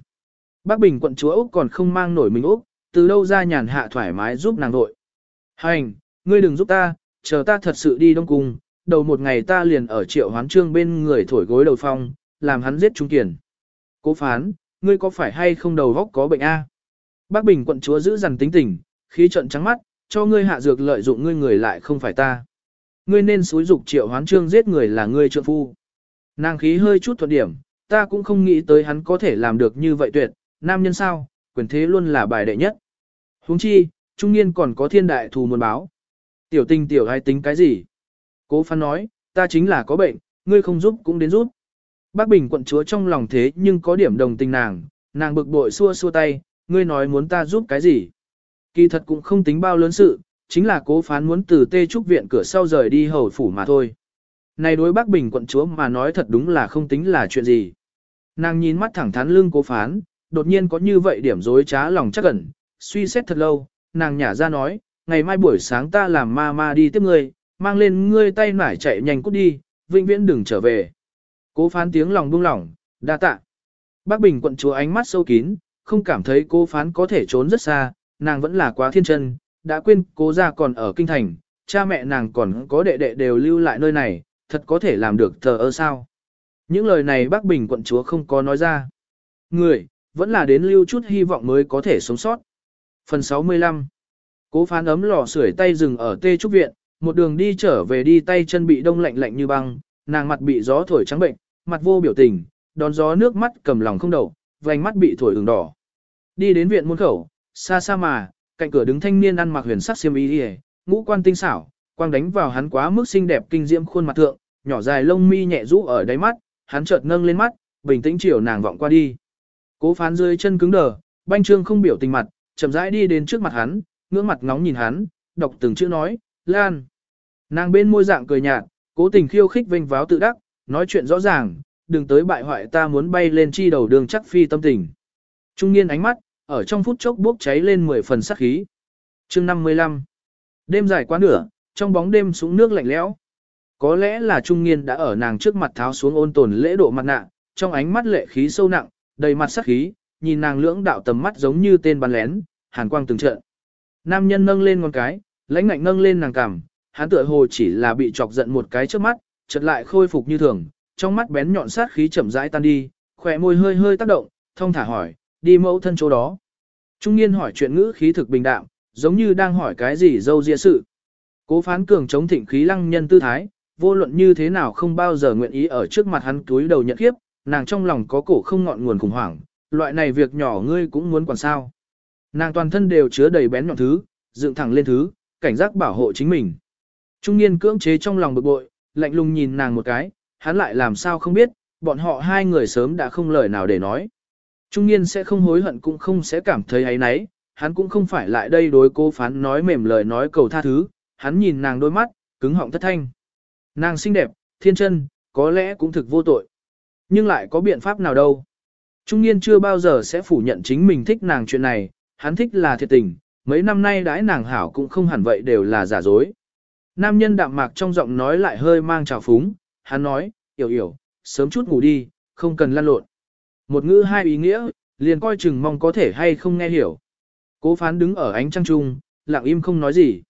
Bác Bình quận chúa Úc còn không mang nổi mình Úc, từ đâu ra nhàn hạ thoải mái giúp nàng đội. Hành, ngươi đừng giúp ta, chờ ta thật sự đi đông cung, đầu một ngày ta liền ở triệu hoán trương bên người thổi gối đầu phong, làm hắn giết trung kiền. Cố phán, ngươi có phải hay không đầu góc có bệnh a? Bác Bình quận chúa giữ dằn tính tình, khí trận trắng mắt, cho ngươi hạ dược lợi dụng ngươi người lại không phải ta. Ngươi nên xúi dục triệu hoán trương giết người là ngươi trượng phu. Nàng khí hơi chút thuận điểm, ta cũng không nghĩ tới hắn có thể làm được như vậy tuyệt, nam nhân sao, quyền thế luôn là bài đệ nhất. huống chi, trung niên còn có thiên đại thù muốn báo. Tiểu tình tiểu hay tính cái gì? Cố phán nói, ta chính là có bệnh, ngươi không giúp cũng đến giúp. Bác Bình quận chúa trong lòng thế nhưng có điểm đồng tình nàng, nàng bực bội xua xua tay, ngươi nói muốn ta giúp cái gì. Kỳ thật cũng không tính bao lớn sự, chính là cố phán muốn từ tê trúc viện cửa sau rời đi hầu phủ mà thôi. Này đối bác Bình quận chúa mà nói thật đúng là không tính là chuyện gì. Nàng nhìn mắt thẳng thắn lưng cố phán, đột nhiên có như vậy điểm dối trá lòng chắc ẩn, suy xét thật lâu, nàng nhả ra nói, ngày mai buổi sáng ta làm ma ma đi tiếp ngươi, mang lên ngươi tay nải chạy nhanh cút đi, vĩnh viễn đừng trở về. Cố phán tiếng lòng buông lỏng, đa tạ. Bác Bình quận chúa ánh mắt sâu kín, không cảm thấy cô phán có thể trốn rất xa, nàng vẫn là quá thiên chân, đã quên cố ra còn ở kinh thành, cha mẹ nàng còn có đệ đệ đều lưu lại nơi này, thật có thể làm được thờ ơ sao. Những lời này bác Bình quận chúa không có nói ra. Người, vẫn là đến lưu chút hy vọng mới có thể sống sót. Phần 65 Cố phán ấm lò sưởi tay dừng ở tê trúc viện, một đường đi trở về đi tay chân bị đông lạnh lạnh như băng, nàng mặt bị gió thổi trắng bệnh, mặt vô biểu tình, đón gió nước mắt cầm lòng không đầu, vành mắt bị thổi ửng đỏ. Đi đến viện môn khẩu, xa xa mà, cạnh cửa đứng thanh niên ăn mặc huyền sắc xiêm y, ngũ quan tinh xảo, quang đánh vào hắn quá mức xinh đẹp kinh diễm khuôn mặt thượng, nhỏ dài lông mi nhẹ rũ ở đáy mắt, hắn chợt nâng lên mắt, bình tĩnh chiều nàng vọng qua đi. Cố phán dưới chân cứng đờ, banh trương không biểu tình mặt, chậm rãi đi đến trước mặt hắn, ngưỡng mặt ngóng nhìn hắn, đọc từng chữ nói, Lan. Nàng bên môi dạng cười nhạt, cố tình khiêu khích vênh váo tự đắc, nói chuyện rõ ràng, đừng tới bại hoại ta muốn bay lên chi đầu đường chắc phi tâm tình. Trung niên ánh mắt, ở trong phút chốc bốc cháy lên 10 phần sắc khí. chương 55. Đêm dài quá nửa, trong bóng đêm súng nước lạnh lẽo. Có lẽ là trung niên đã ở nàng trước mặt tháo xuống ôn tồn lễ độ mặt nạ, trong ánh mắt lệ khí sâu nặng, đầy mặt sắc khí, nhìn nàng lưỡng đạo tầm mắt giống như tên bắn lén, hàn quang từng trận. Nam nhân nâng lên ngón cái, lãnh ngạnh nâng lên nàng cằm, hắn tựa hồ chỉ là bị chọc giận một cái trước mắt, chợt lại khôi phục như thường, trong mắt bén nhọn sát khí chậm rãi tan đi, khỏe môi hơi hơi tác động, thông thả hỏi, đi mẫu thân chỗ đó. Trung niên hỏi chuyện ngữ khí thực bình đạm, giống như đang hỏi cái gì dâu dịa sự. Cố phán cường chống thịnh khí lăng nhân tư thái, vô luận như thế nào không bao giờ nguyện ý ở trước mặt hắn túi đầu nhận kiếp, nàng trong lòng có cổ không ngọn nguồn khủng hoảng, loại này việc nhỏ ngươi cũng muốn quản sao. Nàng toàn thân đều chứa đầy bén nhọn thứ, dựng thẳng lên thứ, cảnh giác bảo hộ chính mình. Trung niên cưỡng chế trong lòng bực bội, lạnh lùng nhìn nàng một cái, hắn lại làm sao không biết, bọn họ hai người sớm đã không lời nào để nói. Trung niên sẽ không hối hận cũng không sẽ cảm thấy ấy nấy, hắn cũng không phải lại đây đối cô phán nói mềm lời nói cầu tha thứ, hắn nhìn nàng đôi mắt, cứng họng thất thanh. Nàng xinh đẹp, thiên chân, có lẽ cũng thực vô tội. Nhưng lại có biện pháp nào đâu. Trung niên chưa bao giờ sẽ phủ nhận chính mình thích nàng chuyện này, hắn thích là thiệt tình, mấy năm nay đãi nàng hảo cũng không hẳn vậy đều là giả dối. Nam nhân đạm mạc trong giọng nói lại hơi mang trào phúng, hắn nói, hiểu hiểu, sớm chút ngủ đi, không cần lăn lộn. Một ngữ hai ý nghĩa, liền coi chừng mong có thể hay không nghe hiểu. Cố phán đứng ở ánh trăng trung, lặng im không nói gì.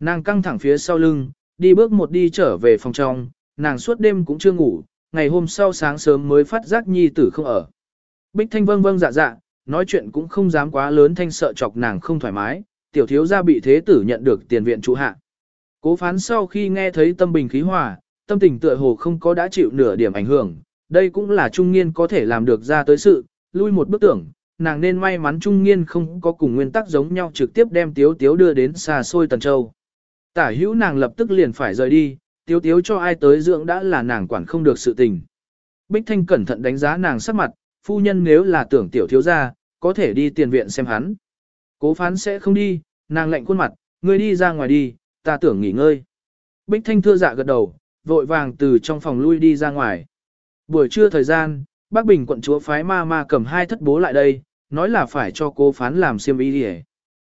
Nàng căng thẳng phía sau lưng, đi bước một đi trở về phòng trong, nàng suốt đêm cũng chưa ngủ, ngày hôm sau sáng sớm mới phát giác nhi tử không ở. Bích Thanh vâng vâng dạ dạ, nói chuyện cũng không dám quá lớn thanh sợ chọc nàng không thoải mái, tiểu thiếu gia bị thế tử nhận được tiền viện trụ hạ. Cố phán sau khi nghe thấy tâm bình khí hòa, tâm tình tựa hồ không có đã chịu nửa điểm ảnh hưởng, đây cũng là trung nghiên có thể làm được ra tới sự, lui một bước tưởng, nàng nên may mắn trung nghiên không có cùng nguyên tắc giống nhau trực tiếp đem tiếu tiếu đưa đến xa xôi tần châu. Tả hữu nàng lập tức liền phải rời đi, tiếu tiếu cho ai tới dưỡng đã là nàng quản không được sự tình. Bích Thanh cẩn thận đánh giá nàng sắc mặt, phu nhân nếu là tưởng tiểu thiếu gia, có thể đi tiền viện xem hắn. Cố phán sẽ không đi, nàng lạnh khuôn mặt, ngươi đi ra ngoài đi, ta tưởng nghỉ ngơi. Bích Thanh thưa dạ gật đầu, vội vàng từ trong phòng lui đi ra ngoài. Buổi trưa thời gian, Bác Bình quận chúa phái ma ma cầm hai thất bố lại đây, nói là phải cho cô phán làm xiêm y đi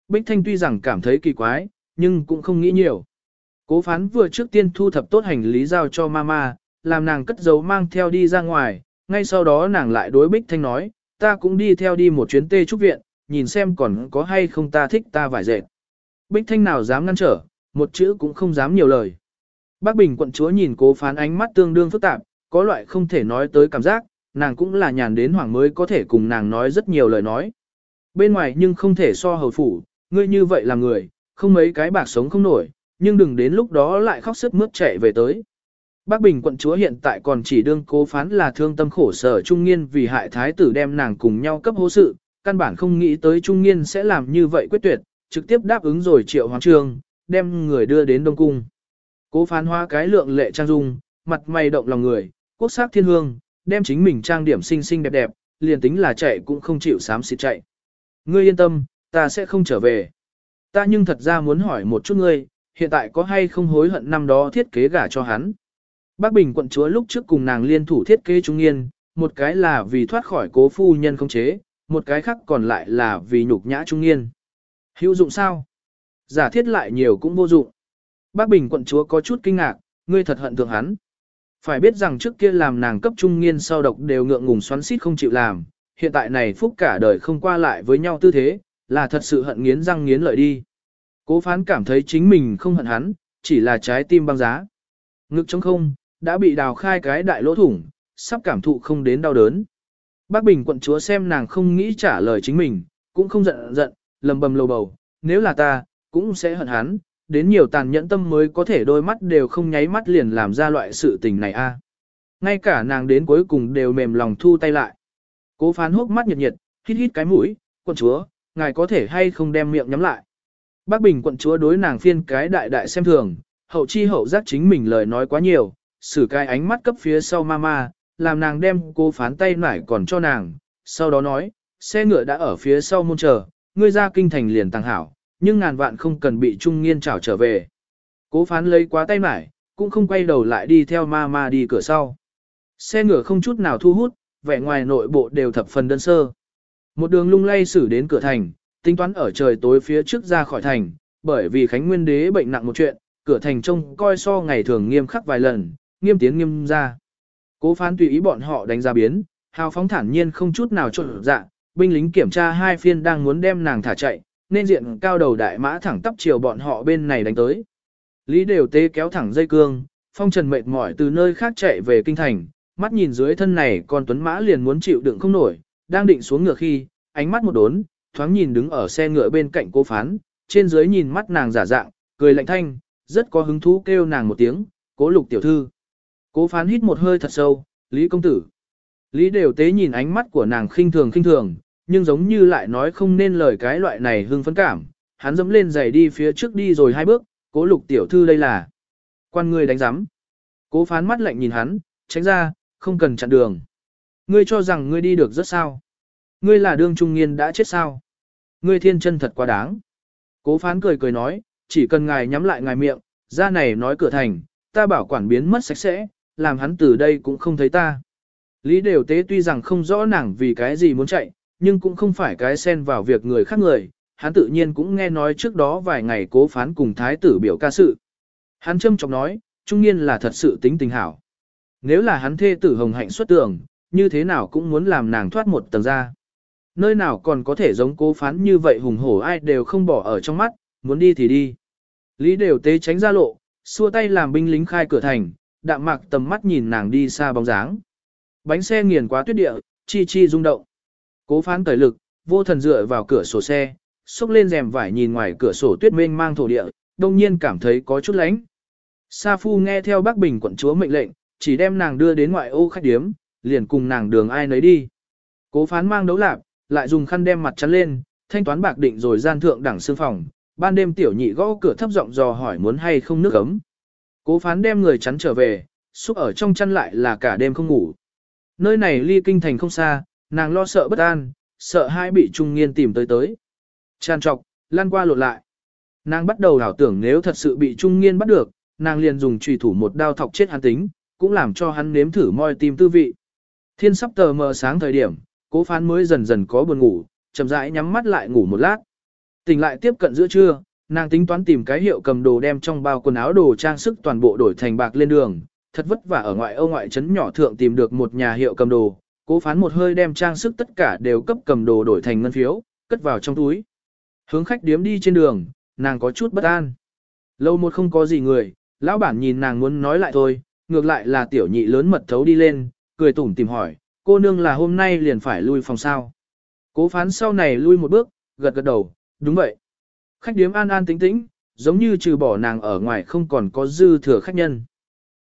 Bích Thanh tuy rằng cảm thấy kỳ quái, nhưng cũng không nghĩ nhiều. Cố phán vừa trước tiên thu thập tốt hành lý giao cho mama, làm nàng cất giấu mang theo đi ra ngoài, ngay sau đó nàng lại đối Bích Thanh nói, ta cũng đi theo đi một chuyến tê trúc viện, nhìn xem còn có hay không ta thích ta vải dệt. Bích Thanh nào dám ngăn trở, một chữ cũng không dám nhiều lời. Bác Bình quận chúa nhìn cố phán ánh mắt tương đương phức tạp, có loại không thể nói tới cảm giác, nàng cũng là nhàn đến hoảng mới có thể cùng nàng nói rất nhiều lời nói. Bên ngoài nhưng không thể so hầu phủ, ngươi như vậy là người, không mấy cái bạc sống không nổi, nhưng đừng đến lúc đó lại khóc sức mướt chạy về tới. Bác Bình quận chúa hiện tại còn chỉ đương cố phán là thương tâm khổ sở Trung Nghiên vì hại thái tử đem nàng cùng nhau cấp hố sự, căn bản không nghĩ tới Trung Nghiên sẽ làm như vậy quyết tuyệt, trực tiếp đáp ứng rồi triệu hoàng trường đem người đưa đến Đông Cung. Cố phán hoa cái lượng lệ trang dung, mặt mày động lòng người, quốc sắc thiên hương, đem chính mình trang điểm xinh xinh đẹp đẹp, liền tính là chạy cũng không chịu sám xịt chạy. Ngươi yên tâm, ta sẽ không trở về. Ta nhưng thật ra muốn hỏi một chút ngươi, hiện tại có hay không hối hận năm đó thiết kế gả cho hắn. Bác Bình quận chúa lúc trước cùng nàng liên thủ thiết kế trung nghiên, một cái là vì thoát khỏi cố phu nhân không chế, một cái khác còn lại là vì nhục nhã trung nghiên. Hữu dụng sao? Giả thiết lại nhiều cũng vô dụng. Bác Bình quận chúa có chút kinh ngạc, ngươi thật hận thượng hắn. Phải biết rằng trước kia làm nàng cấp trung nghiên sau độc đều ngượng ngùng xoắn xít không chịu làm, hiện tại này phúc cả đời không qua lại với nhau tư thế, là thật sự hận nghiến răng nghiến lợi đi. Cố phán cảm thấy chính mình không hận hắn, chỉ là trái tim băng giá. Ngực trống không, đã bị đào khai cái đại lỗ thủng, sắp cảm thụ không đến đau đớn. Bác Bình quận chúa xem nàng không nghĩ trả lời chính mình, cũng không giận giận, lầm bầm lầu bầu, nếu là ta, cũng sẽ hận hắn, đến nhiều tàn nhẫn tâm mới có thể đôi mắt đều không nháy mắt liền làm ra loại sự tình này a. Ngay cả nàng đến cuối cùng đều mềm lòng thu tay lại. Cố phán hốc mắt nhiệt nhiệt, hít hít cái mũi, quận chúa, ngài có thể hay không đem miệng nhắm lại. Bác Bình quận chúa đối nàng phiên cái đại đại xem thường, hậu chi hậu giác chính mình lời nói quá nhiều, xử cái ánh mắt cấp phía sau mama, làm nàng đem cô phán tay nải còn cho nàng, sau đó nói, xe ngựa đã ở phía sau môn chờ, ngươi ra kinh thành liền tăng hảo, nhưng ngàn vạn không cần bị trung nghiên trảo trở về. Cố phán lấy quá tay nải, cũng không quay đầu lại đi theo mama đi cửa sau. Xe ngựa không chút nào thu hút, vẻ ngoài nội bộ đều thập phần đơn sơ. Một đường lung lay xử đến cửa thành, tính toán ở trời tối phía trước ra khỏi thành, bởi vì Khánh Nguyên Đế bệnh nặng một chuyện, cửa thành trông coi so ngày thường nghiêm khắc vài lần, nghiêm tiến nghiêm ra. Cố phán tùy ý bọn họ đánh ra biến, hào phóng thản nhiên không chút nào trộn dạ, binh lính kiểm tra hai phiên đang muốn đem nàng thả chạy, nên diện cao đầu đại mã thẳng tắp chiều bọn họ bên này đánh tới. Lý đều tê kéo thẳng dây cương, phong trần mệt mỏi từ nơi khác chạy về kinh thành, mắt nhìn dưới thân này con tuấn mã liền muốn chịu đựng không nổi, đang định xuống ngựa khi, ánh mắt một đốn, thoáng nhìn đứng ở xe ngựa bên cạnh cô phán, trên dưới nhìn mắt nàng giả dạng, cười lạnh thanh, rất có hứng thú kêu nàng một tiếng, cố lục tiểu thư. Cố phán hít một hơi thật sâu, Lý công tử. Lý đều tế nhìn ánh mắt của nàng khinh thường khinh thường, nhưng giống như lại nói không nên lời cái loại này hưng phấn cảm. Hắn dẫm lên giày đi phía trước đi rồi hai bước, cố lục tiểu thư đây là. Quan ngươi đánh giám. Cố phán mắt lạnh nhìn hắn, tránh ra, không cần chặn đường. Ngươi cho rằng ngươi đi được rất sao. Ngươi là đương trung nghiên đã chết sao. Ngươi thiên chân thật quá đáng. Cố phán cười cười nói, chỉ cần ngài nhắm lại ngài miệng, ra này nói cửa thành, ta bảo quản biến mất sạch sẽ, làm hắn từ đây cũng không thấy ta. Lý đều tế tuy rằng không rõ nàng vì cái gì muốn chạy, nhưng cũng không phải cái xen vào việc người khác người, hắn tự nhiên cũng nghe nói trước đó vài ngày cố phán cùng thái tử biểu ca sự. Hắn châm trọng nói, trung niên là thật sự tính tình hảo. Nếu là hắn thê tử hồng hạnh xuất tưởng, như thế nào cũng muốn làm nàng thoát một tầng ra. Nơi nào còn có thể giống cố phán như vậy hùng hổ ai đều không bỏ ở trong mắt, muốn đi thì đi. Lý đều tế tránh ra lộ, xua tay làm binh lính khai cửa thành, đạm mạc tầm mắt nhìn nàng đi xa bóng dáng. Bánh xe nghiền quá tuyết địa, chi chi rung động. Cố phán cởi lực, vô thần dựa vào cửa sổ xe, xúc lên rèm vải nhìn ngoài cửa sổ tuyết mênh mang thổ địa, đông nhiên cảm thấy có chút lánh. Sa Phu nghe theo bác Bình quận chúa mệnh lệnh, chỉ đem nàng đưa đến ngoại ô khách điếm, liền cùng nàng đường ai nấy đi. Cố phán mang đấu lạp, lại dùng khăn đem mặt chắn lên, thanh toán bạc định rồi gian thượng đẳng sư phòng, ban đêm tiểu nhị gõ cửa thấp giọng dò hỏi muốn hay không nước ấm. Cố phán đem người chắn trở về, xúc ở trong chăn lại là cả đêm không ngủ. Nơi này ly kinh thành không xa, nàng lo sợ bất an, sợ hai bị trung nghiên tìm tới tới. Tràn trọc, lan qua lột lại. Nàng bắt đầu đảo tưởng nếu thật sự bị trung nghiên bắt được, nàng liền dùng trùy thủ một đao thọc chết hắn tính, cũng làm cho hắn nếm thử moi tim tư vị. Thiên sắp tờ mờ sáng thời điểm, cố phán mới dần dần có buồn ngủ, chậm rãi nhắm mắt lại ngủ một lát. Tỉnh lại tiếp cận giữa trưa, nàng tính toán tìm cái hiệu cầm đồ đem trong bao quần áo đồ trang sức toàn bộ đổi thành bạc lên đường, thật vất vả ở ngoại ô ngoại trấn nhỏ thượng tìm được một nhà hiệu cầm đồ, cố phán một hơi đem trang sức tất cả đều cấp cầm đồ đổi thành ngân phiếu, cất vào trong túi. Hướng khách điếm đi trên đường, nàng có chút bất an. Lâu một không có gì người, lão bản nhìn nàng muốn nói lại thôi, ngược lại là tiểu nhị lớn mật thấu đi lên, cười tủm tìm hỏi, cô nương là hôm nay liền phải lui phòng sao. Cố phán sau này lui một bước, gật gật đầu, đúng vậy. Khách điếm an an tĩnh tĩnh, giống như trừ bỏ nàng ở ngoài không còn có dư thừa khách nhân.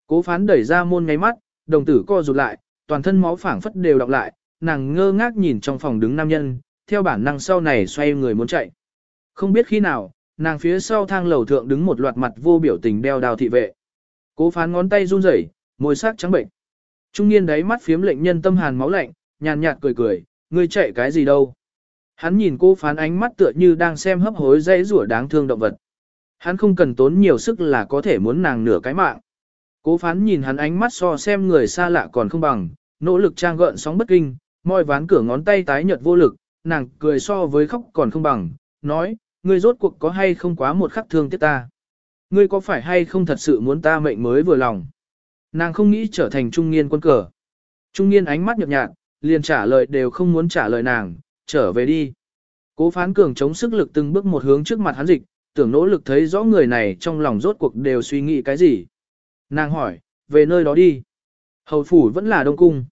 Cố phán đẩy ra môn ngay mắt, đồng tử co rụt lại, toàn thân máu phảng phất đều đọc lại, nàng ngơ ngác nhìn trong phòng đứng nam nhân, theo bản năng sau này xoay người muốn chạy. Không biết khi nào, nàng phía sau thang lầu thượng đứng một loạt mặt vô biểu tình đeo đào thị vệ. Cố phán ngón tay run rẩy, môi sắc trắng bệnh. Trung niên đáy mắt phiếm lệnh nhân tâm hàn máu lạnh, nhàn nhạt cười cười, ngươi chạy cái gì đâu. Hắn nhìn cô phán ánh mắt tựa như đang xem hấp hối dãy rủa đáng thương động vật. Hắn không cần tốn nhiều sức là có thể muốn nàng nửa cái mạng. Cố phán nhìn hắn ánh mắt so xem người xa lạ còn không bằng, nỗ lực trang gợn sóng bất kinh, môi ván cửa ngón tay tái nhợt vô lực, nàng cười so với khóc còn không bằng, nói, ngươi rốt cuộc có hay không quá một khắc thương tiếc ta. Ngươi có phải hay không thật sự muốn ta mệnh mới vừa lòng. Nàng không nghĩ trở thành trung niên quân cờ. Trung niên ánh mắt nhợt nhạt, liền trả lời đều không muốn trả lời nàng, trở về đi. Cố phán cường chống sức lực từng bước một hướng trước mặt hắn dịch, tưởng nỗ lực thấy rõ người này trong lòng rốt cuộc đều suy nghĩ cái gì. Nàng hỏi, về nơi đó đi. Hầu phủ vẫn là đông cung.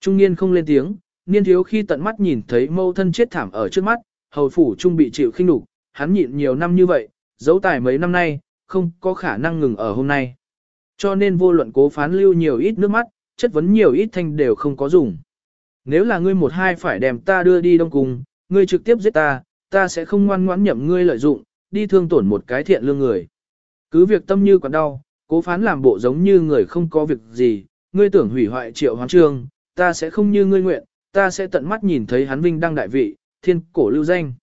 Trung niên không lên tiếng, niên thiếu khi tận mắt nhìn thấy mâu thân chết thảm ở trước mắt, hầu phủ trung bị chịu khinh nhục, hắn nhịn nhiều năm như vậy, giấu tài mấy năm nay, không có khả năng ngừng ở hôm nay. Cho nên vô luận cố phán lưu nhiều ít nước mắt, chất vấn nhiều ít thanh đều không có dùng. Nếu là ngươi một hai phải đem ta đưa đi đông cung, ngươi trực tiếp giết ta, ta sẽ không ngoan ngoãn nhậm ngươi lợi dụng, đi thương tổn một cái thiện lương người. Cứ việc tâm như còn đau, cố phán làm bộ giống như người không có việc gì, ngươi tưởng hủy hoại triệu hoán trương, ta sẽ không như ngươi nguyện, ta sẽ tận mắt nhìn thấy hắn vinh đăng đại vị, thiên cổ lưu danh.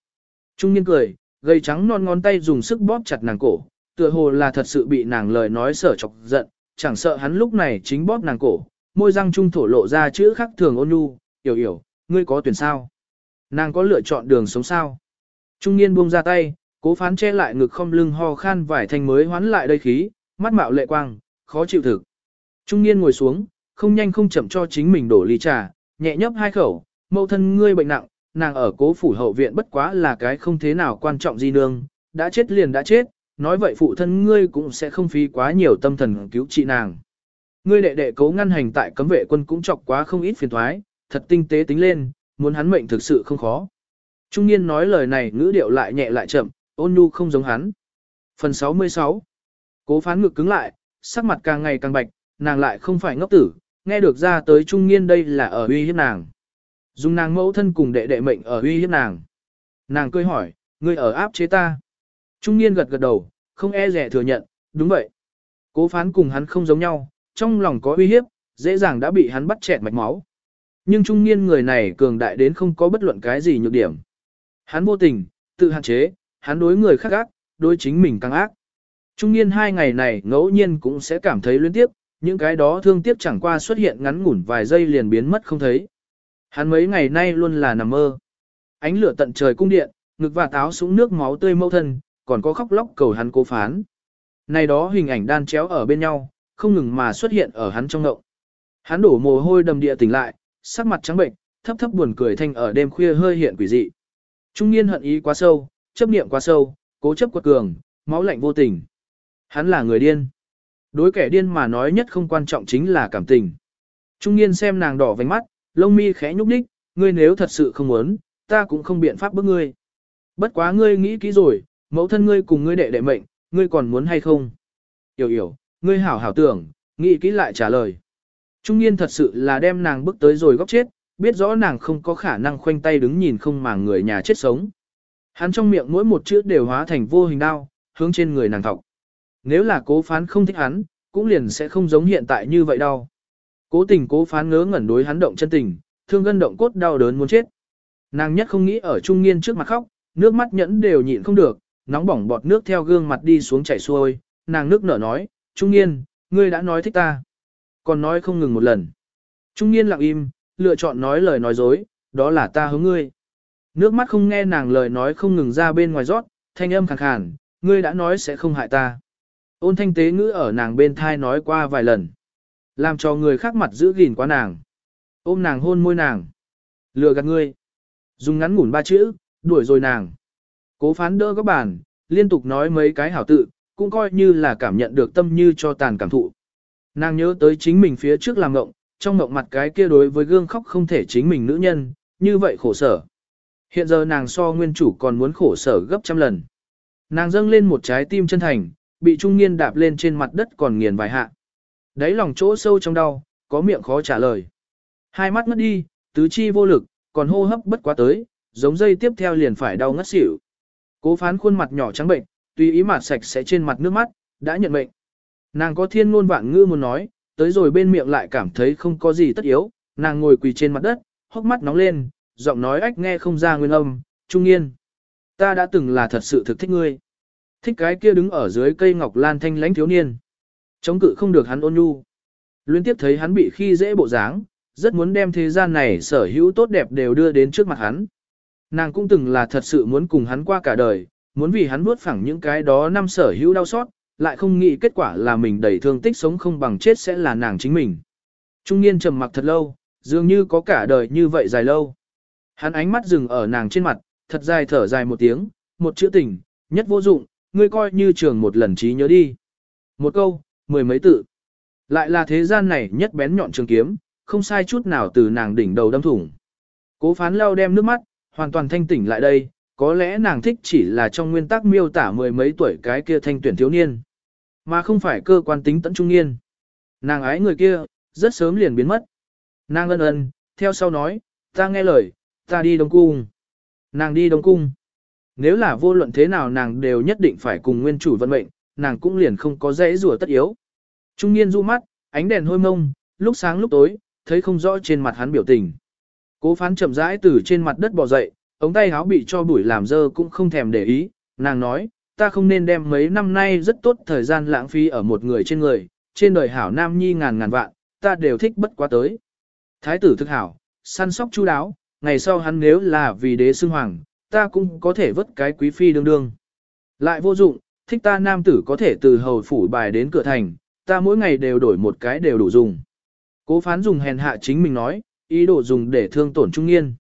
Trung niên cười, gầy trắng non ngón tay dùng sức bóp chặt nàng cổ, tựa hồ là thật sự bị nàng lời nói sở chọc giận, chẳng sợ hắn lúc này chính bóp nàng cổ, môi răng trung thổ lộ ra chữ khắc thường ôn nhu, hiểu hiểu, ngươi có tuyển sao? Nàng có lựa chọn đường sống sao? Trung niên buông ra tay, cố phán che lại ngực không lưng ho khan vải thành mới hoán lại đây khí, mắt mạo lệ quang, khó chịu thực. Trung niên ngồi xuống, không nhanh không chậm cho chính mình đổ ly trà, nhẹ nhấp hai khẩu, mẫu thân ngươi bệnh nặng, nàng ở cố phủ hậu viện bất quá là cái không thế nào quan trọng gì nương, đã chết liền đã chết, nói vậy phụ thân ngươi cũng sẽ không phí quá nhiều tâm thần cứu trị nàng. Ngươi đệ đệ cố ngăn hành tại cấm vệ quân cũng chọc quá không ít phiền thoái, thật tinh tế tính lên, muốn hắn mệnh thực sự không khó. Trung niên nói lời này ngữ điệu lại nhẹ lại chậm, ôn nhu không giống hắn. Phần 66 Cố phán ngực cứng lại, sắc mặt càng ngày càng bạch, nàng lại không phải ngốc tử, nghe được ra tới trung niên đây là ở uy hiếp nàng. Dùng nàng mẫu thân cùng đệ đệ mệnh ở uy hiếp nàng. Nàng cười hỏi, ngươi ở áp chế ta. Trung niên gật gật đầu, không e rẻ thừa nhận, đúng vậy. Cố phán cùng hắn không giống nhau, trong lòng có uy hiếp, dễ dàng đã bị hắn bắt chẹt mạch máu. Nhưng trung niên người này cường đại đến không có bất luận cái gì nhược điểm. Hắn vô tình, tự hạn chế, hắn đối người khác ác, đối chính mình càng ác. Trung niên hai ngày này ngẫu nhiên cũng sẽ cảm thấy luyến tiếp, những cái đó thương tiếc chẳng qua xuất hiện ngắn ngủn vài giây liền biến mất không thấy. Hắn mấy ngày nay luôn là nằm mơ. Ánh lửa tận trời cung điện, ngực và táo súng nước máu tươi mâu thân, còn có khóc lóc cầu hắn cố phán. Này đó hình ảnh đan chéo ở bên nhau, không ngừng mà xuất hiện ở hắn trong ngộng. Hắn đổ mồ hôi đầm địa tỉnh lại, sắc mặt trắng bệnh, thấp thấp buồn cười thanh ở đêm khuya hơi hiện quỷ dị. Trung niên hận ý quá sâu, chấp niệm quá sâu, cố chấp quật cường, máu lạnh vô tình. Hắn là người điên. Đối kẻ điên mà nói nhất không quan trọng chính là cảm tình. Trung niên xem nàng đỏ vành mắt, lông mi khẽ nhúc nhích. ngươi nếu thật sự không muốn, ta cũng không biện pháp bức ngươi. Bất quá ngươi nghĩ kỹ rồi, mẫu thân ngươi cùng ngươi đệ đệ mệnh, ngươi còn muốn hay không? Yểu yểu, ngươi hảo hảo tưởng, nghĩ kỹ lại trả lời. Trung niên thật sự là đem nàng bước tới rồi góc chết, biết rõ nàng không có khả năng khoanh tay đứng nhìn không mà người nhà chết sống. Hắn trong miệng mỗi một chữ đều hóa thành vô hình đao, hướng trên người nàng thọc. Nếu là cố phán không thích hắn, cũng liền sẽ không giống hiện tại như vậy đâu. Cố tình cố phán ngớ ngẩn đối hắn động chân tình, thương gân động cốt đau đớn muốn chết. Nàng nhất không nghĩ ở trung niên trước mặt khóc, nước mắt nhẫn đều nhịn không được, nóng bỏng bọt nước theo gương mặt đi xuống chảy xuôi, nàng nước nở nói, trung niên, ngươi đã nói thích ta. Còn nói không ngừng một lần. Trung niên lặng im, lựa chọn nói lời nói dối, đó là ta hướng ngươi. Nước mắt không nghe nàng lời nói không ngừng ra bên ngoài rót, thanh âm khàn khàn, ngươi đã nói sẽ không hại ta. Ôn thanh tế ngữ ở nàng bên thai nói qua vài lần. Làm cho người khác mặt giữ gìn quá nàng. Ôm nàng hôn môi nàng. Lừa gạt ngươi. Dùng ngắn ngủn ba chữ, đuổi rồi nàng. Cố phán đỡ các bàn, liên tục nói mấy cái hảo tự, cũng coi như là cảm nhận được tâm như cho tàn cảm thụ. Nàng nhớ tới chính mình phía trước làm ngộng, trong ngộng mặt cái kia đối với gương khóc không thể chính mình nữ nhân, như vậy khổ sở. Hiện giờ nàng so nguyên chủ còn muốn khổ sở gấp trăm lần. Nàng dâng lên một trái tim chân thành, bị trung niên đạp lên trên mặt đất còn nghiền vài hạ. Đáy lòng chỗ sâu trong đau, có miệng khó trả lời. Hai mắt ngất đi, tứ chi vô lực, còn hô hấp bất quá tới, giống dây tiếp theo liền phải đau ngất xỉu. Cố phán khuôn mặt nhỏ trắng bệnh, tùy ý mặt sạch sẽ trên mặt nước mắt, đã nhận mệnh. Nàng có thiên ngôn vạn ngữ muốn nói, tới rồi bên miệng lại cảm thấy không có gì tất yếu, nàng ngồi quỳ trên mặt đất, hốc mắt nóng lên, giọng nói ách nghe không ra nguyên âm, trung niên. Ta đã từng là thật sự thực thích ngươi. Thích cái kia đứng ở dưới cây ngọc lan thanh lãnh thiếu niên. Chống cự không được hắn ôn nhu. Liên tiếp thấy hắn bị khi dễ bộ dáng, rất muốn đem thế gian này sở hữu tốt đẹp đều đưa đến trước mặt hắn. Nàng cũng từng là thật sự muốn cùng hắn qua cả đời, muốn vì hắn bước phẳng những cái đó năm sở hữu đau xót, lại không nghĩ kết quả là mình đầy thương tích sống không bằng chết sẽ là nàng chính mình. Trung niên trầm mặc thật lâu, dường như có cả đời như vậy dài lâu. Hắn ánh mắt dừng ở nàng trên mặt, thật dài thở dài một tiếng, một chữ tình, nhất vô dụng, ngươi coi như trường một lần trí nhớ đi. Một câu, mười mấy tự. Lại là thế gian này nhất bén nhọn trường kiếm, không sai chút nào từ nàng đỉnh đầu đâm thủng. Cố phán lau đem nước mắt, hoàn toàn thanh tỉnh lại đây, có lẽ nàng thích chỉ là trong nguyên tắc miêu tả mười mấy tuổi cái kia thanh tuyển thiếu niên, mà không phải cơ quan tính tận trung niên. Nàng ái người kia, rất sớm liền biến mất. Nàng ân ân, theo sau nói, ta nghe lời, ta đi Đông Cung. Nàng đi Đông Cung. Nếu là vô luận thế nào nàng đều nhất định phải cùng nguyên chủ vận mệnh, nàng cũng liền không có dễ rùa tất yếu. Trung niên du mắt, ánh đèn hôi mông, lúc sáng lúc tối, thấy không rõ trên mặt hắn biểu tình. Cố phán chậm rãi từ trên mặt đất bò dậy, ống tay áo bị cho bụi làm dơ cũng không thèm để ý, nàng nói, ta không nên đem mấy năm nay rất tốt thời gian lãng phí ở một người trên người, trên đời hảo nam nhi ngàn ngàn vạn, ta đều thích bất quá tới. Thái tử thực hảo, săn sóc chu đáo, ngày sau hắn nếu là vì đế xưng hoàng, ta cũng có thể vớt cái quý phi đương đương. Lại vô dụng, thích ta nam tử có thể từ hầu phủ bài đến cửa thành, ta mỗi ngày đều đổi một cái đều đủ dùng. Cố phán dùng hèn hạ chính mình nói, ý đồ dùng để thương tổn trung niên.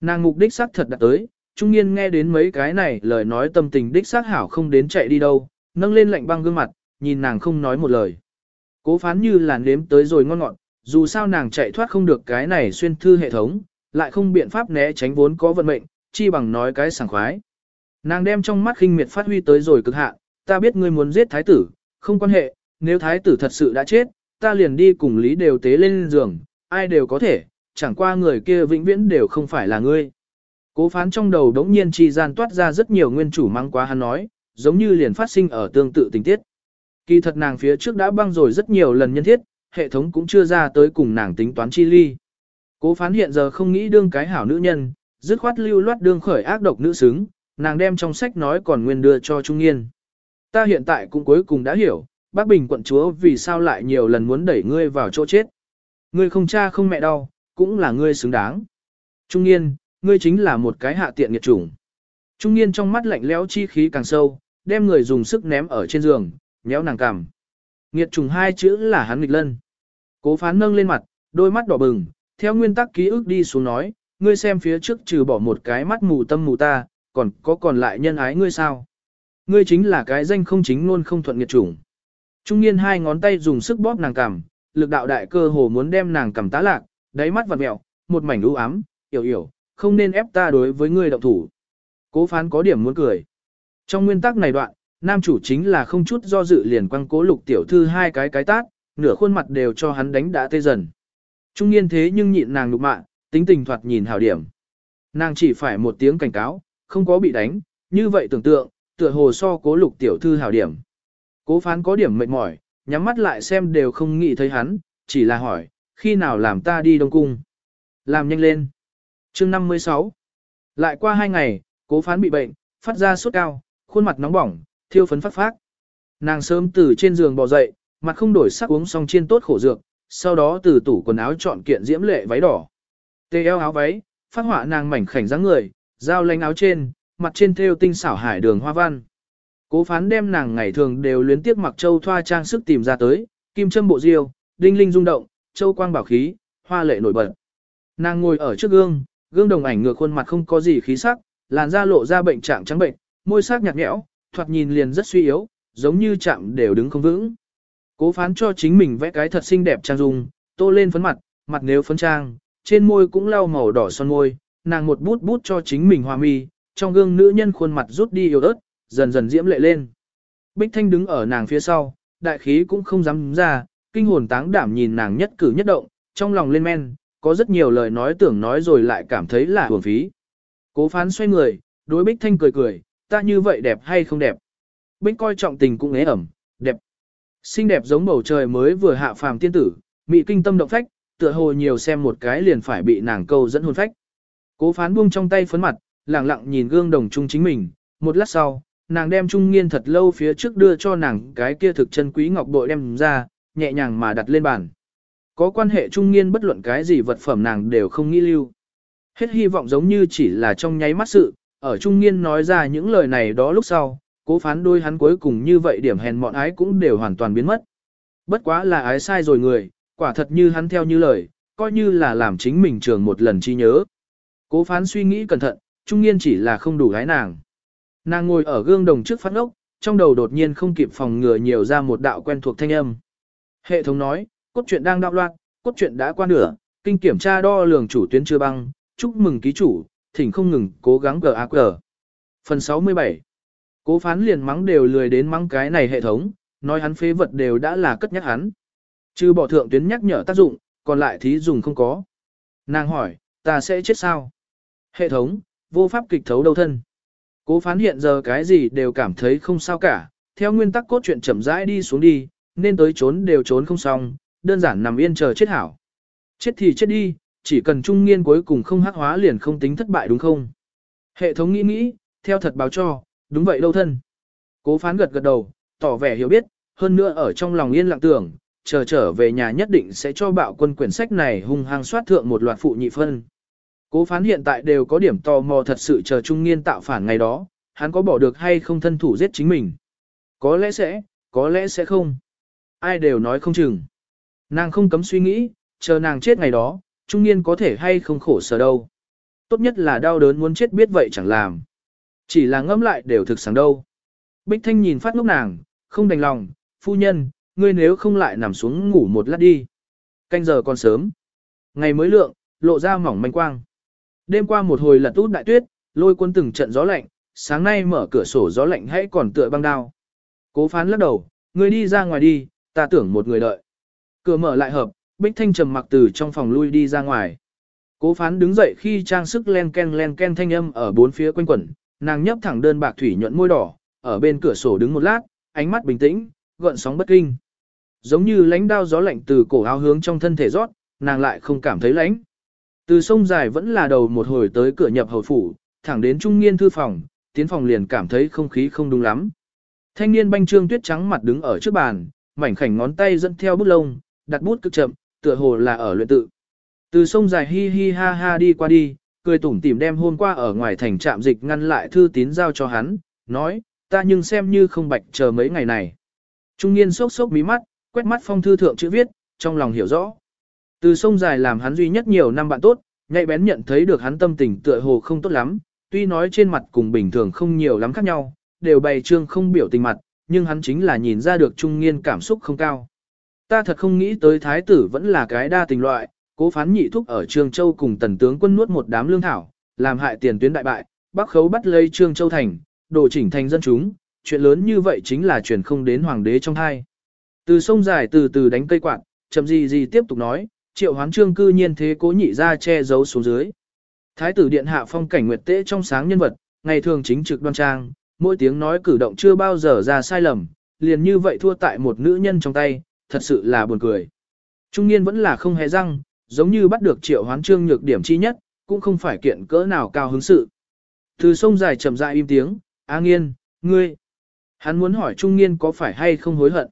Nàng mục đích xác thật đã tới, trung niên nghe đến mấy cái này lời nói tâm tình đích xác hảo không đến chạy đi đâu, nâng lên lạnh băng gương mặt, nhìn nàng không nói một lời. Cố phán như là nếm tới rồi ngon ngọt, dù sao nàng chạy thoát không được cái này xuyên thư hệ thống, lại không biện pháp né tránh vốn có vận mệnh, chi bằng nói cái sảng khoái. Nàng đem trong mắt khinh miệt phát huy tới rồi cực hạn, ta biết ngươi muốn giết thái tử, không quan hệ, nếu thái tử thật sự đã chết, ta liền đi cùng lý đều tế lên giường, ai đều có thể, chẳng qua người kia vĩnh viễn đều không phải là ngươi. Cố phán trong đầu đống nhiên chi gian toát ra rất nhiều nguyên chủ mang quá hắn nói, giống như liền phát sinh ở tương tự tình tiết. Kỳ thật nàng phía trước đã băng rồi rất nhiều lần nhân thiết, hệ thống cũng chưa ra tới cùng nàng tính toán chi ly. Cố phán hiện giờ không nghĩ đương cái hảo nữ nhân, dứt khoát lưu loát đương khởi ác độc nữ xứng, nàng đem trong sách nói còn nguyên đưa cho Trung Nghiên. Ta hiện tại cũng cuối cùng đã hiểu, bác Bình quận chúa vì sao lại nhiều lần muốn đẩy ngươi vào chỗ chết. Ngươi không cha không mẹ đau, cũng là ngươi xứng đáng. Trung Nghiên, ngươi chính là một cái hạ tiện nghiệt chủng. Trung niên trong mắt lạnh lẽo chi khí càng sâu, đem người dùng sức ném ở trên giường, nhéo nàng cằm. Nghiệt trùng hai chữ là hắn nghịch lân. Cố phán nâng lên mặt, đôi mắt đỏ bừng, theo nguyên tắc ký ức đi xuống nói, ngươi xem phía trước trừ bỏ một cái mắt mù tâm mù ta, còn có còn lại nhân ái ngươi sao? Ngươi chính là cái danh không chính luôn không thuận nghiệt chủng. Trung niên hai ngón tay dùng sức bóp nàng cằm, lực đạo đại cơ hồ muốn đem nàng cằm tá lạc, đáy mắt vặn mẹo, một mảnh u ám, hiểu hiểu, không nên ép ta đối với ngươi động thủ. Cố phán có điểm muốn cười. Trong nguyên tắc này đoạn, nam chủ chính là không chút do dự liền quăng cố lục tiểu thư hai cái cái tát, nửa khuôn mặt đều cho hắn đánh đã tê dần. Trung niên thế nhưng nhịn nàng nụ mạ, tính tình thoạt nhìn hảo điểm. Nàng chỉ phải một tiếng cảnh cáo, không có bị đánh, như vậy tưởng tượng, tựa hồ so cố lục tiểu thư hảo điểm. Cố phán có điểm mệt mỏi, nhắm mắt lại xem đều không nghĩ thấy hắn, chỉ là hỏi, khi nào làm ta đi Đông Cung? Làm nhanh lên chương 56. Lại qua hai ngày, cố phán bị bệnh, phát ra sốt cao, khuôn mặt nóng bỏng, thiêu phấn phát phát. Nàng sớm từ trên giường bò dậy, mặt không đổi sắc uống xong chiên tốt khổ dược, sau đó từ tủ quần áo chọn kiện diễm lệ váy đỏ. Tê eo áo váy, phát họa nàng mảnh khảnh dáng người, dao lanh áo trên, mặt trên thêu tinh xảo hải đường hoa văn. Cố phán đem nàng ngày thường đều luyến tiếc mặc châu thoa trang sức tìm ra tới, kim châm bộ diêu, đinh linh rung động, châu quang bảo khí, hoa lệ nổi bật. Nàng ngồi ở trước gương, gương đồng ảnh ngược khuôn mặt không có gì khí sắc, làn da lộ ra bệnh trạng trắng bệnh, môi sắc nhạt nhẽo, thoạt nhìn liền rất suy yếu, giống như chạm đều đứng không vững. Cố phán cho chính mình vẽ cái thật xinh đẹp trang dung, tô lên phấn mặt, mặt nếu phấn trang, trên môi cũng lau màu đỏ son môi, nàng một bút bút cho chính mình hoa mi, trong gương nữ nhân khuôn mặt rút đi yếu ớt, dần dần diễm lệ lên. Bích Thanh đứng ở nàng phía sau, đại khí cũng không dám ra, kinh hồn táng đảm nhìn nàng nhất cử nhất động, trong lòng lên men, có rất nhiều lời nói tưởng nói rồi lại cảm thấy là hưởng phí. Cố phán xoay người, đối Bích Thanh cười cười, ta như vậy đẹp hay không đẹp. Bích coi trọng tình cũng ế ẩm, đẹp. Xinh đẹp giống bầu trời mới vừa hạ phàm tiên tử, mị kinh tâm động phách, tựa hồ nhiều xem một cái liền phải bị nàng câu dẫn hồn phách. Cố phán buông trong tay phấn mặt, lặng lặng nhìn gương đồng trung chính mình, một lát sau, nàng đem trung nghiên thật lâu phía trước đưa cho nàng cái kia thực chân quý ngọc bội đem ra, nhẹ nhàng mà đặt lên bàn. Có quan hệ trung niên bất luận cái gì vật phẩm nàng đều không nghĩ lưu. Hết hy vọng giống như chỉ là trong nháy mắt sự, Ở trung niên nói ra những lời này đó lúc sau, cố phán đôi hắn cuối cùng như vậy điểm hèn mọn ái cũng đều hoàn toàn biến mất. Bất quá là ái sai rồi người, quả thật như hắn theo như lời, coi như là làm chính mình trường một lần chi nhớ. Cố phán suy nghĩ cẩn thận, trung niên chỉ là không đủ gái nàng. Nàng ngồi ở gương đồng trước phát ốc, trong đầu đột nhiên không kịp phòng ngừa nhiều ra một đạo quen thuộc thanh âm. Hệ thống nói, cốt truyện đang đạo loạn, cốt truyện đã qua nửa, kinh kiểm tra đo lường chủ tuyến chưa băng, chúc mừng ký chủ, thỉnh không ngừng cố gắng GAG. Phần 67 Cố phán liền mắng đều lười đến mắng cái này hệ thống, nói hắn phế vật đều đã là cất nhắc hắn. Trừ bỏ thượng tuyến nhắc nhở tác dụng, còn lại thí dùng không có. Nàng hỏi, ta sẽ chết sao? Hệ thống, vô pháp kịch thấu đâu thân. Cố phán hiện giờ cái gì đều cảm thấy không sao cả, theo nguyên tắc cốt truyện chậm rãi đi xuống đi, nên tới trốn đều trốn không xong, đơn giản nằm yên chờ chết hảo. Chết thì chết đi, chỉ cần trung nghiên cuối cùng không hắc hóa liền không tính thất bại đúng không? Hệ thống nghĩ nghĩ, theo thật báo cho, đúng vậy đâu thân. Cố phán gật gật đầu, tỏ vẻ hiểu biết, hơn nữa ở trong lòng yên lặng tưởng, chờ trở về nhà nhất định sẽ cho bạo quân quyển sách này hung hăng soát thượng một loạt phụ nhị phân. Cố phán hiện tại đều có điểm tò mò thật sự chờ trung niên tạo phản ngày đó, hắn có bỏ được hay không thân thủ giết chính mình. Có lẽ sẽ, có lẽ sẽ không. Ai đều nói không chừng. Nàng không cấm suy nghĩ, chờ nàng chết ngày đó, trung niên có thể hay không khổ sở đâu. Tốt nhất là đau đớn muốn chết biết vậy chẳng làm. Chỉ là ngẫm lại đều thực sáng đâu. Bích Thanh nhìn phát ngốc nàng, không đành lòng, phu nhân, ngươi nếu không lại nằm xuống ngủ một lát đi. Canh giờ còn sớm. Ngày mới lượng, lộ ra mỏng manh quang. Đêm qua một hồi lật út đại tuyết, lôi quân từng trận gió lạnh, sáng nay mở cửa sổ gió lạnh hãy còn tựa băng đao. Cố phán lắc đầu, ngươi đi ra ngoài đi, ta tưởng một người đợi. Cửa mở lại hợp, Bích Thanh trầm mặc từ trong phòng lui đi ra ngoài. Cố phán đứng dậy khi trang sức len ken len ken thanh âm ở bốn phía quanh quẩn, nàng nhấp thẳng đơn bạc thủy nhuận môi đỏ, ở bên cửa sổ đứng một lát, ánh mắt bình tĩnh, gợn sóng bất kinh. Giống như lãnh đao gió lạnh từ cổ áo hướng trong thân thể rót, nàng lại không cảm thấy lạnh Từ sông dài vẫn là đầu một hồi tới cửa nhập hầu phủ, thẳng đến trung niên thư phòng, tiến phòng liền cảm thấy không khí không đúng lắm. Thanh niên banh trương tuyết trắng mặt đứng ở trước bàn, mảnh khảnh ngón tay dẫn theo bút lông, đặt bút cực chậm, tựa hồ là ở luyện tự. Từ sông dài hi hi ha ha đi qua đi, cười tủm tỉm đem hôm qua ở ngoài thành trạm dịch ngăn lại thư tín giao cho hắn, nói, ta nhưng xem như không bạch chờ mấy ngày này. Trung niên sốc sốc mí mắt, quét mắt phong thư thượng chữ viết, trong lòng hiểu rõ. Từ sông dài làm hắn duy nhất nhiều năm bạn tốt, nhạy bén nhận thấy được hắn tâm tình tựa hồ không tốt lắm, tuy nói trên mặt cùng bình thường không nhiều lắm khác nhau, đều bày trương không biểu tình mặt, nhưng hắn chính là nhìn ra được trung niên cảm xúc không cao. Ta thật không nghĩ tới thái tử vẫn là cái đa tình loại, cố phán nhị thúc ở Trương Châu cùng tần tướng quân nuốt một đám lương thảo, làm hại tiền tuyến đại bại, bắc khấu bắt lấy Trương Châu thành, đồ chỉnh thành dân chúng, chuyện lớn như vậy chính là truyền không đến hoàng đế trong hai. Từ sông dài từ từ đánh cây quạt, chậm gì gì tiếp tục nói, triệu hoán trương cư nhiên thế cố nhị ra che giấu xuống dưới. Thái tử điện hạ phong cảnh nguyệt tế trong sáng nhân vật, ngày thường chính trực đoan trang, mỗi tiếng nói cử động chưa bao giờ ra sai lầm, liền như vậy thua tại một nữ nhân trong tay, thật sự là buồn cười. Trung niên vẫn là không hề răng, giống như bắt được triệu hoán trương nhược điểm chi nhất, cũng không phải kiện cỡ nào cao hứng sự. Từ sông dài chậm rãi im tiếng, A nghiên, ngươi. Hắn muốn hỏi trung niên có phải hay không hối hận.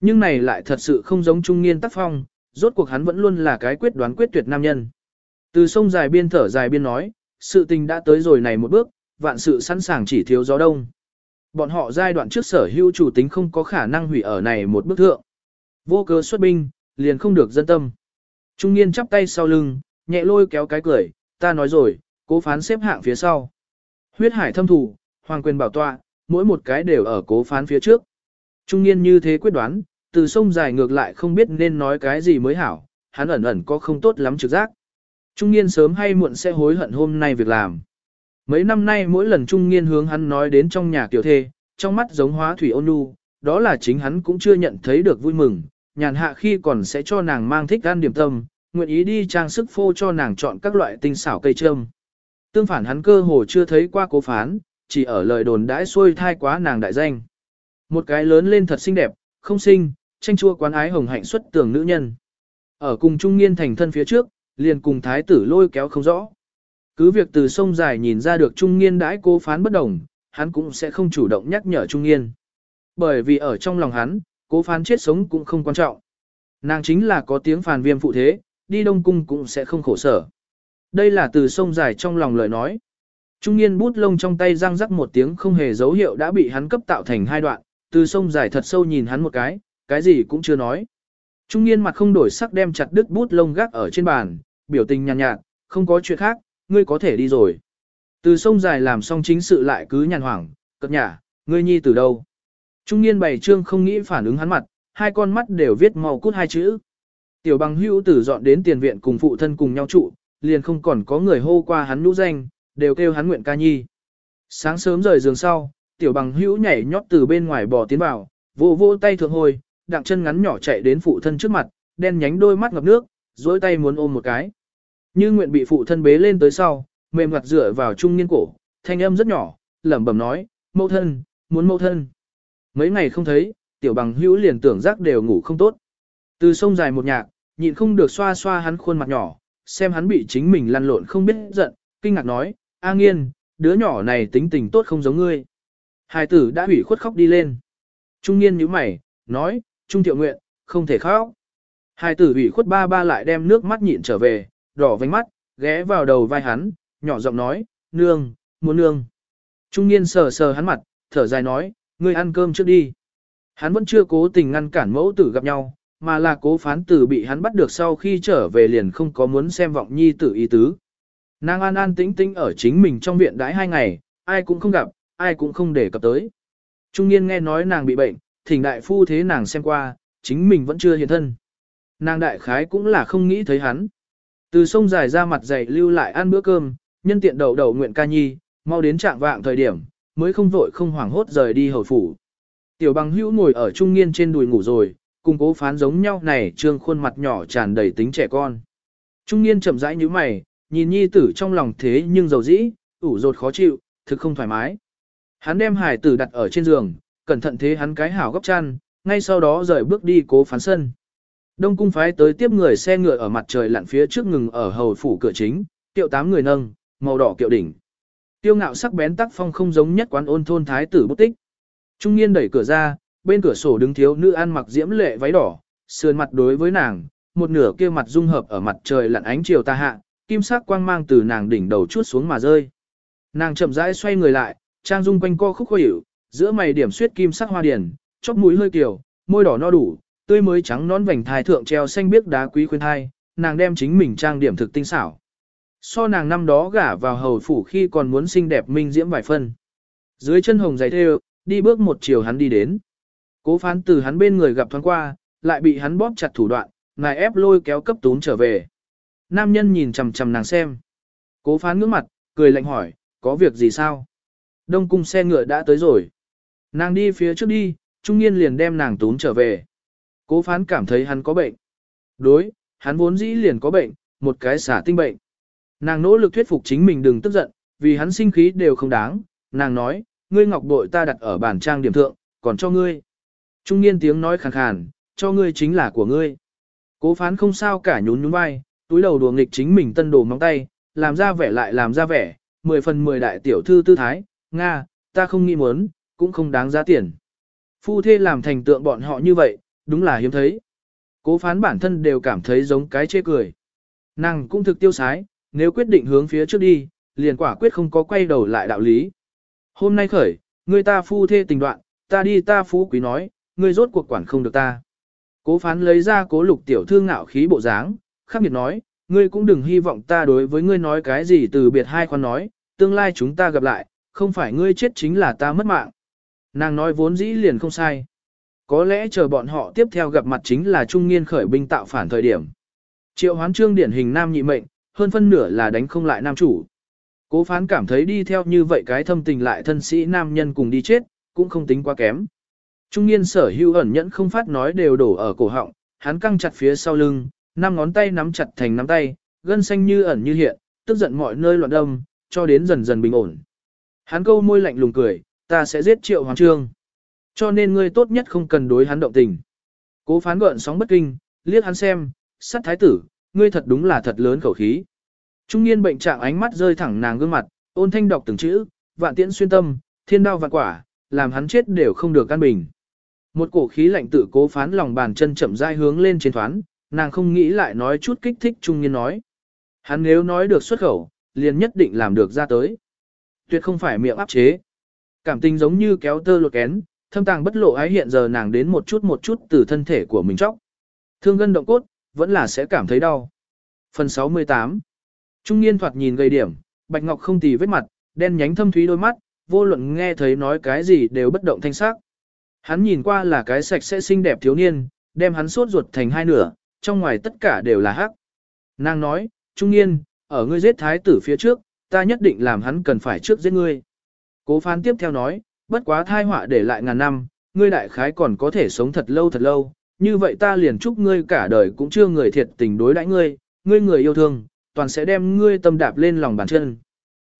Nhưng này lại thật sự không giống trung niên tác phong, rốt cuộc hắn vẫn luôn là cái quyết đoán quyết tuyệt nam nhân. Từ sông dài biên thở dài biên nói, sự tình đã tới rồi này một bước, vạn sự sẵn sàng chỉ thiếu gió đông. Bọn họ giai đoạn trước sở hữu chủ tính không có khả năng hủy ở này một bước thượng. Vô cớ xuất binh, liền không được dân tâm. Trung niên chắp tay sau lưng, nhẹ lôi kéo cái cười, ta nói rồi, cố phán xếp hạng phía sau. Huyết hải thâm thủ, hoàng quyền bảo tọa, mỗi một cái đều ở cố phán phía trước. Trung niên như thế quyết đoán, từ sông dài ngược lại không biết nên nói cái gì mới hảo, hắn ẩn ẩn có không tốt lắm trực giác. Trung niên sớm hay muộn sẽ hối hận hôm nay việc làm. Mấy năm nay mỗi lần trung niên hướng hắn nói đến trong nhà tiểu thê, trong mắt giống hóa thủy ôn nhu, đó là chính hắn cũng chưa nhận thấy được vui mừng, nhàn hạ khi còn sẽ cho nàng mang thích ăn điểm tâm, nguyện ý đi trang sức phô cho nàng chọn các loại tinh xảo cây trâm. Tương phản hắn cơ hồ chưa thấy qua cố phán, chỉ ở lời đồn đãi xuôi thai quá nàng đại danh. Một cái lớn lên thật xinh đẹp, không sinh, tranh chua quán ái hồng hạnh xuất tường nữ nhân. Ở cùng trung niên thành thân phía trước, liền cùng thái tử lôi kéo không rõ. Cứ việc từ sông dài nhìn ra được trung niên đãi cố phán bất đồng, hắn cũng sẽ không chủ động nhắc nhở trung niên. Bởi vì ở trong lòng hắn, cố phán chết sống cũng không quan trọng. Nàng chính là có tiếng phàn viêm phụ thế, đi đông cung cũng sẽ không khổ sở. Đây là từ sông dài trong lòng lời nói. Trung niên bút lông trong tay răng rắc một tiếng không hề dấu hiệu đã bị hắn cấp tạo thành hai đoạn, từ sông dài thật sâu nhìn hắn một cái, cái gì cũng chưa nói. Trung niên mặt không đổi sắc đem chặt đứt bút lông gác ở trên bàn, biểu tình nhàn nhạt, nhạt, không có chuyện khác, ngươi có thể đi rồi. Từ sông dài làm xong chính sự lại cứ nhàn hoảng, cất nhả, ngươi nhi từ đâu. Trung niên bày trương không nghĩ phản ứng hắn mặt, hai con mắt đều viết màu cút hai chữ. Tiểu bằng hữu tử dọn đến tiền viện cùng phụ thân cùng nhau trụ, liền không còn có người hô qua hắn nhũ danh, đều kêu hắn nguyện ca nhi. Sáng sớm rời giường sau, tiểu bằng hữu nhảy nhót từ bên ngoài bò tiến vào, vô vô tay thượng hồi, đặng chân ngắn nhỏ chạy đến phụ thân trước mặt, đen nhánh đôi mắt ngập nước, dối tay muốn ôm một cái. Như nguyện bị phụ thân bế lên tới sau, mềm mặt dựa vào trung niên cổ, thanh âm rất nhỏ, lẩm bẩm nói, mẫu thân, muốn mẫu thân. Mấy ngày không thấy, tiểu bằng hữu liền tưởng giác đều ngủ không tốt. Từ sông dài một nhạc, nhịn không được xoa xoa hắn khuôn mặt nhỏ, xem hắn bị chính mình lăn lộn không biết giận, kinh ngạc nói, A nghiên, đứa nhỏ này tính tình tốt không giống ngươi. Hai tử đã hủy khuất khóc đi lên. Trung nghiên nhíu mày, nói, Trung thiệu nguyện, không thể khóc. Hai tử hủy khuất ba ba lại đem nước mắt nhịn trở về, đỏ vánh mắt, ghé vào đầu vai hắn, nhỏ giọng nói, nương, muốn nương. Trung niên sờ sờ hắn mặt, thở dài nói, ngươi ăn cơm trước đi. Hắn vẫn chưa cố tình ngăn cản mẫu tử gặp nhau, mà là cố phán tử bị hắn bắt được sau khi trở về liền không có muốn xem vọng nhi tử ý tứ. Nàng an an tĩnh tĩnh ở chính mình trong viện đãi hai ngày, ai cũng không gặp, ai cũng không để cập tới. Trung niên nghe nói nàng bị bệnh, thỉnh đại phu thế nàng xem qua, chính mình vẫn chưa hiện thân. Nàng đại khái cũng là không nghĩ thấy hắn. Từ sông dài ra mặt dày lưu lại ăn bữa cơm, nhân tiện đầu đầu nguyện ca nhi, mau đến trạng vạng thời điểm, mới không vội không hoảng hốt rời đi hầu phủ. Tiểu bằng hữu ngồi ở trung niên trên đùi ngủ rồi, cùng cố phán giống nhau này trương khuôn mặt nhỏ tràn đầy tính trẻ con. Trung niên chậm rãi như mày, nhìn nhi tử trong lòng thế nhưng dầu dĩ, ủ rột khó chịu, thực không thoải mái. Hắn đem hải tử đặt ở trên giường, cẩn thận thế hắn cái hảo gấp chăn, ngay sau đó rời bước đi cố phán sân. Đông cung phái tới tiếp người xe ngựa ở mặt trời lặn phía trước ngừng ở hầu phủ cửa chính, tiệu tám người nâng, màu đỏ kiệu đỉnh. Tiêu ngạo sắc bén tác phong không giống nhất quán ôn thôn thái tử bút tích. Trung niên đẩy cửa ra, bên cửa sổ đứng thiếu nữ ăn mặc diễm lệ váy đỏ, sườn mặt đối với nàng, một nửa kia mặt dung hợp ở mặt trời lặn ánh chiều ta hạ, kim sắc quang mang từ nàng đỉnh đầu chuốt xuống mà rơi. Nàng chậm rãi xoay người lại, trang dung quanh co khúc khuỷu, giữa mày điểm xuyết kim sắc hoa điển, chóp mũi hơi kiều, môi đỏ no đủ, tươi mới trắng nón vành thai thượng treo xanh biếc đá quý khuyên thai, nàng đem chính mình trang điểm thực tinh xảo. So nàng năm đó gả vào hầu phủ khi còn muốn xinh đẹp minh diễm vài phân. Dưới chân hồng giày thêu, đi bước một chiều hắn đi đến. Cố phán từ hắn bên người gặp thoáng qua, lại bị hắn bóp chặt thủ đoạn, ngài ép lôi kéo cấp tún trở về. Nam nhân nhìn chằm chằm nàng xem. Cố phán ngước mặt, cười lạnh hỏi, có việc gì sao? Đông cung xe ngựa đã tới rồi. Nàng đi phía trước đi, trung niên liền đem nàng tún trở về. Cố phán cảm thấy hắn có bệnh. Đối, hắn vốn dĩ liền có bệnh, một cái xả tinh bệnh. Nàng nỗ lực thuyết phục chính mình đừng tức giận, vì hắn sinh khí đều không đáng. Nàng nói, ngươi ngọc bội ta đặt ở bàn trang điểm thượng, còn cho ngươi. Trung niên tiếng nói khàn khàn, cho ngươi chính là của ngươi. Cố phán không sao cả nhún nhún vai, túi đầu đùa nghịch chính mình tân đồ móng tay, làm ra vẻ lại làm ra vẻ, mười phần mười đại tiểu thư tư thái, Nga, ta không nghĩ muốn, cũng không đáng giá tiền. Phu thê làm thành tượng bọn họ như vậy, đúng là hiếm thấy. Cố phán bản thân đều cảm thấy giống cái chê cười. Nàng cũng thực tiêu sái, nếu quyết định hướng phía trước đi, liền quả quyết không có quay đầu lại đạo lý. Hôm nay khởi, người ta phu thê tình đoạn, ta đi ta phú quý nói, ngươi rốt cuộc quản không được ta. Cố phán lấy ra cố lục tiểu thư ngạo khí bộ dáng, khắc nghiệt nói, ngươi cũng đừng hy vọng ta đối với ngươi nói cái gì từ biệt hai khoan nói, tương lai chúng ta gặp lại, không phải ngươi chết chính là ta mất mạng. Nàng nói vốn dĩ liền không sai. Có lẽ chờ bọn họ tiếp theo gặp mặt chính là trung niên khởi binh tạo phản thời điểm. Triệu hoán trương điển hình nam nhị mệnh, hơn phân nửa là đánh không lại nam chủ. Cố phán cảm thấy đi theo như vậy cái thâm tình lại thân sĩ nam nhân cùng đi chết, cũng không tính quá kém. Trung niên sở hữu ẩn nhẫn không phát nói đều đổ ở cổ họng, hắn căng chặt phía sau lưng, năm ngón tay nắm chặt thành nắm tay, gân xanh như ẩn như hiện, tức giận mọi nơi loạn đông, cho đến dần dần bình ổn. Hắn câu môi lạnh lùng cười, ta sẽ giết triệu hoàng trương. Cho nên ngươi tốt nhất không cần đối hắn động tình. Cố phán gợn sóng bất kinh, liếc hắn xem, sát thái tử, ngươi thật đúng là thật lớn khẩu khí. Trung niên bệnh trạng ánh mắt rơi thẳng nàng gương mặt, ôn thanh đọc từng chữ, vạn tiễn xuyên tâm, thiên đao vạn quả, làm hắn chết đều không được căn bình. Một cổ khí lạnh tự cố phán lòng bàn chân chậm rãi hướng lên trên thoán, nàng không nghĩ lại nói chút kích thích trung niên nói. Hắn nếu nói được xuất khẩu, liền nhất định làm được ra tới. tuyệt không phải miệng áp chế. Cảm tình giống như kéo tơ lột kén, thâm tàng bất lộ ái hiện giờ nàng đến một chút một chút từ thân thể của mình chóc. Thương gân động cốt, vẫn là sẽ cảm thấy đau. Phần 68 Trung niên thoạt nhìn gây điểm, bạch ngọc không tì vết mặt, đen nhánh thâm thúy đôi mắt, vô luận nghe thấy nói cái gì đều bất động thanh sắc. Hắn nhìn qua là cái sạch sẽ xinh đẹp thiếu niên, đem hắn sốt ruột thành hai nửa, trong ngoài tất cả đều là hắc. Nàng nói, Trung niên, ở ngươi giết thái tử phía trước, ta nhất định làm hắn cần phải trước giết ngươi. Cố phán tiếp theo nói, bất quá thai họa để lại ngàn năm, ngươi đại khái còn có thể sống thật lâu thật lâu, như vậy ta liền chúc ngươi cả đời cũng chưa người thiệt tình đối đãi ngươi, ngươi người yêu thương, toàn sẽ đem ngươi tâm đạp lên lòng bàn chân.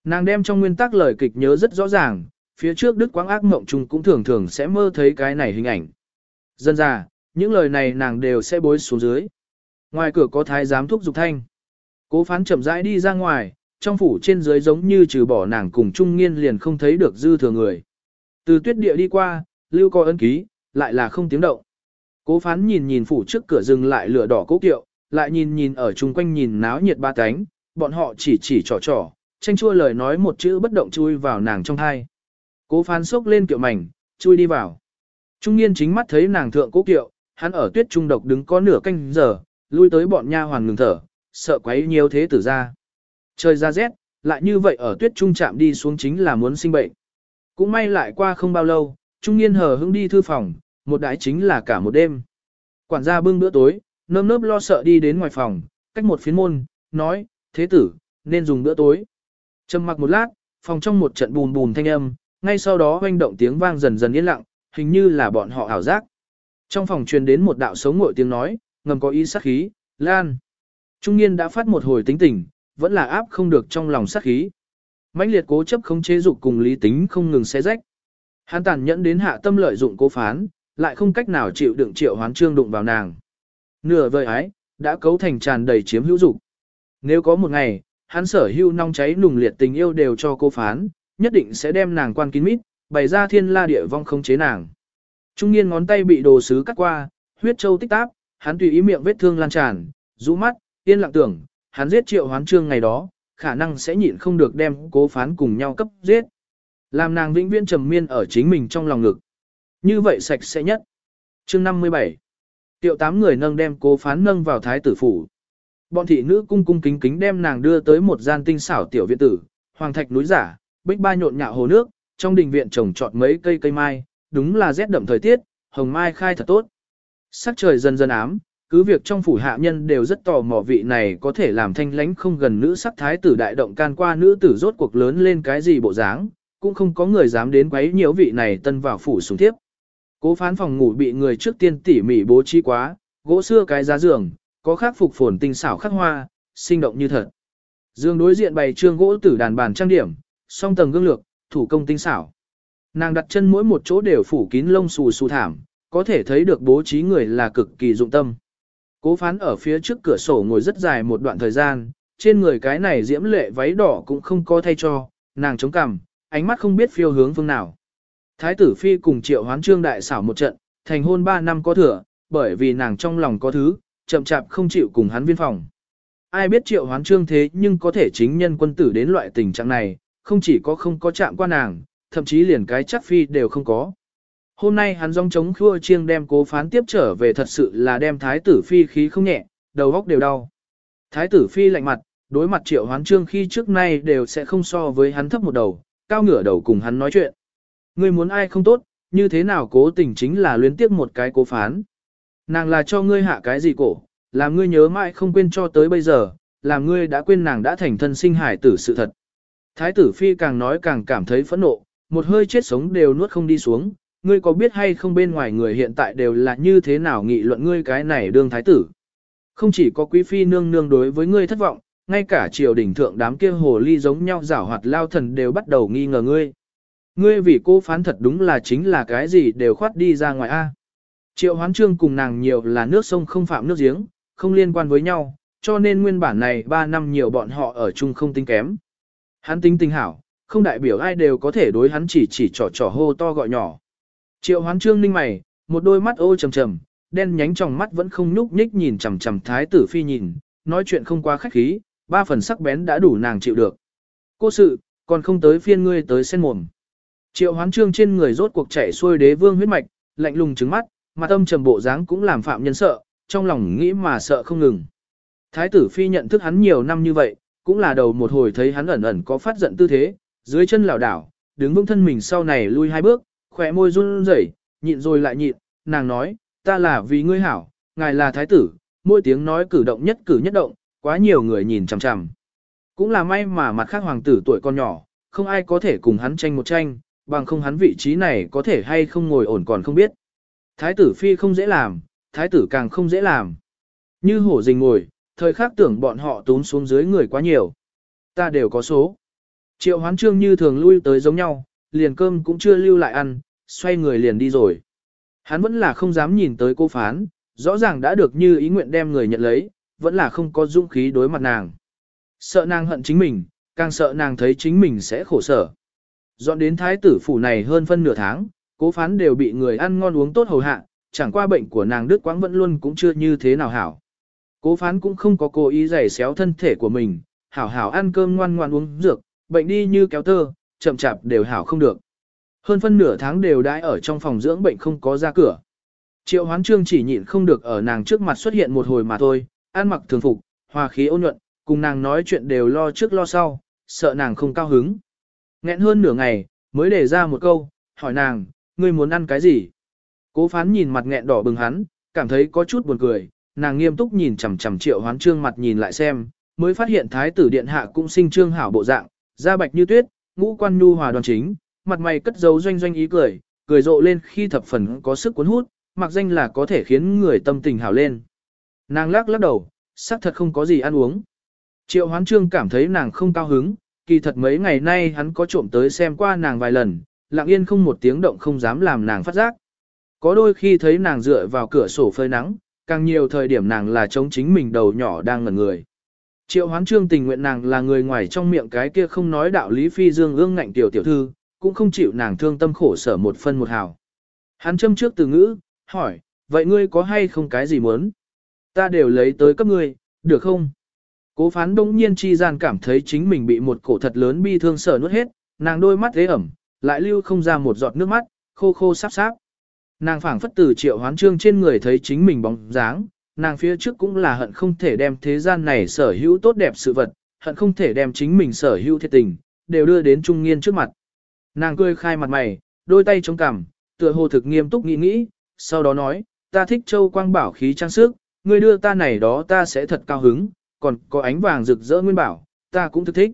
Nàng đem trong nguyên tắc lời kịch nhớ rất rõ ràng, phía trước Đức Quang ác mộng trung cũng thường thường sẽ mơ thấy cái này hình ảnh. Dân ra, những lời này nàng đều sẽ bối xuống dưới. Ngoài cửa có thái giám thúc dục thanh. Cố phán chậm rãi đi ra ngoài, trong phủ trên dưới giống như trừ bỏ nàng cùng trung nghiên liền không thấy được dư thừa người. Từ tuyết địa đi qua, lưu có ân ký, lại là không tiếng động. Cố phán nhìn nhìn phủ trước cửa dừng lại lửa đỏ cố kiệu, lại nhìn nhìn ở chung quanh nhìn náo nhiệt ba cánh, bọn họ chỉ chỉ trò trò, tranh chua lời nói một chữ bất động chui vào nàng trong thai. Cố phán sốc lên kiệu mảnh, chui đi vào. Trung niên chính mắt thấy nàng thượng cố kiệu, hắn ở tuyết trung độc đứng có nửa canh giờ, lui tới bọn nha hoàn ngừng thở, sợ quấy nhiều thế tử ra. Trời ra rét, lại như vậy ở tuyết trung chạm đi xuống chính là muốn sinh bệnh. Cũng may lại qua không bao lâu, trung niên hờ hững đi thư phòng, một đãi chính là cả một đêm. Quản gia bưng bữa tối, nơm nớp lo sợ đi đến ngoài phòng, cách một phiến môn, nói, thế tử, nên dùng bữa tối. Trầm mặc một lát, phòng trong một trận bùn bùn thanh âm, ngay sau đó hoanh động tiếng vang dần dần yên lặng, hình như là bọn họ ảo giác. Trong phòng truyền đến một đạo sống ngội tiếng nói, ngầm có ý sát khí, lan. Trung niên đã phát một hồi tính tình, vẫn là áp không được trong lòng sát khí. mãnh liệt cố chấp không chế dục cùng lý tính không ngừng xé rách. Hắn tàn nhẫn đến hạ tâm lợi dụng cố phán, lại không cách nào chịu đựng triệu hoán trương đụng vào nàng. Nửa vời ái, đã cấu thành tràn đầy chiếm hữu dục. Nếu có một ngày, hắn sở hữu nong cháy nùng liệt tình yêu đều cho cô phán, nhất định sẽ đem nàng quan kín mít, bày ra thiên la địa vong không chế nàng. Trung niên ngón tay bị đồ sứ cắt qua, huyết châu tích táp, hắn tùy ý miệng vết thương lan tràn, rũ mắt, yên lặng tưởng, hắn giết triệu hoán trương ngày đó, khả năng sẽ nhịn không được đem cố phán cùng nhau cấp giết. Làm nàng vĩnh viễn trầm miên ở chính mình trong lòng ngực. Như vậy sạch sẽ nhất. Chương 57 Tiệu tám người nâng đem cố phán nâng vào thái tử phủ. Bọn thị nữ cung cung kính kính đem nàng đưa tới một gian tinh xảo tiểu viện tử, hoàng thạch núi giả, bích ba nhộn nhạo hồ nước, trong đình viện trồng trọt mấy cây cây mai, đúng là rét đậm thời tiết, hồng mai khai thật tốt. Sắc trời dần dần ám, cứ việc trong phủ hạ nhân đều rất tò mò vị này có thể làm thanh lánh không gần nữ sắc thái tử đại động can qua nữ tử rốt cuộc lớn lên cái gì bộ dáng, cũng không có người dám đến quấy nhiễu vị này tân vào phủ xuống tiếp. Cố phán phòng ngủ bị người trước tiên tỉ mỉ bố trí quá, gỗ xưa cái giá giường, có khắc phục phồn tinh xảo khắc hoa, sinh động như thật. Dương đối diện bày trương gỗ tử đàn bàn trang điểm, song tầng gương lược, thủ công tinh xảo. Nàng đặt chân mỗi một chỗ đều phủ kín lông xù xù thảm, có thể thấy được bố trí người là cực kỳ dụng tâm. Cố phán ở phía trước cửa sổ ngồi rất dài một đoạn thời gian, trên người cái này diễm lệ váy đỏ cũng không có thay cho, nàng chống cằm, ánh mắt không biết phiêu hướng phương nào. Thái tử phi cùng triệu hoán trương đại xảo một trận, thành hôn 3 năm có thừa, bởi vì nàng trong lòng có thứ, chậm chạp không chịu cùng hắn viên phòng. Ai biết triệu hoán trương thế nhưng có thể chính nhân quân tử đến loại tình trạng này, không chỉ có không có chạm qua nàng, thậm chí liền cái chắc phi đều không có. Hôm nay hắn rong chống khua chiêng đem cố phán tiếp trở về thật sự là đem thái tử phi khí không nhẹ, đầu góc đều đau. Thái tử phi lạnh mặt, đối mặt triệu hoán trương khi trước nay đều sẽ không so với hắn thấp một đầu, cao ngửa đầu cùng hắn nói chuyện. Ngươi muốn ai không tốt, như thế nào cố tình chính là luyến tiếp một cái cố phán. Nàng là cho ngươi hạ cái gì cổ, làm ngươi nhớ mãi không quên cho tới bây giờ, làm ngươi đã quên nàng đã thành thân sinh hải tử sự thật. Thái tử phi càng nói càng cảm thấy phẫn nộ, một hơi chết sống đều nuốt không đi xuống, ngươi có biết hay không bên ngoài người hiện tại đều là như thế nào nghị luận ngươi cái này đương thái tử. Không chỉ có quý phi nương nương đối với ngươi thất vọng, ngay cả triều đình thượng đám kia hồ ly giống nhau giảo hoạt lao thần đều bắt đầu nghi ngờ ngươi. Ngươi vì cô phán thật đúng là chính là cái gì đều khoát đi ra ngoài A. Triệu hoán trương cùng nàng nhiều là nước sông không phạm nước giếng, không liên quan với nhau, cho nên nguyên bản này 3 năm nhiều bọn họ ở chung không tính kém. Hắn tính tinh hảo, không đại biểu ai đều có thể đối hắn chỉ chỉ trò trò hô to gọi nhỏ. Triệu hoán trương ninh mày, một đôi mắt ô trầm trầm, đen nhánh trong mắt vẫn không nhúc nhích nhìn chằm chằm thái tử phi nhìn, nói chuyện không quá khách khí, ba phần sắc bén đã đủ nàng chịu được. Cô sự, Còn không tới phiên ngươi tới sen mồm. Triệu hoán trương trên người rốt cuộc chảy xuôi đế vương huyết mạch, lạnh lùng trứng mắt, mà tâm trầm bộ dáng cũng làm phạm nhân sợ, trong lòng nghĩ mà sợ không ngừng. Thái tử phi nhận thức hắn nhiều năm như vậy, cũng là đầu một hồi thấy hắn ẩn ẩn có phát giận tư thế, dưới chân lảo đảo, đứng vững thân mình sau này lui hai bước, khỏe môi run rẩy, nhịn rồi lại nhịn, nàng nói, ta là vì ngươi hảo, ngài là thái tử, mỗi tiếng nói cử động nhất cử nhất động, quá nhiều người nhìn chằm chằm. Cũng là may mà mặt khác hoàng tử tuổi còn nhỏ, không ai có thể cùng hắn tranh một tranh, bằng không hắn vị trí này có thể hay không ngồi ổn còn không biết. Thái tử phi không dễ làm, thái tử càng không dễ làm. Như hổ rình ngồi, thời khắc tưởng bọn họ tốn xuống dưới người quá nhiều. Ta đều có số. Triệu hoán trương như thường lui tới giống nhau, liền cơm cũng chưa lưu lại ăn, xoay người liền đi rồi. Hắn vẫn là không dám nhìn tới cô phán, rõ ràng đã được như ý nguyện đem người nhận lấy, vẫn là không có dũng khí đối mặt nàng. Sợ nàng hận chính mình, càng sợ nàng thấy chính mình sẽ khổ sở. Dọn đến thái tử phủ này hơn phân nửa tháng, cố phán đều bị người ăn ngon uống tốt hầu hạ, chẳng qua bệnh của nàng Đức Quãng vẫn luôn cũng chưa như thế nào hảo. Cố phán cũng không có cố ý giày xéo thân thể của mình, hảo hảo ăn cơm ngoan ngoan uống dược, bệnh đi như kéo tơ, chậm chạp đều hảo không được. Hơn phân nửa tháng đều đãi ở trong phòng dưỡng bệnh không có ra cửa. Triệu hoán trương chỉ nhịn không được ở nàng trước mặt xuất hiện một hồi mà thôi, ăn mặc thường phục, hòa khí ôn nhuận, cùng nàng nói chuyện đều lo trước lo sau, sợ nàng không cao hứng. Nghẹn hơn nửa ngày, mới để ra một câu, hỏi nàng, ngươi muốn ăn cái gì? Cố phán nhìn mặt nghẹn đỏ bừng hắn, cảm thấy có chút buồn cười, nàng nghiêm túc nhìn chằm chằm triệu hoán trương mặt nhìn lại xem, mới phát hiện thái tử điện hạ cũng sinh trương hảo bộ dạng, da bạch như tuyết, ngũ quan nhu hòa đoàn chính, mặt mày cất dấu doanh doanh ý cười, cười rộ lên khi thập phần có sức cuốn hút, mặc danh là có thể khiến người tâm tình hảo lên. Nàng lắc lắc đầu, xác thật không có gì ăn uống. Triệu hoán trương cảm thấy nàng không cao hứng, kỳ thật mấy ngày nay hắn có trộm tới xem qua nàng vài lần, lặng yên không một tiếng động không dám làm nàng phát giác. Có đôi khi thấy nàng dựa vào cửa sổ phơi nắng, càng nhiều thời điểm nàng là chống chính mình đầu nhỏ đang ngẩn người. Triệu hoán trương tình nguyện nàng là người ngoài trong miệng cái kia không nói đạo lý phi dương ương ngạnh tiểu tiểu thư, cũng không chịu nàng thương tâm khổ sở một phân một hào. Hắn châm trước từ ngữ, hỏi, vậy ngươi có hay không cái gì muốn? Ta đều lấy tới cấp ngươi, được không? Cố phán đông nhiên chi gian cảm thấy chính mình bị một cổ thật lớn bi thương sở nuốt hết, nàng đôi mắt thế ẩm, lại lưu không ra một giọt nước mắt, khô khô sáp sáp. Nàng phảng phất từ triệu hoán trương trên người thấy chính mình bóng dáng, nàng phía trước cũng là hận không thể đem thế gian này sở hữu tốt đẹp sự vật, hận không thể đem chính mình sở hữu thiệt tình, đều đưa đến trung nghiên trước mặt. Nàng cười khai mặt mày, đôi tay chống cằm, tựa hồ thực nghiêm túc nghĩ nghĩ, sau đó nói, ta thích châu quang bảo khí trang sức, ngươi đưa ta này đó ta sẽ thật cao hứng, còn có ánh vàng rực rỡ nguyên bảo, ta cũng thức thích.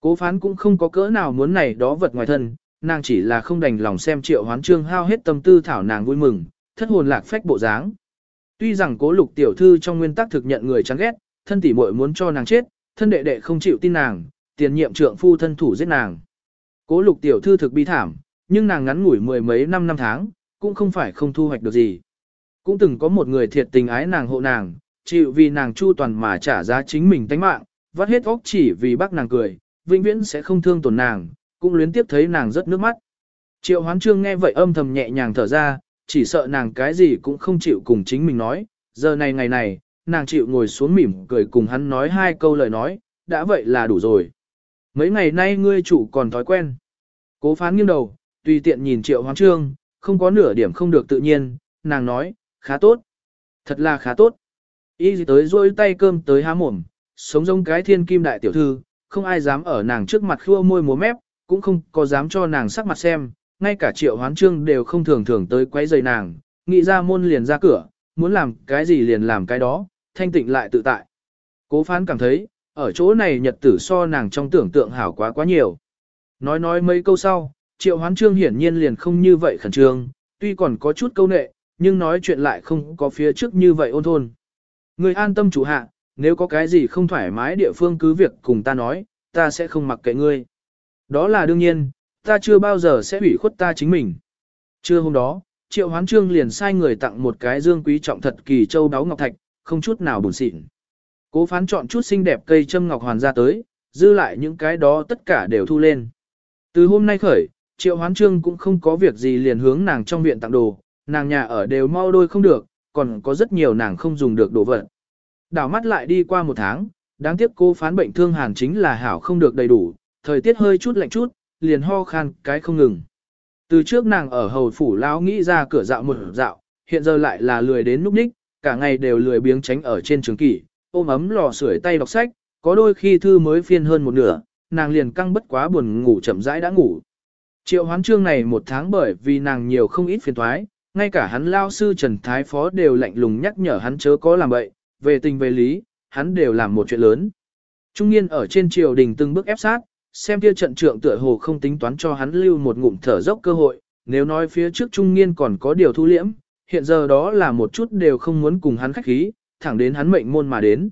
Cố phán cũng không có cỡ nào muốn này đó vật ngoài thân, nàng chỉ là không đành lòng xem triệu hoán trương hao hết tâm tư thảo nàng vui mừng, thất hồn lạc phách bộ dáng. Tuy rằng cố lục tiểu thư trong nguyên tắc thực nhận người chán ghét, thân tỷ muội muốn cho nàng chết, thân đệ đệ không chịu tin nàng, tiền nhiệm trượng phu thân thủ giết nàng. Cố lục tiểu thư thực bi thảm, nhưng nàng ngắn ngủi mười mấy năm năm tháng, cũng không phải không thu hoạch được gì. Cũng từng có một người thiệt tình ái nàng hộ nàng, chịu vì nàng chu toàn mà trả giá chính mình tánh mạng, vắt hết óc chỉ vì bác nàng cười, vĩnh viễn sẽ không thương tổn nàng, cũng luyến tiếp thấy nàng rất nước mắt. Triệu hoán trương nghe vậy âm thầm nhẹ nhàng thở ra, chỉ sợ nàng cái gì cũng không chịu cùng chính mình nói, giờ này ngày này, nàng chịu ngồi xuống mỉm cười cùng hắn nói hai câu lời nói, đã vậy là đủ rồi. Mấy ngày nay ngươi chủ còn thói quen. Cố phán nghiêng đầu, tùy tiện nhìn triệu hoán trương, không có nửa điểm không được tự nhiên, nàng nói, khá tốt. Thật là khá tốt. Y gì tới rôi tay cơm tới há mồm, sống giống cái thiên kim đại tiểu thư, không ai dám ở nàng trước mặt khua môi múa mép, cũng không có dám cho nàng sắc mặt xem, ngay cả triệu hoán trương đều không thường thường tới quấy rầy nàng, nghĩ ra môn liền ra cửa, muốn làm cái gì liền làm cái đó, thanh tịnh lại tự tại. Cố phán cảm thấy, ở chỗ này nhật tử so nàng trong tưởng tượng hảo quá quá nhiều. Nói nói mấy câu sau, triệu hoán trương hiển nhiên liền không như vậy khẩn trương, tuy còn có chút câu nệ, nhưng nói chuyện lại không có phía trước như vậy ôn thôn. Người an tâm chủ hạ, nếu có cái gì không thoải mái địa phương cứ việc cùng ta nói, ta sẽ không mặc kệ ngươi. Đó là đương nhiên, ta chưa bao giờ sẽ ủy khuất ta chính mình. Trưa hôm đó, Triệu Hoán Trương liền sai người tặng một cái dương quý trọng thật kỳ châu đáo ngọc thạch, không chút nào buồn xịn. Cố phán chọn chút xinh đẹp cây châm ngọc hoàn ra tới, dư lại những cái đó tất cả đều thu lên. Từ hôm nay khởi, Triệu Hoán Trương cũng không có việc gì liền hướng nàng trong viện tặng đồ, nàng nhà ở đều mau đôi không được, còn có rất nhiều nàng không dùng được đồ vật. Đảo mắt lại đi qua một tháng, đáng tiếc cô phán bệnh thương hàn chính là hảo không được đầy đủ, thời tiết hơi chút lạnh chút, liền ho khan cái không ngừng. Từ trước nàng ở hầu phủ lão nghĩ ra cửa dạo một dạo, hiện giờ lại là lười đến núp ních, cả ngày đều lười biếng tránh ở trên trường kỷ, ôm ấm lò sưởi tay đọc sách, có đôi khi thư mới phiên hơn một nửa, nàng liền căng bất quá buồn ngủ chậm rãi đã ngủ. Triệu hoán trương này một tháng bởi vì nàng nhiều không ít phiền thoái, ngay cả hắn lao sư Trần Thái Phó đều lạnh lùng nhắc nhở hắn chớ có làm vậy, về tình về lý, hắn đều làm một chuyện lớn. Trung niên ở trên triều đình từng bước ép sát, xem kia trận trượng tựa hồ không tính toán cho hắn lưu một ngụm thở dốc cơ hội, nếu nói phía trước trung niên còn có điều thu liễm, hiện giờ đó là một chút đều không muốn cùng hắn khách khí, thẳng đến hắn mệnh môn mà đến.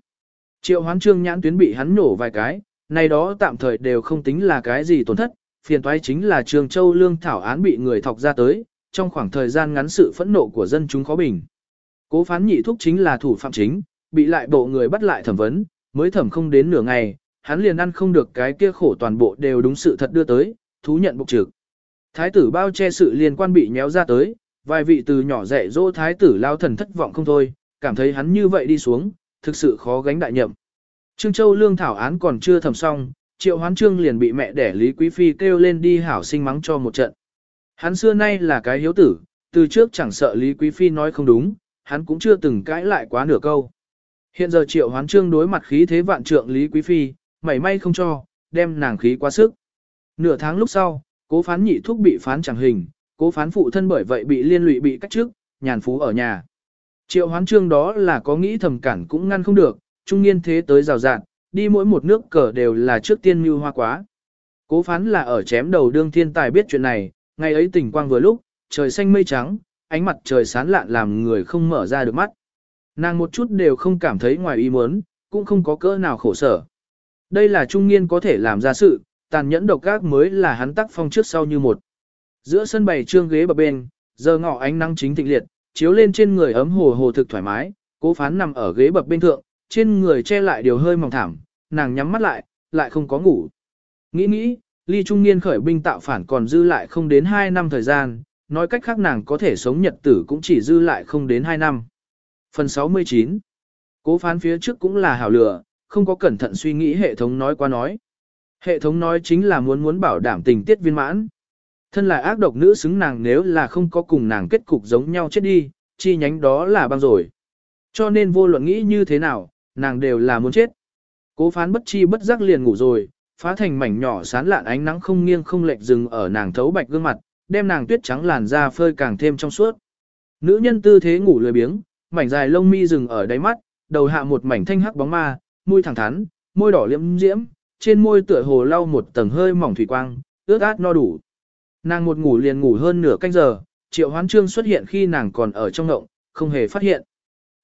Triệu hoán trương nhãn tuyến bị hắn nổ vài cái, này đó tạm thời đều không tính là cái gì tổn thất, phiền toái chính là trường châu lương thảo án bị người thọc ra tới, trong khoảng thời gian ngắn sự phẫn nộ của dân chúng khó bình. Cố phán nhị thúc chính là thủ phạm chính, bị lại bộ người bắt lại thẩm vấn, mới thẩm không đến nửa ngày, hắn liền ăn không được cái kia khổ toàn bộ đều đúng sự thật đưa tới, thú nhận bục trực. Thái tử bao che sự liên quan bị nhéo ra tới, vài vị từ nhỏ dạy dỗ thái tử lao thần thất vọng không thôi, cảm thấy hắn như vậy đi xuống, thực sự khó gánh đại nhậm. Trương Châu lương thảo án còn chưa thẩm xong, triệu hoán trương liền bị mẹ đẻ Lý Quý Phi kêu lên đi hảo sinh mắng cho một trận. Hắn xưa nay là cái hiếu tử, từ trước chẳng sợ Lý Quý Phi nói không đúng, hắn cũng chưa từng cãi lại quá nửa câu. Hiện giờ triệu hoán trương đối mặt khí thế vạn trượng Lý Quý Phi, mảy may không cho, đem nàng khí quá sức. Nửa tháng lúc sau, cố phán nhị thuốc bị phán chẳng hình, cố phán phụ thân bởi vậy bị liên lụy bị cách chức, nhàn phú ở nhà. Triệu hoán trương đó là có nghĩ thầm cản cũng ngăn không được, trung niên thế tới rào rạn, đi mỗi một nước cờ đều là trước tiên mưu hoa quá. Cố phán là ở chém đầu đương thiên tài biết chuyện này, ngày ấy tỉnh quang vừa lúc, trời xanh mây trắng, ánh mặt trời sáng lạn làm người không mở ra được mắt. Nàng một chút đều không cảm thấy ngoài ý muốn, cũng không có cỡ nào khổ sở. Đây là trung niên có thể làm ra sự, tàn nhẫn độc ác mới là hắn tác phong trước sau như một. Giữa sân bày trương ghế bập bên, giờ ngọ ánh nắng chính thịnh liệt, chiếu lên trên người ấm hồ hồ thực thoải mái, cố phán nằm ở ghế bập bên thượng, trên người che lại điều hơi mỏng thảm, nàng nhắm mắt lại, lại không có ngủ. Nghĩ nghĩ, ly trung niên khởi binh tạo phản còn dư lại không đến 2 năm thời gian, nói cách khác nàng có thể sống nhật tử cũng chỉ dư lại không đến 2 năm. Phần 69 Cố phán phía trước cũng là hảo lửa, không có cẩn thận suy nghĩ hệ thống nói qua nói. Hệ thống nói chính là muốn muốn bảo đảm tình tiết viên mãn. Thân là ác độc nữ xứng nàng nếu là không có cùng nàng kết cục giống nhau chết đi, chi nhánh đó là băng rồi. Cho nên vô luận nghĩ như thế nào, nàng đều là muốn chết. Cố phán bất chi bất giác liền ngủ rồi, phá thành mảnh nhỏ sán lạn ánh nắng không nghiêng không lệch dừng ở nàng thấu bạch gương mặt, đem nàng tuyết trắng làn da phơi càng thêm trong suốt. Nữ nhân tư thế ngủ lười biếng, mảnh dài lông mi dừng ở đáy mắt, đầu hạ một mảnh thanh hắc bóng ma, môi thẳng thắn, môi đỏ liễm diễm, trên môi tựa hồ lau một tầng hơi mỏng thủy quang, ướt át no đủ. Nàng một ngủ liền ngủ hơn nửa canh giờ, triệu hoán trương xuất hiện khi nàng còn ở trong ngộng, không hề phát hiện.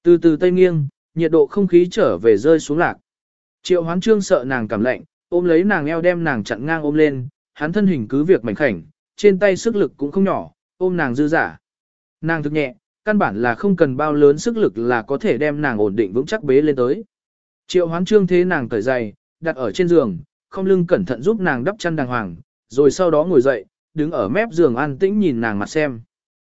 Từ từ tây nghiêng, nhiệt độ không khí trở về rơi xuống lạc. Triệu hoán trương sợ nàng cảm lạnh, ôm lấy nàng eo đem nàng chặn ngang ôm lên, hắn thân hình cứ việc mảnh khảnh, trên tay sức lực cũng không nhỏ, ôm nàng dư giả. Nàng thực nhẹ, căn bản là không cần bao lớn sức lực là có thể đem nàng ổn định vững chắc bế lên tới. Triệu hoán trương thế nàng cởi giày, đặt ở trên giường, không lưng cẩn thận giúp nàng đắp chăn đàng hoàng, rồi sau đó ngồi dậy, đứng ở mép giường an tĩnh nhìn nàng mặt xem.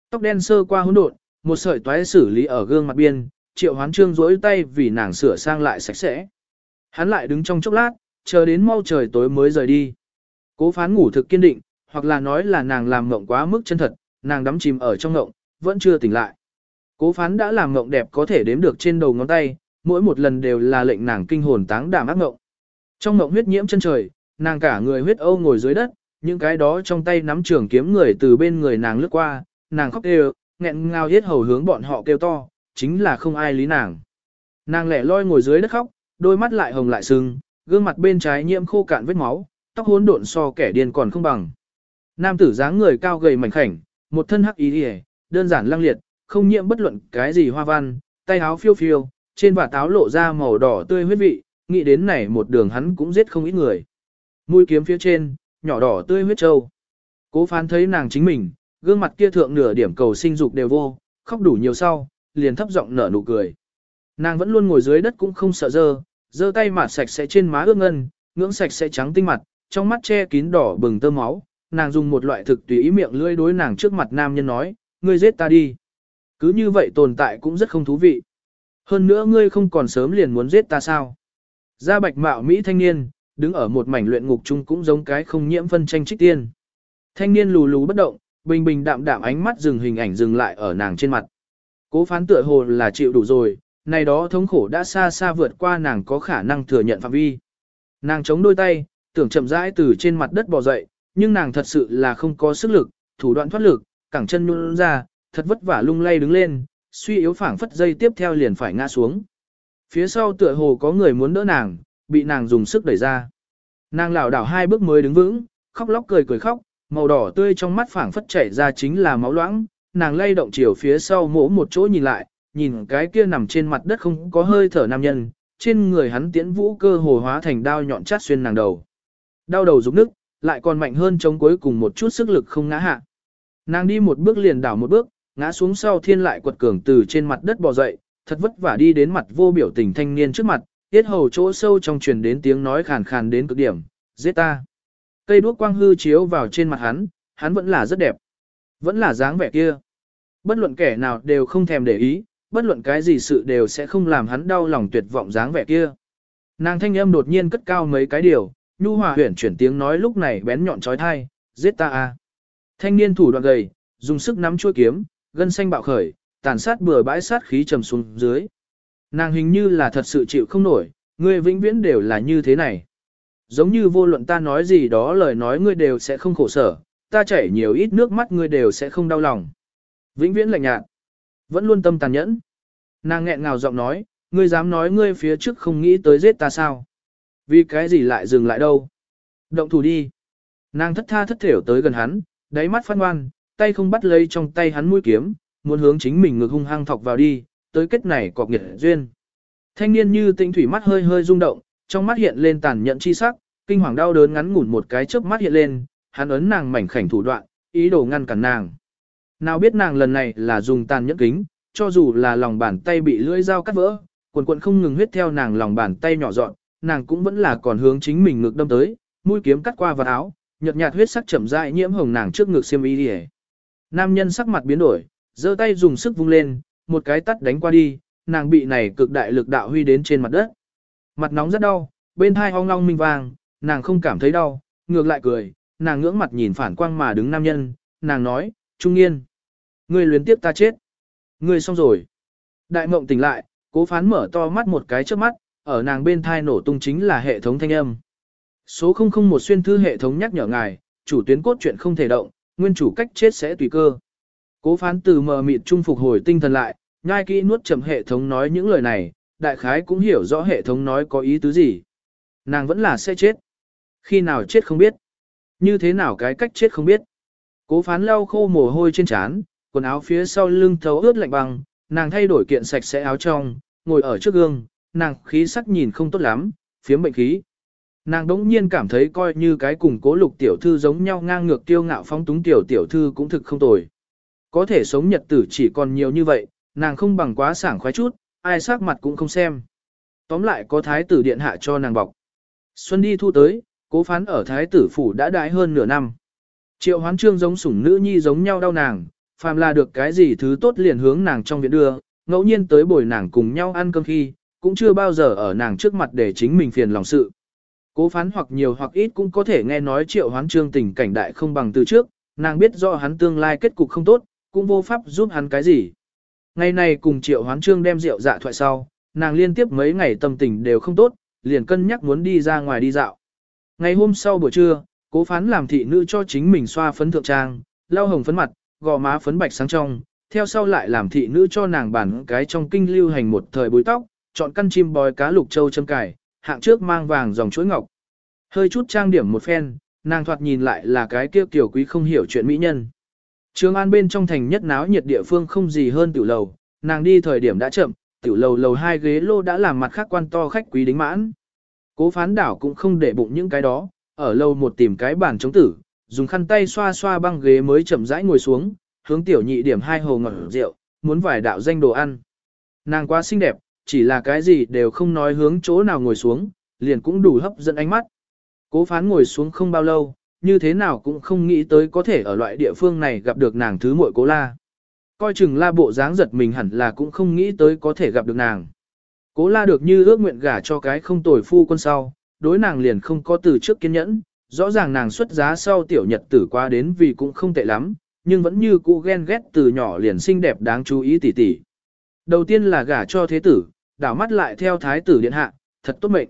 Tóc đen sơ qua hỗn độn, một sợi toái xử lý ở gương mặt biên, triệu hoán trương rỗi tay vì nàng sửa sang lại sạch sẽ. Hắn lại đứng trong chốc lát, chờ đến mau trời tối mới rời đi. Cố phán ngủ thực kiên định, hoặc là nói là nàng làm mộng quá mức chân thật, nàng đắm chìm ở trong mộng, vẫn chưa tỉnh lại. Cố phán đã làm mộng đẹp có thể đếm được trên đầu ngón tay, mỗi một lần đều là lệnh nàng kinh hồn táng đảm ác mộng. Trong mộng huyết nhiễm chân trời, nàng cả người huyết âu ngồi dưới đất, những cái đó trong tay nắm trường kiếm người từ bên người nàng lướt qua, nàng khóc kêu, nghẹn ngào hết hầu hướng bọn họ kêu to, chính là không ai lý nàng. Nàng lẻ loi ngồi dưới đất khóc, đôi mắt lại hồng lại sưng, gương mặt bên trái nhiễm khô cạn vết máu, tóc hỗn độn so kẻ điên còn không bằng. Nam tử dáng người cao gầy mảnh khảnh, một thân hắc ý liễu, đơn giản lăng liệt, không nhiễm bất luận cái gì hoa văn, tay áo phiêu phiêu, trên vạt áo lộ ra màu đỏ tươi huyết vị, nghĩ đến này một đường hắn cũng giết không ít người. Mũi kiếm phía trên, nhỏ đỏ tươi huyết châu. Cố phán thấy nàng chính mình, gương mặt kia thượng nửa điểm cầu sinh dục đều vô, khóc đủ nhiều sau, liền thấp giọng nở nụ cười. Nàng vẫn luôn ngồi dưới đất cũng không sợ dơ, dơ tay mặt sạch sẽ trên má ướt ngân, ngưỡng sạch sẽ trắng tinh mặt, trong mắt che kín đỏ bừng tơ máu, nàng dùng một loại thực tùy ý miệng lưỡi đối nàng trước mặt nam nhân nói, ngươi giết ta đi. Cứ như vậy tồn tại cũng rất không thú vị. Hơn nữa ngươi không còn sớm liền muốn giết ta sao. Gia bạch mạo Mỹ thanh niên, đứng ở một mảnh luyện ngục chung cũng giống cái không nhiễm phân tranh trích tiên. Thanh niên lù lù bất động, bình bình đạm đạm ánh mắt dừng hình ảnh dừng lại ở nàng trên mặt. Cố phán tựa hồ là chịu đủ rồi, này đó thống khổ đã xa xa vượt qua nàng có khả năng thừa nhận phạm vi. Nàng chống đôi tay, tưởng chậm rãi từ trên mặt đất bò dậy, nhưng nàng thật sự là không có sức lực, thủ đoạn thoát lực, cẳng chân nhún ra, thật vất vả lung lay đứng lên, suy yếu phảng phất dây tiếp theo liền phải ngã xuống. Phía sau tựa hồ có người muốn đỡ nàng, bị nàng dùng sức đẩy ra. Nàng lảo đảo hai bước mới đứng vững, khóc lóc cười cười khóc, màu đỏ tươi trong mắt phảng phất chảy ra chính là máu loãng, nàng lay động chiều phía sau mỗ một chỗ nhìn lại, nhìn cái kia nằm trên mặt đất không có hơi thở nam nhân, trên người hắn tiễn vũ cơ hồ hóa thành đao nhọn chát xuyên nàng đầu. Đau đầu rục nước, lại còn mạnh hơn chống cuối cùng một chút sức lực không ngã hạ. Nàng đi một bước liền đảo một bước, ngã xuống sau thiên lại quật cường từ trên mặt đất bò dậy, thật vất vả đi đến mặt vô biểu tình thanh niên trước mặt, tiết hầu chỗ sâu trong truyền đến tiếng nói khàn khàn đến cực điểm, giết ta. Cây đuốc quang hư chiếu vào trên mặt hắn, hắn vẫn là rất đẹp. Vẫn là dáng vẻ kia. Bất luận kẻ nào đều không thèm để ý, bất luận cái gì sự đều sẽ không làm hắn đau lòng tuyệt vọng dáng vẻ kia. Nàng thanh âm đột nhiên cất cao mấy cái điều, nhu hòa huyển chuyển tiếng nói lúc này bén nhọn trói thai, giết ta a. Thanh niên thủ đoạn gầy, dùng sức nắm chuôi kiếm, gân xanh bạo khởi, tàn sát bừa bãi sát khí trầm xuống dưới. Nàng hình như là thật sự chịu không nổi, ngươi vĩnh viễn đều là như thế này. Giống như vô luận ta nói gì đó lời nói ngươi đều sẽ không khổ sở, ta chảy nhiều ít nước mắt ngươi đều sẽ không đau lòng. Vĩnh viễn lạnh nhạt, vẫn luôn tâm tàn nhẫn. Nàng nghẹn ngào giọng nói, ngươi dám nói ngươi phía trước không nghĩ tới giết ta sao? Vì cái gì lại dừng lại đâu? Động thủ đi. Nàng thất tha thất thểu tới gần hắn, đáy mắt phát ngoan, tay không bắt lấy trong tay hắn mũi kiếm, muốn hướng chính mình ngực hung hăng thọc vào đi, tới kết này cọc nghiệt duyên. Thanh niên như tĩnh thủy mắt hơi hơi rung động, trong mắt hiện lên tàn nhẫn chi sắc, kinh hoàng đau đớn ngắn ngủn một cái chớp mắt hiện lên, hắn ấn nàng mảnh khảnh thủ đoạn, ý đồ ngăn cản nàng. Nào biết nàng lần này là dùng tàn nhẫn kính, cho dù là lòng bàn tay bị lưỡi dao cắt vỡ, quần quần không ngừng huyết theo nàng lòng bàn tay nhỏ dọn, nàng cũng vẫn là còn hướng chính mình ngực đâm tới, mũi kiếm cắt qua vào áo, nhợt nhạt huyết sắc chậm rãi nhiễm hồng nàng trước ngực xiêm y đi. Nam nhân sắc mặt biến đổi, giơ tay dùng sức vung lên, một cái tắt đánh qua đi, nàng bị này cực đại lực đạo huy đến trên mặt đất. Mặt nóng rất đau, bên hai ong long minh vàng, nàng không cảm thấy đau, ngược lại cười, nàng ngưỡng mặt nhìn phản quang mà đứng nam nhân, nàng nói, Trung Nghiên, ngươi luyến tiếp ta chết. Ngươi xong rồi. Đại mộng tỉnh lại, cố phán mở to mắt một cái trước mắt, ở nàng bên thai nổ tung chính là hệ thống thanh âm. Số 001 xuyên thư hệ thống nhắc nhở ngài, chủ tuyến cốt truyện không thể động, nguyên chủ cách chết sẽ tùy cơ. Cố phán từ mờ mịt trung phục hồi tinh thần lại, nhai kỹ nuốt chậm hệ thống nói những lời này, đại khái cũng hiểu rõ hệ thống nói có ý tứ gì. Nàng vẫn là sẽ chết. Khi nào chết không biết. Như thế nào cái cách chết không biết. Cố phán lau khô mồ hôi trên trán, quần áo phía sau lưng thấu ướt lạnh băng, nàng thay đổi kiện sạch sẽ áo trong, ngồi ở trước gương, nàng khí sắc nhìn không tốt lắm, phiếm bệnh khí. Nàng đống nhiên cảm thấy coi như cái cùng cố lục tiểu thư giống nhau ngang ngược tiêu ngạo phóng túng tiểu tiểu thư cũng thực không tồi. Có thể sống nhật tử chỉ còn nhiều như vậy, nàng không bằng quá sảng khoái chút, ai sắc mặt cũng không xem. Tóm lại có thái tử điện hạ cho nàng bọc. Xuân đi thu tới, cố phán ở thái tử phủ đã đãi hơn nửa năm. Triệu hoán trương giống sủng nữ nhi giống nhau đau nàng, phàm là được cái gì thứ tốt liền hướng nàng trong viện đưa, ngẫu nhiên tới bồi nàng cùng nhau ăn cơm khi, cũng chưa bao giờ ở nàng trước mặt để chính mình phiền lòng sự. Cố phán hoặc nhiều hoặc ít cũng có thể nghe nói triệu hoán trương tình cảnh đại không bằng từ trước, nàng biết rõ hắn tương lai kết cục không tốt, cũng vô pháp giúp hắn cái gì. Ngày này cùng triệu hoán trương đem rượu dạ thoại sau, nàng liên tiếp mấy ngày tâm tình đều không tốt, liền cân nhắc muốn đi ra ngoài đi dạo. Ngày hôm sau buổi trưa, cố phán làm thị nữ cho chính mình xoa phấn thượng trang, lau hồng phấn mặt, gò má phấn bạch sáng trong, theo sau lại làm thị nữ cho nàng bản cái trong kinh lưu hành một thời bối tóc, chọn căn chim bòi cá lục châu châm cải, hạng trước mang vàng dòng chuỗi ngọc. Hơi chút trang điểm một phen, nàng thoạt nhìn lại là cái kia tiểu quý không hiểu chuyện mỹ nhân. Trường An bên trong thành nhất náo nhiệt địa phương không gì hơn tiểu lầu, nàng đi thời điểm đã chậm, tiểu lầu lầu hai ghế lô đã làm mặt khác quan to khách quý đính mãn. Cố phán đảo cũng không để bụng những cái đó, ở lâu một tìm cái bàn chống tử, dùng khăn tay xoa xoa băng ghế mới chậm rãi ngồi xuống, hướng tiểu nhị điểm hai hồ ngọt rượu, muốn vài đạo danh đồ ăn. Nàng quá xinh đẹp, chỉ là cái gì đều không nói hướng chỗ nào ngồi xuống, liền cũng đủ hấp dẫn ánh mắt. Cố phán ngồi xuống không bao lâu, như thế nào cũng không nghĩ tới có thể ở loại địa phương này gặp được nàng thứ muội cố la. Coi chừng la bộ dáng giật mình hẳn là cũng không nghĩ tới có thể gặp được nàng. Cố la được như ước nguyện gả cho cái không tồi phu quân sau, đối nàng liền không có từ trước kiên nhẫn, rõ ràng nàng xuất giá sau tiểu nhật tử qua đến vì cũng không tệ lắm, nhưng vẫn như cũ ghen ghét từ nhỏ liền xinh đẹp đáng chú ý tỉ tỉ. Đầu tiên là gả cho thế tử, đảo mắt lại theo thái tử điện hạ, thật tốt mệnh.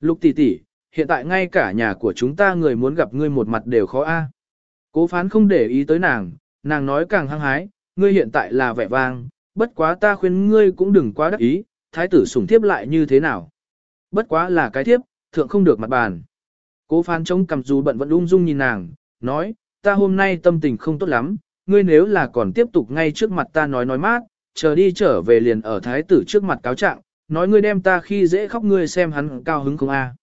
Lục tỷ tỷ, hiện tại ngay cả nhà của chúng ta người muốn gặp ngươi một mặt đều khó a. Cố phán không để ý tới nàng, nàng nói càng hăng hái, ngươi hiện tại là vẻ vang, bất quá ta khuyên ngươi cũng đừng quá đắc ý, thái tử sủng thiếp lại như thế nào. Bất quá là cái thiếp, thượng không được mặt bàn. Cố phán trông cầm dù bận vẫn ung dung nhìn nàng, nói, ta hôm nay tâm tình không tốt lắm, ngươi nếu là còn tiếp tục ngay trước mặt ta nói nói mát, chờ đi trở về liền ở thái tử trước mặt cáo trạng, nói ngươi đem ta khi dễ khóc ngươi xem hắn cao hứng không a.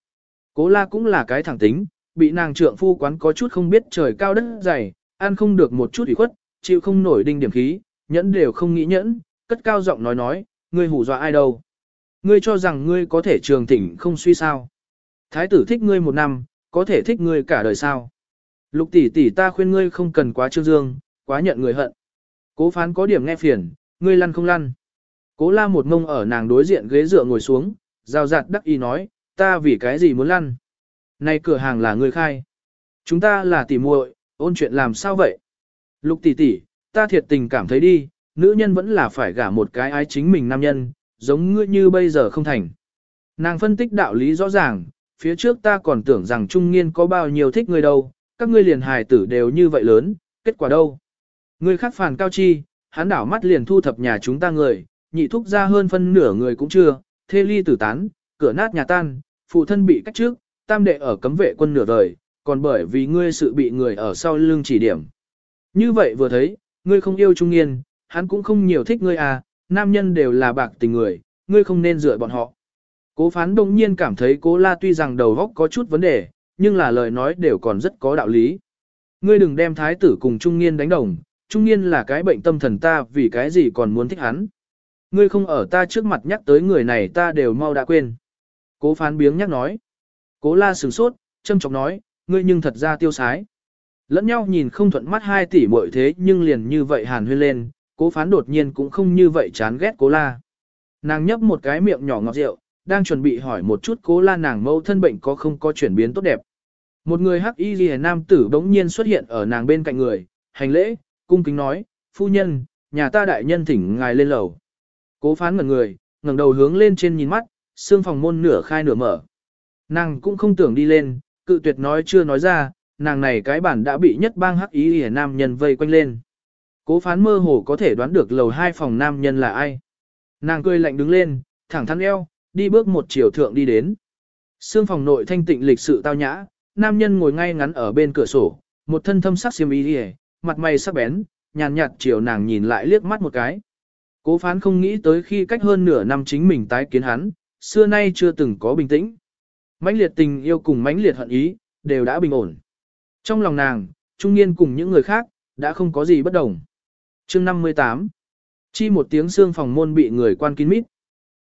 Cố la cũng là cái thẳng tính, bị nàng trượng phu quán có chút không biết trời cao đất dày, ăn không được một chút ủy khuất, chịu không nổi đinh điểm khí, nhẫn đều không nghĩ nhẫn, cất cao giọng nói nói, ngươi hù dọa ai đâu. Ngươi cho rằng ngươi có thể trường thỉnh không suy sao. Thái tử thích ngươi một năm, có thể thích ngươi cả đời sao. Lục tỷ tỷ ta khuyên ngươi không cần quá trương dương, quá nhận người hận. Cố phán có điểm nghe phiền, ngươi lăn không lăn. Cố la một ngông ở nàng đối diện ghế dựa ngồi xuống, rào rạt đắc ý nói, ta vì cái gì muốn lăn. Này cửa hàng là ngươi khai. Chúng ta là tỉ muội, ôn chuyện làm sao vậy? Lục tỷ tỷ, ta thiệt tình cảm thấy đi, nữ nhân vẫn là phải gả một cái ái chính mình nam nhân, giống ngươi như bây giờ không thành. Nàng phân tích đạo lý rõ ràng, phía trước ta còn tưởng rằng trung niên có bao nhiêu thích ngươi đâu, các ngươi liền hài tử đều như vậy lớn, kết quả đâu? Ngươi khác phản cao chi, hắn đảo mắt liền thu thập nhà chúng ta người, nhị thúc ra hơn phân nửa người cũng chưa, thê ly tử tán, cửa nát nhà tan, phụ thân bị cách trước, tam đệ ở cấm vệ quân nửa đời, còn bởi vì ngươi sự bị người ở sau lưng chỉ điểm. Như vậy vừa thấy, ngươi không yêu trung niên, hắn cũng không nhiều thích ngươi à, nam nhân đều là bạc tình người, ngươi không nên dựa bọn họ. Cố phán đồng nhiên cảm thấy cố la tuy rằng đầu góc có chút vấn đề, nhưng là lời nói đều còn rất có đạo lý. Ngươi đừng đem thái tử cùng trung niên đánh đồng, trung niên là cái bệnh tâm thần ta vì cái gì còn muốn thích hắn. Ngươi không ở ta trước mặt nhắc tới người này ta đều mau đã quên. Cố phán biếng nhắc nói. Cố la sửng sốt, châm chọc nói, ngươi nhưng thật ra tiêu sái. Lẫn nhau nhìn không thuận mắt hai tỷ muội thế nhưng liền như vậy hàn huyên lên, cố phán đột nhiên cũng không như vậy chán ghét cố la. Nàng nhấp một cái miệng nhỏ ngọt rượu, đang chuẩn bị hỏi một chút cố la nàng mâu thân bệnh có không có chuyển biến tốt đẹp. Một người hắc y ghi nam tử bỗng nhiên xuất hiện ở nàng bên cạnh người, hành lễ, cung kính nói, phu nhân, nhà ta đại nhân thỉnh ngài lên lầu. Cố phán ngẩn người, ngẩng đầu hướng lên trên nhìn mắt, xương phòng môn nửa khai nửa mở. Nàng cũng không tưởng đi lên, cự tuyệt nói chưa nói ra, nàng này cái bản đã bị nhất bang hắc ý hề nam nhân vây quanh lên. Cố phán mơ hồ có thể đoán được lầu hai phòng nam nhân là ai. Nàng cười lạnh đứng lên, thẳng thắn eo, đi bước một chiều thượng đi đến. Sương phòng nội thanh tịnh lịch sự tao nhã, nam nhân ngồi ngay ngắn ở bên cửa sổ, một thân thâm sắc xiêm y hề, mặt mày sắc bén, nhàn nhạt chiều nàng nhìn lại liếc mắt một cái. Cố phán không nghĩ tới khi cách hơn nửa năm chính mình tái kiến hắn, xưa nay chưa từng có bình tĩnh. mãnh liệt tình yêu cùng mãnh liệt hận ý, đều đã bình ổn. Trong lòng nàng, trung niên cùng những người khác, đã không có gì bất đồng. chương 58 Chi một tiếng xương phòng môn bị người quan kín mít.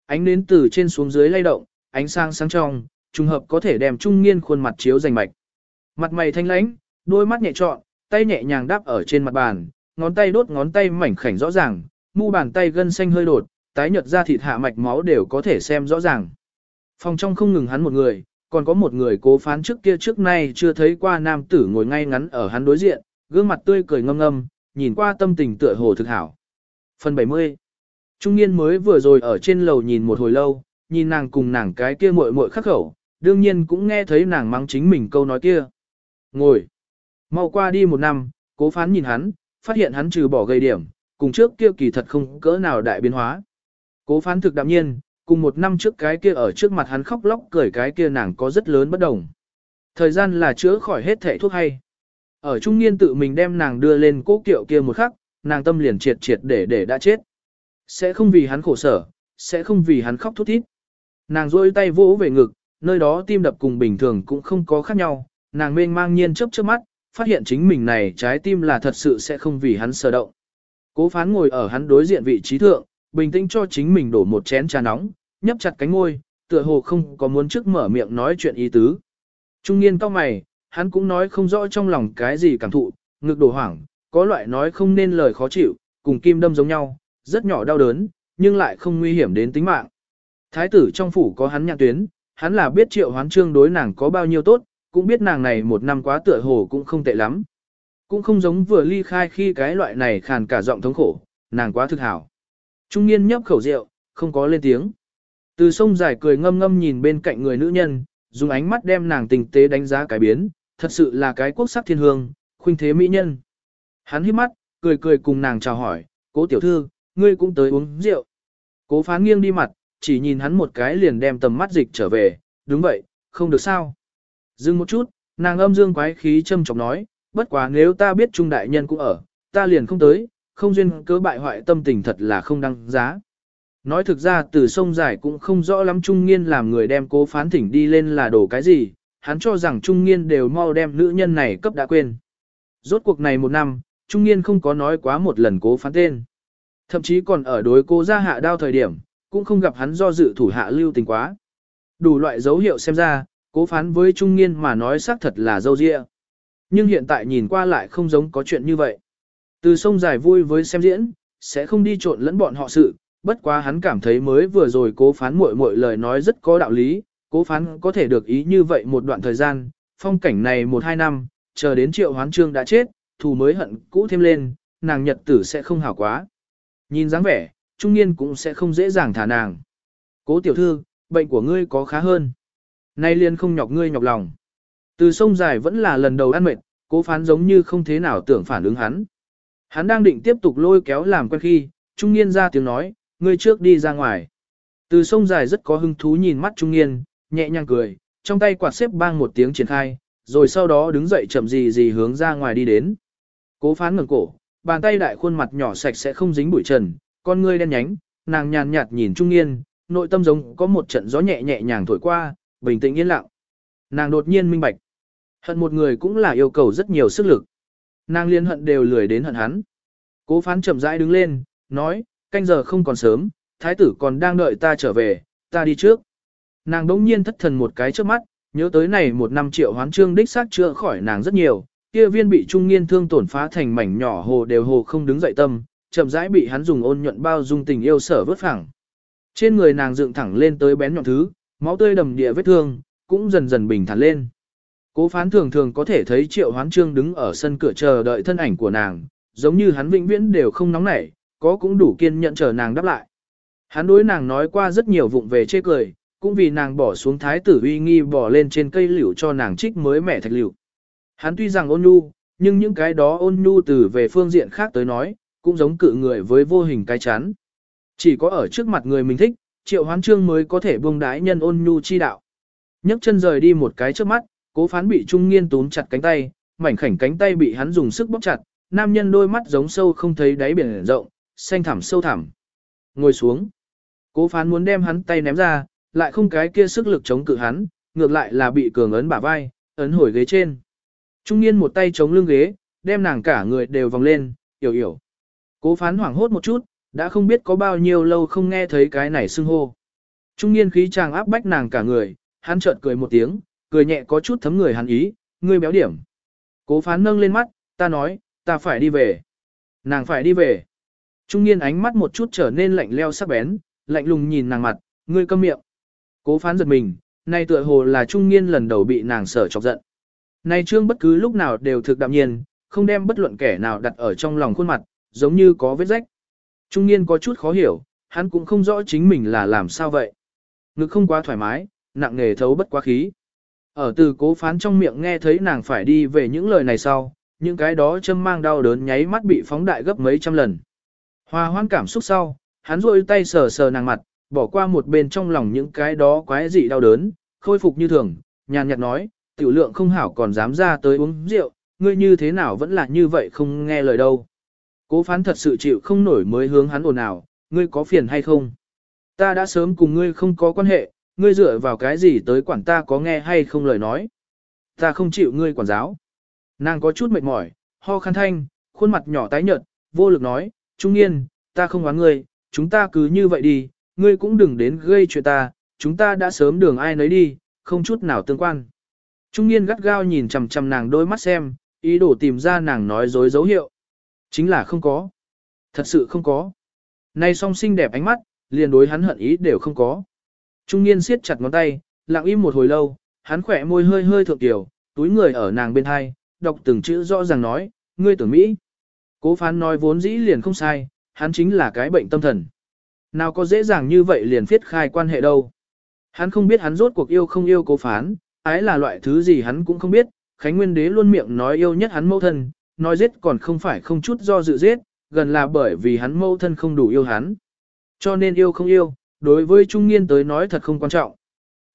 Ánh nến từ trên xuống dưới lay động, ánh sáng sáng trong, trùng hợp có thể đem trung niên khuôn mặt chiếu rành mạch. Mặt mày thanh lãnh, đôi mắt nhẹ trọn, tay nhẹ nhàng đáp ở trên mặt bàn, ngón tay đốt ngón tay mảnh khảnh rõ ràng, mu bàn tay gân xanh hơi đột, tái nhợt ra thịt hạ mạch máu đều có thể xem rõ ràng. Phòng trong không ngừng hắn một người, còn có một người cố phán trước kia trước nay chưa thấy qua nam tử ngồi ngay ngắn ở hắn đối diện, gương mặt tươi cười ngâm ngâm, nhìn qua tâm tình tựa hồ thực hảo. Phần 70 Trung niên mới vừa rồi ở trên lầu nhìn một hồi lâu, nhìn nàng cùng nàng cái kia muội muội khắc khẩu, đương nhiên cũng nghe thấy nàng mắng chính mình câu nói kia. Ngồi. Mau qua đi một năm, cố phán nhìn hắn, phát hiện hắn trừ bỏ gây điểm, cùng trước kia kỳ thật không cỡ nào đại biến hóa. Cố phán thực đạm nhiên, cùng một năm trước cái kia ở trước mặt hắn khóc lóc cười cái kia nàng có rất lớn bất đồng. Thời gian là chữa khỏi hết thể thuốc hay. Ở trung niên tự mình đem nàng đưa lên cố kiệu kia một khắc, nàng tâm liền triệt triệt để để đã chết. Sẽ không vì hắn khổ sở, sẽ không vì hắn khóc thút thít. Nàng rôi tay vỗ về ngực, nơi đó tim đập cùng bình thường cũng không có khác nhau, nàng mênh mang nhiên chớp chớp mắt, phát hiện chính mình này trái tim là thật sự sẽ không vì hắn sờ động. Cố phán ngồi ở hắn đối diện vị trí thượng, bình tĩnh cho chính mình đổ một chén trà nóng, nhấp chặt cánh ngôi, tựa hồ không có muốn trước mở miệng nói chuyện ý tứ. Trung niên cao mày, hắn cũng nói không rõ trong lòng cái gì cảm thụ, ngực đổ hoảng, có loại nói không nên lời khó chịu, cùng kim đâm giống nhau, rất nhỏ đau đớn, nhưng lại không nguy hiểm đến tính mạng. Thái tử trong phủ có hắn nhạc tuyến, hắn là biết triệu hoán trương đối nàng có bao nhiêu tốt, cũng biết nàng này một năm quá tựa hồ cũng không tệ lắm. Cũng không giống vừa ly khai khi cái loại này khàn cả giọng thống khổ, nàng quá thực hảo. Trung niên nhấp khẩu rượu, không có lên tiếng. Từ sông dài cười ngâm ngâm nhìn bên cạnh người nữ nhân, dùng ánh mắt đem nàng tình tế đánh giá cái biến, thật sự là cái quốc sắc thiên hương, khuynh thế mỹ nhân. Hắn hít mắt, cười cười cùng nàng chào hỏi, cố tiểu thư, ngươi cũng tới uống rượu. Cố phán nghiêng đi mặt, chỉ nhìn hắn một cái liền đem tầm mắt dịch trở về, đúng vậy, không được sao. Dừng một chút, nàng âm dương quái khí châm chọc nói, bất quá nếu ta biết trung đại nhân cũng ở, ta liền không tới, không duyên cớ bại hoại tâm tình thật là không đăng giá. Nói thực ra từ sông dài cũng không rõ lắm Trung Nghiên làm người đem cố phán thỉnh đi lên là đổ cái gì, hắn cho rằng Trung Nghiên đều mau đem nữ nhân này cấp đã quên. Rốt cuộc này một năm, Trung Nghiên không có nói quá một lần cố phán tên. Thậm chí còn ở đối cố ra hạ đao thời điểm, cũng không gặp hắn do dự thủ hạ lưu tình quá. Đủ loại dấu hiệu xem ra, cố phán với Trung niên mà nói xác thật là dâu dịa. Nhưng hiện tại nhìn qua lại không giống có chuyện như vậy. Từ sông dài vui với xem diễn, sẽ không đi trộn lẫn bọn họ sự, bất quá hắn cảm thấy mới vừa rồi cố phán muội muội lời nói rất có đạo lý, cố phán có thể được ý như vậy một đoạn thời gian, phong cảnh này một hai năm, chờ đến triệu hoán trương đã chết, thù mới hận cũ thêm lên, nàng nhật tử sẽ không hảo quá. Nhìn dáng vẻ, trung niên cũng sẽ không dễ dàng thả nàng. Cố tiểu thư, bệnh của ngươi có khá hơn. Nay liền không nhọc ngươi nhọc lòng. Từ sông dài vẫn là lần đầu ăn mệt, cố phán giống như không thế nào tưởng phản ứng hắn. Hắn đang định tiếp tục lôi kéo làm quen khi, trung niên ra tiếng nói, ngươi trước đi ra ngoài. Từ sông dài rất có hứng thú nhìn mắt trung niên, nhẹ nhàng cười, trong tay quạt xếp bang một tiếng triển khai, rồi sau đó đứng dậy chậm gì gì hướng ra ngoài đi đến. Cố phán ngẩng cổ, bàn tay đại khuôn mặt nhỏ sạch sẽ không dính bụi trần, con ngươi đen nhánh, nàng nhàn nhạt nhìn trung niên, nội tâm giống có một trận gió nhẹ nhẹ nhàng thổi qua, bình tĩnh yên lặng. Nàng đột nhiên minh bạch. Hận một người cũng là yêu cầu rất nhiều sức lực. Nàng liên hận đều lười đến hận hắn. Cố phán chậm rãi đứng lên, nói, canh giờ không còn sớm, thái tử còn đang đợi ta trở về, ta đi trước. Nàng đống nhiên thất thần một cái trước mắt, nhớ tới này một năm triệu hoán trương đích xác chữa khỏi nàng rất nhiều, kia viên bị trung Niên thương tổn phá thành mảnh nhỏ hồ đều hồ không đứng dậy tâm, chậm rãi bị hắn dùng ôn nhuận bao dung tình yêu sở vớt phẳng. Trên người nàng dựng thẳng lên tới bén nhọn thứ, máu tươi đầm địa vết thương, cũng dần dần bình thản lên. Cố phán thường thường có thể thấy triệu hoán trương đứng ở sân cửa chờ đợi thân ảnh của nàng, giống như hắn vĩnh viễn đều không nóng nảy, có cũng đủ kiên nhẫn chờ nàng đáp lại. Hắn đối nàng nói qua rất nhiều vụng về chê cười, cũng vì nàng bỏ xuống thái tử uy nghi bỏ lên trên cây liễu cho nàng trích mới mẻ thạch liễu. Hắn tuy rằng ôn nhu, nhưng những cái đó ôn nhu từ về phương diện khác tới nói, cũng giống cự người với vô hình cái chán. Chỉ có ở trước mặt người mình thích, triệu hoán trương mới có thể buông đái nhân ôn nhu chi đạo. nhấc chân rời đi một cái trước mắt, cố phán bị trung nghiên túm chặt cánh tay, mảnh khảnh cánh tay bị hắn dùng sức bóp chặt, nam nhân đôi mắt giống sâu không thấy đáy biển rộng, xanh thẳm sâu thẳm. Ngồi xuống. Cố phán muốn đem hắn tay ném ra, lại không cái kia sức lực chống cự hắn, ngược lại là bị cường ấn bả vai, ấn hồi ghế trên. Trung niên một tay chống lưng ghế, đem nàng cả người đều vòng lên, hiểu hiểu. Cố phán hoảng hốt một chút, đã không biết có bao nhiêu lâu không nghe thấy cái này xưng hô. Trung niên khí chàng áp bách nàng cả người, hắn chợt cười một tiếng, cười nhẹ có chút thấm người hắn ý, ngươi béo điểm. Cố phán nâng lên mắt, ta nói, ta phải đi về. Nàng phải đi về. Trung niên ánh mắt một chút trở nên lạnh leo sắc bén, lạnh lùng nhìn nàng mặt, ngươi câm miệng. Cố phán giật mình, nay tựa hồ là trung niên lần đầu bị nàng sở chọc giận. Nay trương bất cứ lúc nào đều thực đạm nhiên, không đem bất luận kẻ nào đặt ở trong lòng khuôn mặt, giống như có vết rách. Trung niên có chút khó hiểu, hắn cũng không rõ chính mình là làm sao vậy. Ngực không quá thoải mái, nặng nghề thấu bất quá khí. Ở từ cố phán trong miệng nghe thấy nàng phải đi về những lời này sau, những cái đó châm mang đau đớn nháy mắt bị phóng đại gấp mấy trăm lần. Hòa hoan cảm xúc sau, hắn rôi tay sờ sờ nàng mặt, bỏ qua một bên trong lòng những cái đó quái dị đau đớn, khôi phục như thường, nhàn nhạt nói, tiểu lượng không hảo còn dám ra tới uống rượu, ngươi như thế nào vẫn là như vậy không nghe lời đâu. Cố phán thật sự chịu không nổi mới hướng hắn ồn ào, ngươi có phiền hay không? Ta đã sớm cùng ngươi không có quan hệ, ngươi dựa vào cái gì tới quản ta có nghe hay không lời nói. Ta không chịu ngươi quản giáo. Nàng có chút mệt mỏi, ho khăn thanh, khuôn mặt nhỏ tái nhợt, vô lực nói, Trung yên, ta không oán ngươi, chúng ta cứ như vậy đi, ngươi cũng đừng đến gây chuyện ta, chúng ta đã sớm đường ai nấy đi, không chút nào tương quan. Trung niên gắt gao nhìn chằm chằm nàng đôi mắt xem, ý đồ tìm ra nàng nói dối dấu hiệu. Chính là không có. Thật sự không có. Nay song xinh đẹp ánh mắt, liền đối hắn hận ý đều không có. Trung niên siết chặt ngón tay, lặng im một hồi lâu, hắn khỏe môi hơi hơi thượng tiểu, túi người ở nàng bên hai, đọc từng chữ rõ ràng nói, ngươi tưởng Mỹ. Cố phán nói vốn dĩ liền không sai, hắn chính là cái bệnh tâm thần. Nào có dễ dàng như vậy liền phiết khai quan hệ đâu. Hắn không biết hắn rốt cuộc yêu không yêu cố phán, ái là loại thứ gì hắn cũng không biết, Khánh Nguyên Đế luôn miệng nói yêu nhất hắn mẫu thân, nói giết còn không phải không chút do dự giết, gần là bởi vì hắn mẫu thân không đủ yêu hắn. Cho nên yêu không yêu, đối với Trung Nghiên tới nói thật không quan trọng.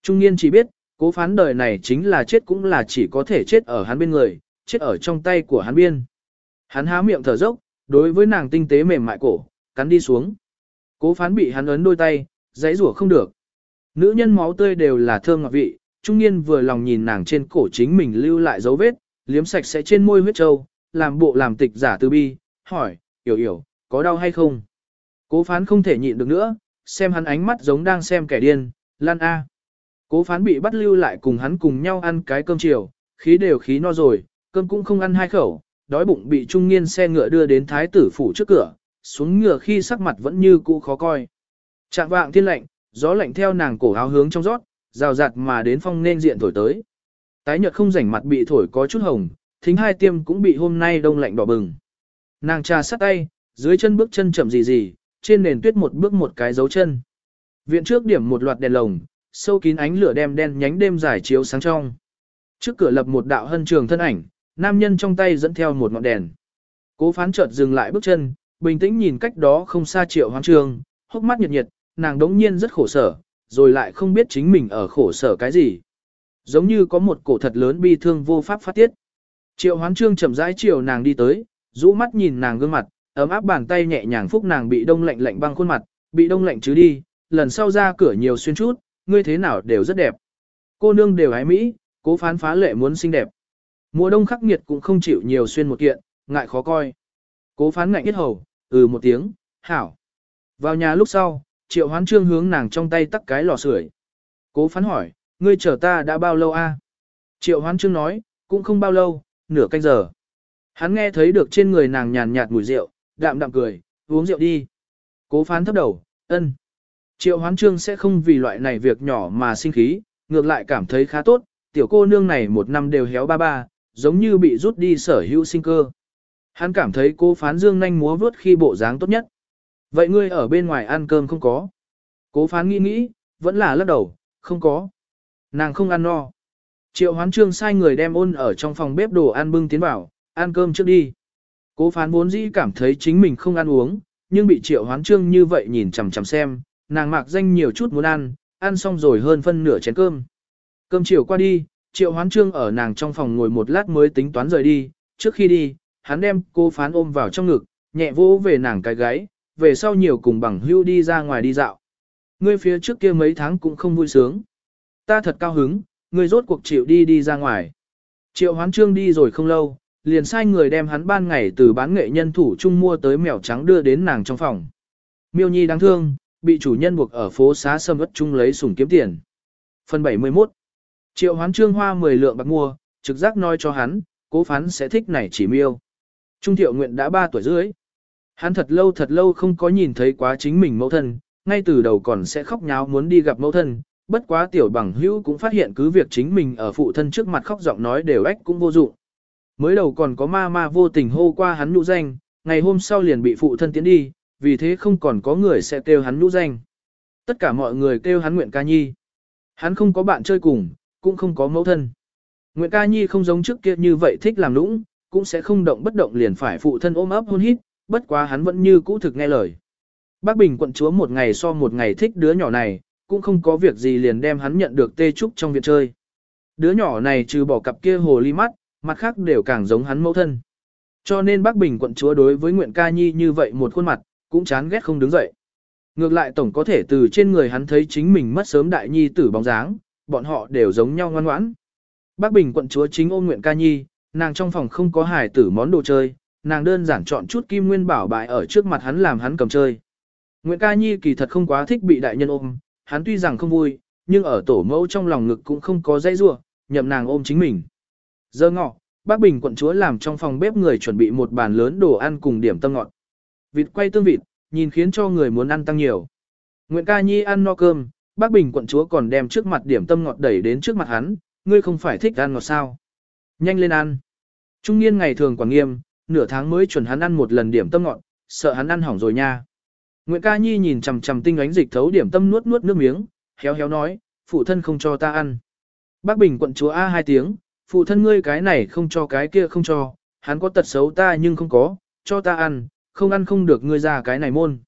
Trung Nghiên chỉ biết, cố phán đời này chính là chết cũng là chỉ có thể chết ở hắn bên người, chết ở trong tay của hắn biên. Hắn há miệng thở dốc, đối với nàng tinh tế mềm mại cổ, cắn đi xuống. Cố phán bị hắn ấn đôi tay, dãy rủa không được. Nữ nhân máu tươi đều là thơm ngọt vị, trung niên vừa lòng nhìn nàng trên cổ chính mình lưu lại dấu vết, liếm sạch sẽ trên môi huyết trâu, làm bộ làm tịch giả từ bi, hỏi, hiểu hiểu, có đau hay không? Cố phán không thể nhịn được nữa, xem hắn ánh mắt giống đang xem kẻ điên, lan a. Cố phán bị bắt lưu lại cùng hắn cùng nhau ăn cái cơm chiều, khí đều khí no rồi, cơm cũng không ăn hai khẩu, đói bụng bị trung niên xe ngựa đưa đến thái tử phủ trước cửa, xuống ngựa khi sắc mặt vẫn như cũ khó coi. Trạng vạng thiên lạnh, gió lạnh theo nàng cổ áo hướng trong rót, rào rạt mà đến phong nên diện thổi tới. Tái nhợt không rảnh mặt bị thổi có chút hồng, thính hai tiêm cũng bị hôm nay đông lạnh đỏ bừng. Nàng trà sắt tay, dưới chân bước chân chậm gì gì, trên nền tuyết một bước một cái dấu chân. Viện trước điểm một loạt đèn lồng, sâu kín ánh lửa đem đen nhánh đêm dài chiếu sáng trong. Trước cửa lập một đạo hân trường thân ảnh, nam nhân trong tay dẫn theo một ngọn đèn. Cố phán chợt dừng lại bước chân, bình tĩnh nhìn cách đó không xa triệu hoang trường, hốc mắt nhiệt nhiệt, nàng đống nhiên rất khổ sở, rồi lại không biết chính mình ở khổ sở cái gì. Giống như có một cổ thật lớn bi thương vô pháp phát tiết. Triệu hoán trương chậm rãi chiều nàng đi tới, rũ mắt nhìn nàng gương mặt, ấm áp bàn tay nhẹ nhàng phúc nàng bị đông lạnh lạnh băng khuôn mặt, bị đông lạnh chứ đi, lần sau ra cửa nhiều xuyên chút, ngươi thế nào đều rất đẹp. Cô nương đều hái Mỹ, cố phán phá lệ muốn xinh đẹp. Mùa đông khắc nghiệt cũng không chịu nhiều xuyên một kiện, ngại khó coi. Cố phán ngạnh nhất hầu, ừ một tiếng, hảo. Vào nhà lúc sau, triệu hoán trương hướng nàng trong tay tắt cái lò sưởi. Cố phán hỏi, ngươi chờ ta đã bao lâu a? Triệu hoán trương nói, cũng không bao lâu, nửa canh giờ. Hắn nghe thấy được trên người nàng nhàn nhạt mùi rượu, đạm đạm cười, uống rượu đi. Cố phán thấp đầu, ân. Triệu hoán trương sẽ không vì loại này việc nhỏ mà sinh khí, ngược lại cảm thấy khá tốt, tiểu cô nương này một năm đều héo ba ba, giống như bị rút đi sở hữu sinh cơ. Hắn cảm thấy cô phán dương nhanh múa vớt khi bộ dáng tốt nhất. Vậy ngươi ở bên ngoài ăn cơm không có? Cố phán nghĩ nghĩ, vẫn là lắc đầu, không có. Nàng không ăn no. Triệu hoán trương sai người đem ôn ở trong phòng bếp đồ ăn bưng tiến vào, ăn cơm trước đi. Cố phán vốn dĩ cảm thấy chính mình không ăn uống, nhưng bị triệu hoán trương như vậy nhìn chằm chằm xem, nàng mạc danh nhiều chút muốn ăn, ăn xong rồi hơn phân nửa chén cơm. Cơm chiều qua đi, triệu hoán trương ở nàng trong phòng ngồi một lát mới tính toán rời đi, trước khi đi, hắn đem cô phán ôm vào trong ngực, nhẹ vỗ về nàng cái gáy, về sau nhiều cùng bằng hưu đi ra ngoài đi dạo. Ngươi phía trước kia mấy tháng cũng không vui sướng. Ta thật cao hứng, ngươi rốt cuộc chịu đi đi ra ngoài. Triệu hoán trương đi rồi không lâu, liền sai người đem hắn ban ngày từ bán nghệ nhân thủ chung mua tới mèo trắng đưa đến nàng trong phòng. Miêu Nhi đáng thương, bị chủ nhân buộc ở phố xá sâm ất chung lấy sủng kiếm tiền. Phần 71 Triệu hoán trương hoa 10 lượng bạc mua, trực giác nói cho hắn, cố phán sẽ thích này chỉ miêu. Trung thiệu nguyện đã 3 tuổi rưỡi. Hắn thật lâu thật lâu không có nhìn thấy quá chính mình mẫu thân, ngay từ đầu còn sẽ khóc nháo muốn đi gặp mẫu thân, bất quá tiểu bằng hữu cũng phát hiện cứ việc chính mình ở phụ thân trước mặt khóc giọng nói đều ếch cũng vô dụng. Mới đầu còn có ma ma vô tình hô qua hắn nhũ danh, ngày hôm sau liền bị phụ thân tiến đi, vì thế không còn có người sẽ kêu hắn nhũ danh. Tất cả mọi người kêu hắn Nguyện Ca Nhi. Hắn không có bạn chơi cùng, cũng không có mẫu thân. Nguyện Ca Nhi không giống trước kia như vậy thích làm nũng, cũng sẽ không động bất động liền phải phụ thân ôm ấp hôn hít, bất quá hắn vẫn như cũ thực nghe lời. Bác Bình quận chúa một ngày so một ngày thích đứa nhỏ này, cũng không có việc gì liền đem hắn nhận được tê trúc trong viện chơi. Đứa nhỏ này trừ bỏ cặp kia hồ ly mắt, mặt khác đều càng giống hắn mẫu thân. Cho nên bác Bình quận chúa đối với Nguyện Ca Nhi như vậy một khuôn mặt, cũng chán ghét không đứng dậy. Ngược lại tổng có thể từ trên người hắn thấy chính mình mất sớm đại nhi tử bóng dáng, bọn họ đều giống nhau ngoan ngoãn. Bác Bình quận chúa chính ôm Nguyện Ca Nhi, nàng trong phòng không có hải tử món đồ chơi, nàng đơn giản chọn chút kim nguyên bảo bại ở trước mặt hắn làm hắn cầm chơi. Nguyễn Ca Nhi kỳ thật không quá thích bị đại nhân ôm, hắn tuy rằng không vui, nhưng ở tổ mẫu trong lòng ngực cũng không có dây rua, nhậm nàng ôm chính mình. Giờ ngọ, bác Bình quận chúa làm trong phòng bếp người chuẩn bị một bàn lớn đồ ăn cùng điểm tâm ngọt. Vịt quay tương vịt, nhìn khiến cho người muốn ăn tăng nhiều. Nguyễn Ca Nhi ăn no cơm, Bác Bình quận chúa còn đem trước mặt điểm tâm ngọt đẩy đến trước mặt hắn, ngươi không phải thích ăn ngọt sao. Nhanh lên ăn. Trung niên ngày thường quản nghiêm, nửa tháng mới chuẩn hắn ăn một lần điểm tâm ngọt, sợ hắn ăn hỏng rồi nha. Nguyễn Ca Nhi nhìn chằm chằm tinh ánh dịch thấu điểm tâm nuốt nuốt nước miếng, héo héo nói, phụ thân không cho ta ăn. Bác Bình quận chúa A hai tiếng, phụ thân ngươi cái này không cho cái kia không cho, hắn có tật xấu ta nhưng không có, cho ta ăn, không ăn không được ngươi ra cái này môn.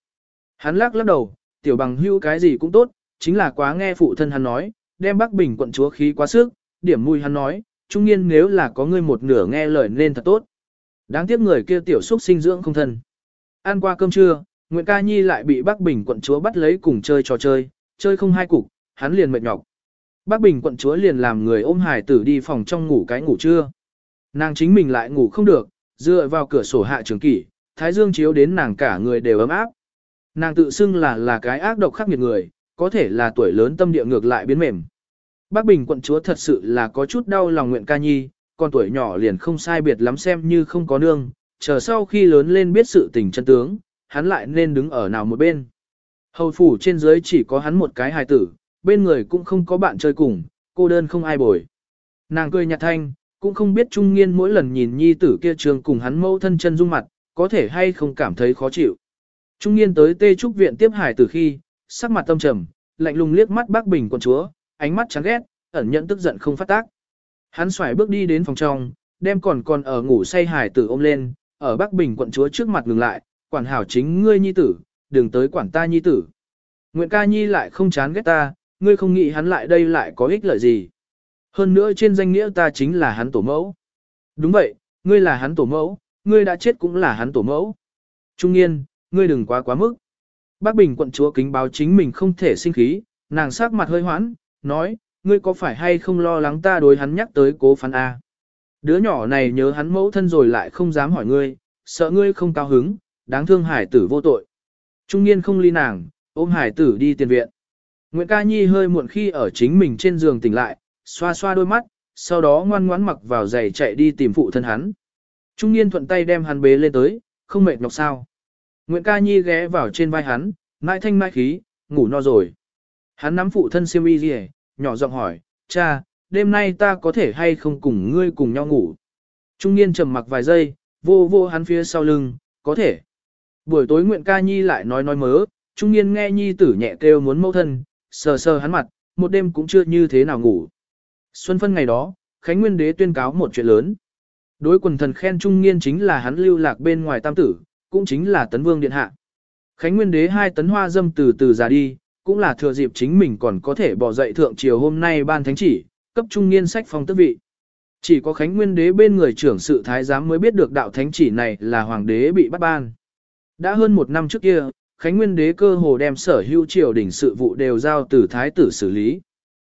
Hắn lắc lắc đầu, tiểu bằng hữu cái gì cũng tốt, chính là quá nghe phụ thân hắn nói, đem Bắc Bình quận chúa khí quá sức, điểm mùi hắn nói, trung niên nếu là có ngươi một nửa nghe lời nên thật tốt. Đáng tiếc người kia tiểu xúc sinh dưỡng không thân. Ăn qua cơm trưa, Nguyễn Ca Nhi lại bị Bắc Bình quận chúa bắt lấy cùng chơi trò chơi, chơi không hai cục, hắn liền mệt nhọc. Bắc Bình quận chúa liền làm người ôm hải tử đi phòng trong ngủ cái ngủ trưa. Nàng chính mình lại ngủ không được, dựa vào cửa sổ hạ trường kỷ, thái dương chiếu đến nàng cả người đều ấm áp. Nàng tự xưng là là cái ác độc khắc nghiệt người, có thể là tuổi lớn tâm địa ngược lại biến mềm. Bác Bình quận chúa thật sự là có chút đau lòng nguyện ca nhi, con tuổi nhỏ liền không sai biệt lắm xem như không có nương, chờ sau khi lớn lên biết sự tình chân tướng, hắn lại nên đứng ở nào một bên. Hầu phủ trên dưới chỉ có hắn một cái hài tử, bên người cũng không có bạn chơi cùng, cô đơn không ai bồi. Nàng cười nhạt thanh, cũng không biết trung nghiên mỗi lần nhìn nhi tử kia trường cùng hắn mâu thân chân dung mặt, có thể hay không cảm thấy khó chịu. Trung nghiên tới tê trúc viện tiếp hải tử khi, sắc mặt tâm trầm, lạnh lùng liếc mắt bác bình quần chúa, ánh mắt chán ghét, ẩn nhận tức giận không phát tác. Hắn xoài bước đi đến phòng trong, đem còn còn ở ngủ say hải tử ôm lên, ở Bắc bình quận chúa trước mặt ngừng lại, quản hảo chính ngươi nhi tử, đừng tới quản ta nhi tử. Nguyện ca nhi lại không chán ghét ta, ngươi không nghĩ hắn lại đây lại có ích lợi gì. Hơn nữa trên danh nghĩa ta chính là hắn tổ mẫu. Đúng vậy, ngươi là hắn tổ mẫu, ngươi đã chết cũng là hắn tổ mẫu. Trung niên, ngươi đừng quá quá mức. Bác Bình quận chúa kính báo chính mình không thể sinh khí, nàng sắc mặt hơi hoãn, nói, ngươi có phải hay không lo lắng ta đối hắn nhắc tới cố phán A. Đứa nhỏ này nhớ hắn mẫu thân rồi lại không dám hỏi ngươi, sợ ngươi không cao hứng, đáng thương hải tử vô tội. Trung niên không ly nàng, ôm hải tử đi tiền viện. Nguyễn Ca Nhi hơi muộn khi ở chính mình trên giường tỉnh lại, xoa xoa đôi mắt, sau đó ngoan ngoãn mặc vào giày chạy đi tìm phụ thân hắn. Trung niên thuận tay đem hắn bế lên tới, không mệt nhọc sao. Nguyễn Ca Nhi ghé vào trên vai hắn, mãi thanh mãi khí, ngủ no rồi. Hắn nắm phụ thân siêu y gì nhỏ giọng hỏi, cha, đêm nay ta có thể hay không cùng ngươi cùng nhau ngủ. Trung niên trầm mặc vài giây, vô vô hắn phía sau lưng, có thể. Buổi tối nguyện Ca Nhi lại nói nói mớ, trung niên nghe Nhi tử nhẹ kêu muốn mâu thân, sờ sờ hắn mặt, một đêm cũng chưa như thế nào ngủ. Xuân phân ngày đó, Khánh Nguyên Đế tuyên cáo một chuyện lớn. Đối quần thần khen trung niên chính là hắn lưu lạc bên ngoài tam tử, cũng chính là tấn vương điện hạ. Khánh Nguyên Đế hai tấn hoa dâm từ từ già đi, cũng là thừa dịp chính mình còn có thể bỏ dậy thượng triều hôm nay ban thánh chỉ, cấp trung niên sách phong tước vị. Chỉ có Khánh Nguyên Đế bên người trưởng sự thái giám mới biết được đạo thánh chỉ này là hoàng đế bị bắt ban. Đã hơn một năm trước kia, Khánh Nguyên Đế cơ hồ đem sở hữu triều đỉnh sự vụ đều giao từ thái tử xử lý.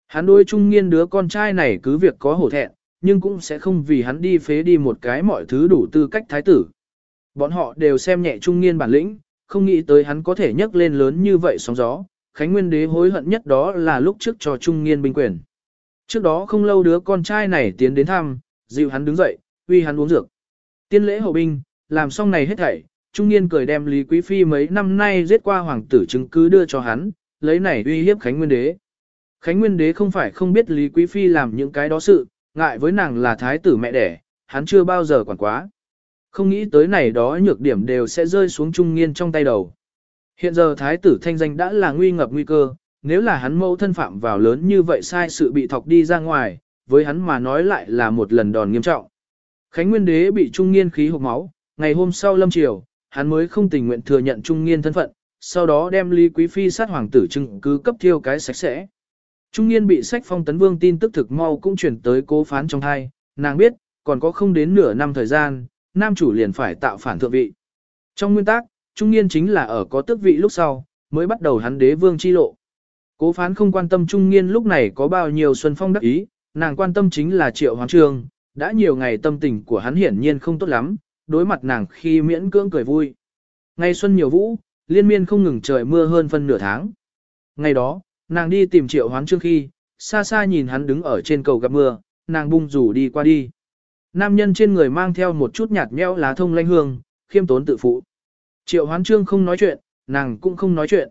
Hắn đối trung niên đứa con trai này cứ việc có hổ thẹn, nhưng cũng sẽ không vì hắn đi phế đi một cái mọi thứ đủ tư cách thái tử. Bọn họ đều xem nhẹ trung niên bản lĩnh, không nghĩ tới hắn có thể nhấc lên lớn như vậy sóng gió. Khánh Nguyên Đế hối hận nhất đó là lúc trước cho trung niên binh quyền. Trước đó không lâu đứa con trai này tiến đến thăm, dịu hắn đứng dậy, uy hắn uống dược. Tiên lễ hậu binh, làm xong này hết thảy, trung niên cười đem Lý Quý Phi mấy năm nay giết qua hoàng tử chứng cứ đưa cho hắn, lấy này uy hiếp Khánh Nguyên Đế. Khánh Nguyên Đế không phải không biết Lý Quý Phi làm những cái đó sự, ngại với nàng là thái tử mẹ đẻ, hắn chưa bao giờ quản quá. Không nghĩ tới này đó nhược điểm đều sẽ rơi xuống trung nghiên trong tay đầu. Hiện giờ thái tử thanh danh đã là nguy ngập nguy cơ, nếu là hắn mâu thân phạm vào lớn như vậy sai sự bị thọc đi ra ngoài, với hắn mà nói lại là một lần đòn nghiêm trọng. Khánh Nguyên Đế bị trung nghiên khí hộc máu, ngày hôm sau lâm triều, hắn mới không tình nguyện thừa nhận trung nghiên thân phận, sau đó đem Lý Quý Phi sát hoàng tử chứng cứ cấp thiêu cái sạch sẽ. Trung niên bị sách phong tấn vương tin tức thực mau cũng chuyển tới cố phán trong hai, nàng biết, còn có không đến nửa năm thời gian, nam chủ liền phải tạo phản thượng vị. Trong nguyên tắc, trung niên chính là ở có tước vị lúc sau, mới bắt đầu hắn đế vương chi lộ. Cố phán không quan tâm trung niên lúc này có bao nhiêu xuân phong đắc ý, nàng quan tâm chính là triệu hoàng trương, đã nhiều ngày tâm tình của hắn hiển nhiên không tốt lắm, đối mặt nàng khi miễn cưỡng cười vui. Ngày xuân nhiều vũ, liên miên không ngừng trời mưa hơn phân nửa tháng. Ngày đó, nàng đi tìm triệu hoán trương khi, xa xa nhìn hắn đứng ở trên cầu gặp mưa, nàng bung rủ đi qua đi. Nam nhân trên người mang theo một chút nhạt nhẽo lá thông lanh hương, khiêm tốn tự phụ. Triệu hoán trương không nói chuyện, nàng cũng không nói chuyện.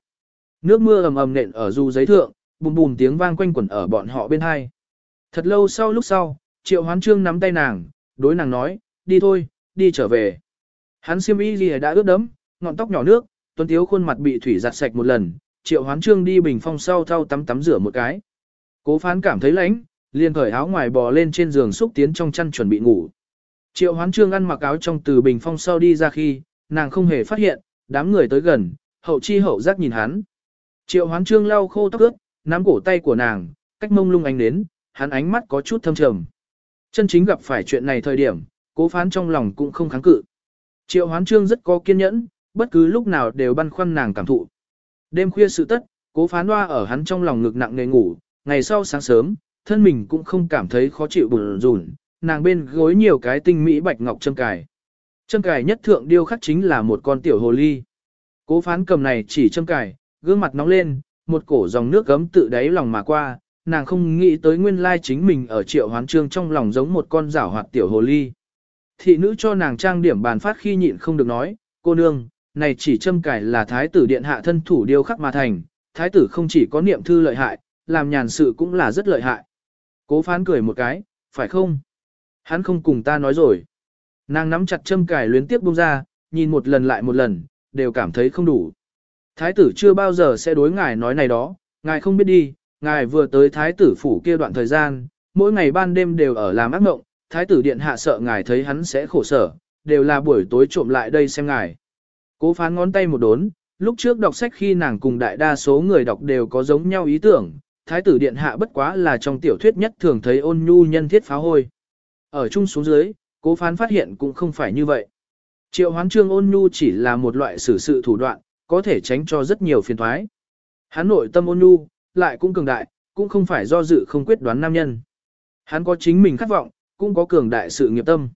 Nước mưa ầm ầm nện ở du giấy thượng, bùm bùm tiếng vang quanh quẩn ở bọn họ bên hai. Thật lâu sau lúc sau, triệu hoán trương nắm tay nàng, đối nàng nói, đi thôi, đi trở về. Hắn siêm y gì đã ướt đẫm, ngọn tóc nhỏ nước, tuấn thiếu khuôn mặt bị thủy giặt sạch một lần, triệu hoán trương đi bình phong sau thau tắm tắm rửa một cái. Cố phán cảm thấy lạnh, liền cởi áo ngoài bò lên trên giường xúc tiến trong chăn chuẩn bị ngủ. Triệu hoán trương ăn mặc áo trong từ bình phong sau đi ra khi, nàng không hề phát hiện, đám người tới gần, hậu chi hậu giác nhìn hắn. Triệu hoán trương lau khô tóc ướt, nắm cổ tay của nàng, cách mông lung ánh đến, hắn ánh mắt có chút thâm trầm. Chân chính gặp phải chuyện này thời điểm, cố phán trong lòng cũng không kháng cự. Triệu hoán trương rất có kiên nhẫn, bất cứ lúc nào đều băn khoăn nàng cảm thụ. Đêm khuya sự tất, cố phán hoa ở hắn trong lòng ngực nặng nề ngủ, ngày sau sáng sớm, thân mình cũng không cảm thấy khó chịu bùn rùn, nàng bên gối nhiều cái tinh mỹ bạch ngọc châm cài. Châm cài nhất thượng điêu khắc chính là một con tiểu hồ ly. Cố phán cầm này chỉ châm cài, gương mặt nóng lên, một cổ dòng nước gấm tự đáy lòng mà qua, nàng không nghĩ tới nguyên lai chính mình ở triệu hoán trương trong lòng giống một con rảo hoạt tiểu hồ ly. Thị nữ cho nàng trang điểm bàn phát khi nhịn không được nói, cô nương, này chỉ châm cài là thái tử điện hạ thân thủ điêu khắc mà thành, thái tử không chỉ có niệm thư lợi hại, làm nhàn sự cũng là rất lợi hại. Cố phán cười một cái, phải không? Hắn không cùng ta nói rồi. Nàng nắm chặt châm cài luyến tiếp buông ra, nhìn một lần lại một lần, đều cảm thấy không đủ. Thái tử chưa bao giờ sẽ đối ngài nói này đó, ngài không biết đi, ngài vừa tới thái tử phủ kia đoạn thời gian, mỗi ngày ban đêm đều ở làm ác mộng, thái tử điện hạ sợ ngài thấy hắn sẽ khổ sở, đều là buổi tối trộm lại đây xem ngài. Cố phán ngón tay một đốn, lúc trước đọc sách khi nàng cùng đại đa số người đọc đều có giống nhau ý tưởng, thái tử điện hạ bất quá là trong tiểu thuyết nhất thường thấy ôn nhu nhân thiết phá hôi. Ở chung xuống dưới, cố phán phát hiện cũng không phải như vậy. Triệu hoán trương ôn nhu chỉ là một loại xử sự thủ đoạn, có thể tránh cho rất nhiều phiền thoái. Hắn nội tâm ôn nhu, lại cũng cường đại, cũng không phải do dự không quyết đoán nam nhân. Hắn có chính mình khát vọng, cũng có cường đại sự nghiệp tâm.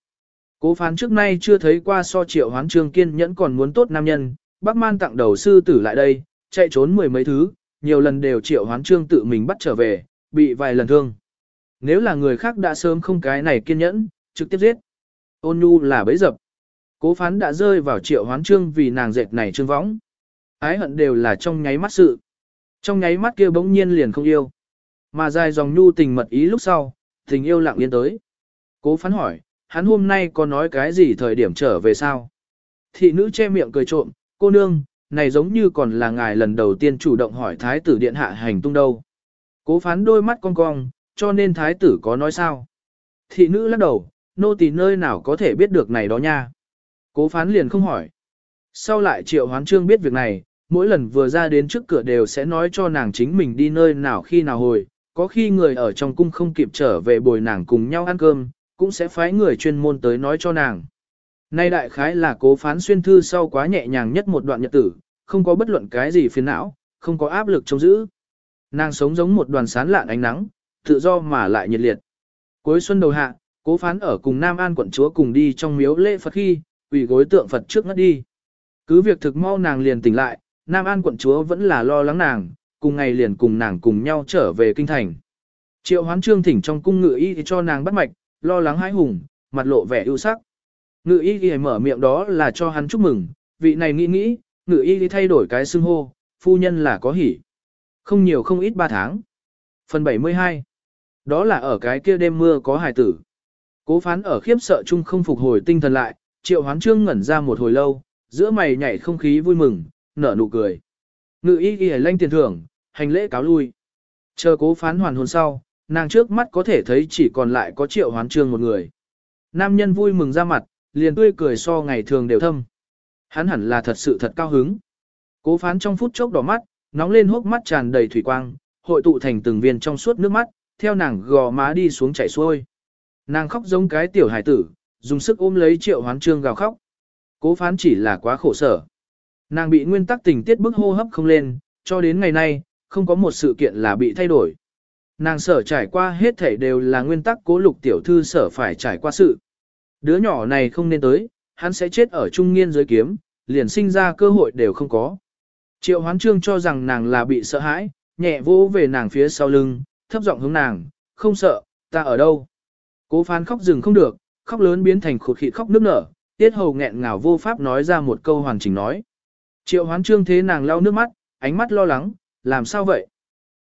Cố phán trước nay chưa thấy qua so triệu hoán trương kiên nhẫn còn muốn tốt nam nhân, bác man tặng đầu sư tử lại đây, chạy trốn mười mấy thứ, nhiều lần đều triệu hoán trương tự mình bắt trở về, bị vài lần thương. Nếu là người khác đã sớm không cái này kiên nhẫn, trực tiếp giết. Ôn nhu là bấy dập. Cố phán đã rơi vào triệu hoán trương vì nàng dệt này trương võng. Ái hận đều là trong nháy mắt sự. Trong nháy mắt kia bỗng nhiên liền không yêu. Mà dài dòng nhu tình mật ý lúc sau, tình yêu lặng yên tới. Cố phán hỏi, hắn hôm nay có nói cái gì thời điểm trở về sao? Thị nữ che miệng cười trộm, cô nương, này giống như còn là ngài lần đầu tiên chủ động hỏi thái tử điện hạ hành tung đâu. Cố phán đôi mắt cong cong, cho nên thái tử có nói sao? Thị nữ lắc đầu, nô tỳ nơi nào có thể biết được này đó nha. Cố phán liền không hỏi. Sau lại triệu hoán trương biết việc này, mỗi lần vừa ra đến trước cửa đều sẽ nói cho nàng chính mình đi nơi nào khi nào hồi, có khi người ở trong cung không kịp trở về bồi nàng cùng nhau ăn cơm, cũng sẽ phái người chuyên môn tới nói cho nàng. Nay đại khái là cố phán xuyên thư sau quá nhẹ nhàng nhất một đoạn nhật tử, không có bất luận cái gì phiền não, không có áp lực chống giữ. Nàng sống giống một đoàn sán lạn ánh nắng, tự do mà lại nhiệt liệt. Cuối xuân đầu hạ, cố phán ở cùng Nam An quận chúa cùng đi trong miếu lễ Phật khi, quỳ gối tượng Phật trước ngất đi. Cứ việc thực mau nàng liền tỉnh lại, Nam An quận chúa vẫn là lo lắng nàng, cùng ngày liền cùng nàng cùng nhau trở về kinh thành. Triệu hoán trương thỉnh trong cung ngự y cho nàng bắt mạch, lo lắng hãi hùng, mặt lộ vẻ ưu sắc. Ngự y thì mở miệng đó là cho hắn chúc mừng, vị này nghĩ nghĩ, ngự y thì thay đổi cái xưng hô, phu nhân là có hỉ. Không nhiều không ít ba tháng. Phần 72 Đó là ở cái kia đêm mưa có hài tử. Cố phán ở khiếp sợ chung không phục hồi tinh thần lại, triệu hoán trương ngẩn ra một hồi lâu, giữa mày nhảy không khí vui mừng, nở nụ cười. Ngự y ghi lanh tiền thưởng, hành lễ cáo lui. Chờ cố phán hoàn hồn sau, nàng trước mắt có thể thấy chỉ còn lại có triệu hoán trương một người. Nam nhân vui mừng ra mặt, liền tươi cười so ngày thường đều thâm. Hắn hẳn là thật sự thật cao hứng. Cố phán trong phút chốc đỏ mắt, nóng lên hốc mắt tràn đầy thủy quang, hội tụ thành từng viên trong suốt nước mắt, theo nàng gò má đi xuống chảy xuôi. Nàng khóc giống cái tiểu hải tử, dùng sức ôm lấy triệu hoán trương gào khóc. Cố phán chỉ là quá khổ sở. Nàng bị nguyên tắc tình tiết bức hô hấp không lên, cho đến ngày nay, không có một sự kiện là bị thay đổi. Nàng sở trải qua hết thảy đều là nguyên tắc cố lục tiểu thư sở phải trải qua sự. Đứa nhỏ này không nên tới, hắn sẽ chết ở trung nghiên dưới kiếm, liền sinh ra cơ hội đều không có. Triệu hoán trương cho rằng nàng là bị sợ hãi, nhẹ vỗ về nàng phía sau lưng, thấp giọng hướng nàng, không sợ, ta ở đâu. Cố phán khóc dừng không được, khóc lớn biến thành khụt khịt khóc nức nở, tiết hầu nghẹn ngào vô pháp nói ra một câu hoàn chỉnh nói. Triệu hoán trương thế nàng lau nước mắt, ánh mắt lo lắng, làm sao vậy?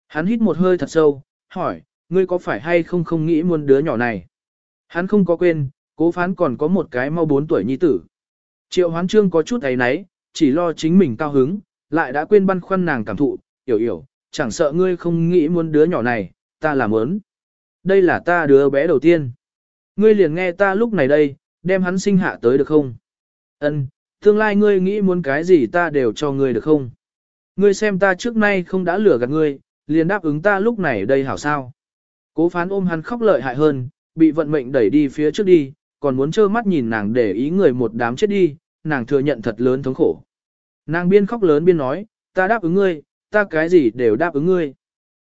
Hắn hít một hơi thật sâu, hỏi, ngươi có phải hay không không nghĩ muốn đứa nhỏ này? Hắn không có quên, cố phán còn có một cái mau 4 tuổi nhi tử. Triệu hoán trương có chút ấy náy, chỉ lo chính mình cao hứng, lại đã quên băn khoăn nàng cảm thụ, hiểu hiểu, chẳng sợ ngươi không nghĩ muốn đứa nhỏ này, ta làm ớn. Đây là ta đứa bé đầu tiên. Ngươi liền nghe ta lúc này đây, đem hắn sinh hạ tới được không? Ân, tương lai ngươi nghĩ muốn cái gì ta đều cho ngươi được không? Ngươi xem ta trước nay không đã lừa gạt ngươi, liền đáp ứng ta lúc này đây hảo sao? Cố phán ôm hắn khóc lợi hại hơn, bị vận mệnh đẩy đi phía trước đi, còn muốn trơ mắt nhìn nàng để ý người một đám chết đi, nàng thừa nhận thật lớn thống khổ. Nàng biên khóc lớn biên nói, ta đáp ứng ngươi, ta cái gì đều đáp ứng ngươi.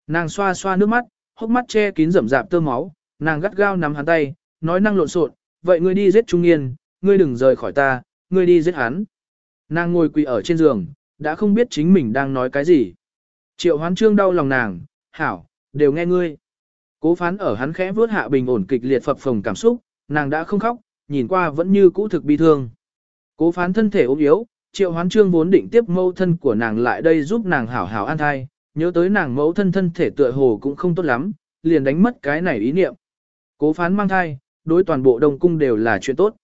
Nàng xoa xoa nước mắt, hốc mắt che kín rậm rạp tơ máu, nàng gắt gao nắm hắn tay, nói năng lộn xộn, vậy ngươi đi giết Trung Nghiên, ngươi đừng rời khỏi ta, ngươi đi giết hắn. Nàng ngồi quỳ ở trên giường, đã không biết chính mình đang nói cái gì. Triệu hoán trương đau lòng nàng, hảo, đều nghe ngươi. Cố phán ở hắn khẽ vớt hạ bình ổn kịch liệt phập phồng cảm xúc, nàng đã không khóc, nhìn qua vẫn như cũ thực bi thương. Cố phán thân thể ốm yếu, triệu hoán trương vốn định tiếp mẫu thân của nàng lại đây giúp nàng hảo hảo an thai, nhớ tới nàng mẫu thân thân thể tựa hồ cũng không tốt lắm, liền đánh mất cái này ý niệm. Cố phán mang thai, đối toàn bộ đông cung đều là chuyện tốt.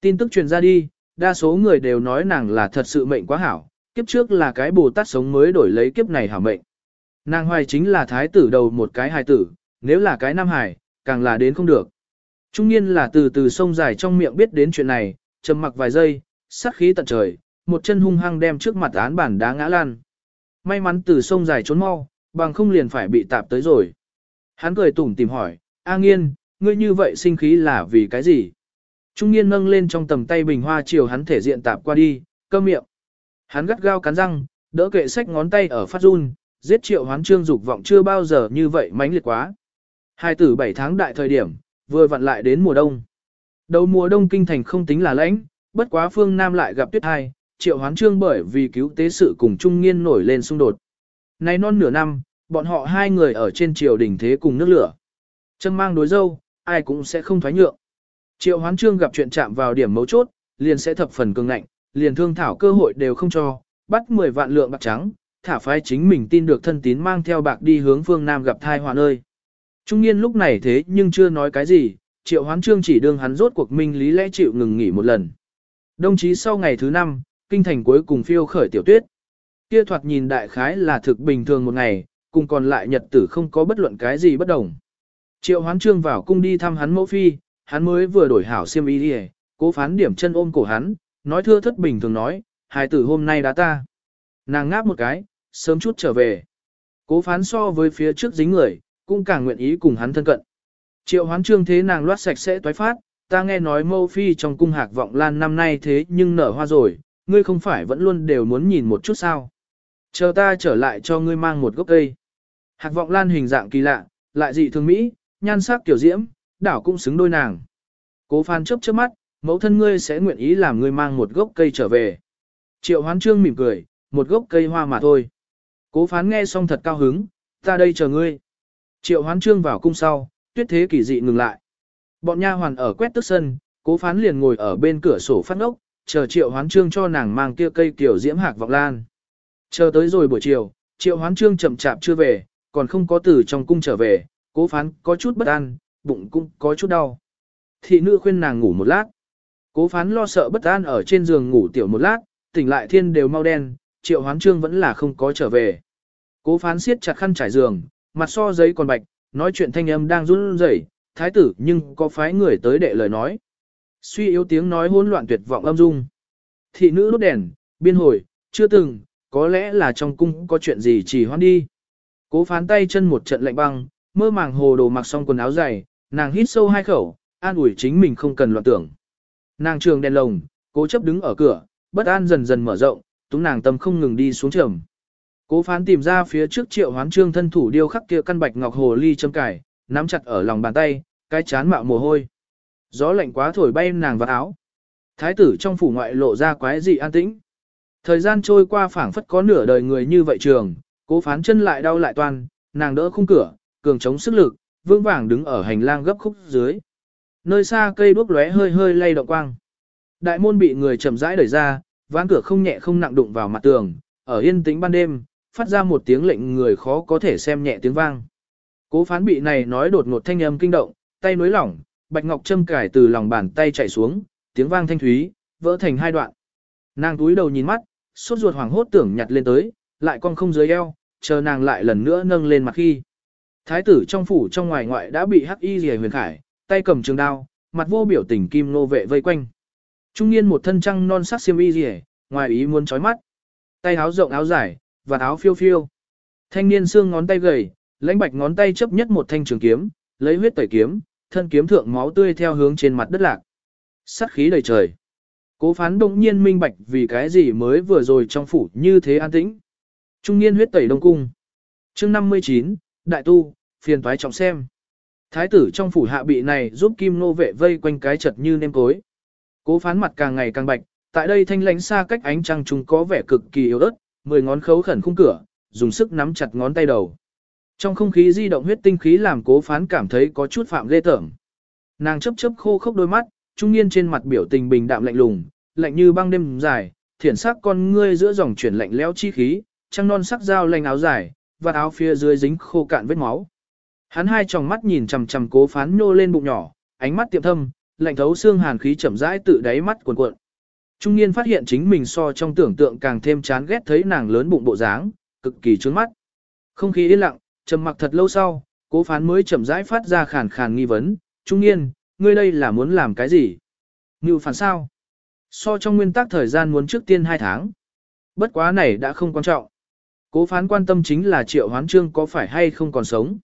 Tin tức truyền ra đi, đa số người đều nói nàng là thật sự mệnh quá hảo, kiếp trước là cái bồ tát sống mới đổi lấy kiếp này hảo mệnh. Nàng hoài chính là thái tử đầu một cái hài tử, nếu là cái nam hải, càng là đến không được. Trung niên là từ từ sông dài trong miệng biết đến chuyện này, trầm mặc vài giây, sát khí tận trời, một chân hung hăng đem trước mặt án bản đá ngã lan. May mắn từ sông dài trốn mau, bằng không liền phải bị tạp tới rồi. Hắn cười tủm tìm hỏi, A nghiên, ngươi như vậy sinh khí là vì cái gì? Trung Nghiên nâng lên trong tầm tay bình hoa chiều hắn thể diện tạp qua đi, cơm miệng. Hắn gắt gao cắn răng, đỡ kệ sách ngón tay ở phát run, giết triệu hoán trương dục vọng chưa bao giờ như vậy mãnh liệt quá. Hai tử 7 tháng đại thời điểm, vừa vặn lại đến mùa đông. Đầu mùa đông kinh thành không tính là lãnh, bất quá phương Nam lại gặp tuyết hai, triệu hoán trương bởi vì cứu tế sự cùng trung nghiên nổi lên xung đột. Nay non nửa năm, bọn họ hai người ở trên triều đình thế cùng nước lửa. Chân mang đối dâu, ai cũng sẽ không thoái nhượng. Triệu hoán trương gặp chuyện chạm vào điểm mấu chốt, liền sẽ thập phần cường ngạnh, liền thương thảo cơ hội đều không cho, bắt 10 vạn lượng bạc trắng, thả phái chính mình tin được thân tín mang theo bạc đi hướng phương Nam gặp thai Hòa nơi. Trung niên lúc này thế nhưng chưa nói cái gì, triệu hoán trương chỉ đương hắn rốt cuộc minh lý lẽ chịu ngừng nghỉ một lần. Đồng chí sau ngày thứ năm, kinh thành cuối cùng phiêu khởi tiểu tuyết. Kia thoạt nhìn đại khái là thực bình thường một ngày, cùng còn lại nhật tử không có bất luận cái gì bất đồng. Triệu hoán trương vào cung đi thăm hắn mẫu phi, hắn mới vừa đổi hảo xiêm y đi cố phán điểm chân ôm cổ hắn, nói thưa thất bình thường nói, hài tử hôm nay đã ta. Nàng ngáp một cái, sớm chút trở về. Cố phán so với phía trước dính người, cũng càng nguyện ý cùng hắn thân cận. Triệu hoán trương thế nàng loát sạch sẽ toái phát, ta nghe nói mâu phi trong cung hạc vọng lan năm nay thế nhưng nở hoa rồi, ngươi không phải vẫn luôn đều muốn nhìn một chút sao. Chờ ta trở lại cho ngươi mang một gốc cây. Hạc vọng lan hình dạng kỳ lạ, lại dị thường mỹ, nhan sắc kiểu diễm, đảo cũng xứng đôi nàng. Cố phan chớp chớp mắt, mẫu thân ngươi sẽ nguyện ý làm ngươi mang một gốc cây trở về. Triệu hoán trương mỉm cười, một gốc cây hoa mà thôi. Cố phán nghe xong thật cao hứng, ta đây chờ ngươi. Triệu hoán trương vào cung sau, tuyết thế kỳ dị ngừng lại. Bọn nha hoàn ở quét tức sân, cố phán liền ngồi ở bên cửa sổ phát ốc, chờ triệu hoán trương cho nàng mang kia cây kiểu diễm hạc vọng lan. Chờ tới rồi buổi chiều, triệu hoán trương chậm chạp chưa về, còn không có từ trong cung trở về, cố phán có chút bất an, bụng cũng có chút đau. Thị nữ khuyên nàng ngủ một lát. Cố phán lo sợ bất an ở trên giường ngủ tiểu một lát, tỉnh lại thiên đều mau đen, triệu hoán trương vẫn là không có trở về. Cố phán siết chặt khăn trải giường, mặt so giấy còn bạch, nói chuyện thanh âm đang run rẩy, thái tử nhưng có phái người tới đệ lời nói. Suy yếu tiếng nói hỗn loạn tuyệt vọng âm dung. Thị nữ đốt đèn, biên hồi, chưa từng, có lẽ là trong cung có chuyện gì chỉ hoan đi. Cố phán tay chân một trận lạnh băng, mơ màng hồ đồ mặc xong quần áo dày, nàng hít sâu hai khẩu, an ủi chính mình không cần loạn tưởng. Nàng trường đèn lồng, cố chấp đứng ở cửa, bất an dần dần mở rộng, túng nàng tâm không ngừng đi xuống trầm. Cố phán tìm ra phía trước triệu hoán trương thân thủ điêu khắc kia căn bạch ngọc hồ ly châm cải, nắm chặt ở lòng bàn tay, cái chán mạo mồ hôi. Gió lạnh quá thổi bay nàng vào áo. Thái tử trong phủ ngoại lộ ra quái dị an tĩnh. Thời gian trôi qua phảng phất có nửa đời người như vậy trường, cố phán chân lại đau lại toan, nàng đỡ khung cửa, cường chống sức lực, vương vàng đứng ở hành lang gấp khúc dưới. Nơi xa cây đuốc lóe hơi hơi lay động quang. Đại môn bị người chậm rãi đẩy ra, ván cửa không nhẹ không nặng đụng vào mặt tường, ở yên tĩnh ban đêm, phát ra một tiếng lệnh người khó có thể xem nhẹ tiếng vang. Cố phán bị này nói đột ngột thanh âm kinh động, tay nối lỏng, bạch ngọc châm cải từ lòng bàn tay chạy xuống, tiếng vang thanh thúy, vỡ thành hai đoạn. Nàng túi đầu nhìn mắt, suốt ruột hoảng hốt tưởng nhặt lên tới, lại con không dưới eo, chờ nàng lại lần nữa nâng lên mặt khi. Thái tử trong phủ trong ngoài ngoại đã bị hắc y rìa huyền khải, tay cầm trường đao, mặt vô biểu tình kim nô vệ vây quanh. Trung niên một thân trăng non sắc xiêm y rìa, ngoài ý muốn chói mắt. Tay áo rộng áo dài, và áo phiêu phiêu. Thanh niên xương ngón tay gầy, lãnh bạch ngón tay chấp nhất một thanh trường kiếm, lấy huyết tẩy kiếm, thân kiếm thượng máu tươi theo hướng trên mặt đất lạc. Sát khí đầy trời. Cố phán đông nhiên minh bạch vì cái gì mới vừa rồi trong phủ như thế an tĩnh. Trung niên huyết tẩy đông cung. chương 59, đại tu, phiền toái trọng xem. Thái tử trong phủ hạ bị này giúp kim nô vệ vây quanh cái chật như nêm cối. Cố phán mặt càng ngày càng bạch, tại đây thanh lãnh xa cách ánh trăng chúng có vẻ cực kỳ yếu ớt, mười ngón khấu khẩn khung cửa, dùng sức nắm chặt ngón tay đầu. Trong không khí di động huyết tinh khí làm cố phán cảm thấy có chút phạm lê tởm. Nàng chấp chấp khô khốc đôi mắt, trung niên trên mặt biểu tình bình đạm lạnh lùng, lạnh như băng đêm dài, thiển sắc con ngươi giữa dòng chuyển lạnh lẽo chi khí, trăng non sắc dao lành áo dài, và áo phía dưới dính khô cạn vết máu. Hắn hai tròng mắt nhìn chằm chằm cố phán nhô lên bụng nhỏ, ánh mắt tiệm thâm, lạnh thấu xương hàn khí chậm rãi tự đáy mắt cuộn cuộn. Trung niên phát hiện chính mình so trong tưởng tượng càng thêm chán ghét thấy nàng lớn bụng bộ dáng, cực kỳ trướng mắt. Không khí yên lặng, trầm mặc thật lâu sau, cố phán mới chậm rãi phát ra khàn khàn nghi vấn, Trung niên, ngươi đây là muốn làm cái gì? Ngưu phản sao? So trong nguyên tắc thời gian muốn trước tiên 2 tháng. Bất quá này đã không quan trọng. Cố phán quan tâm chính là triệu hoán trương có phải hay không còn sống.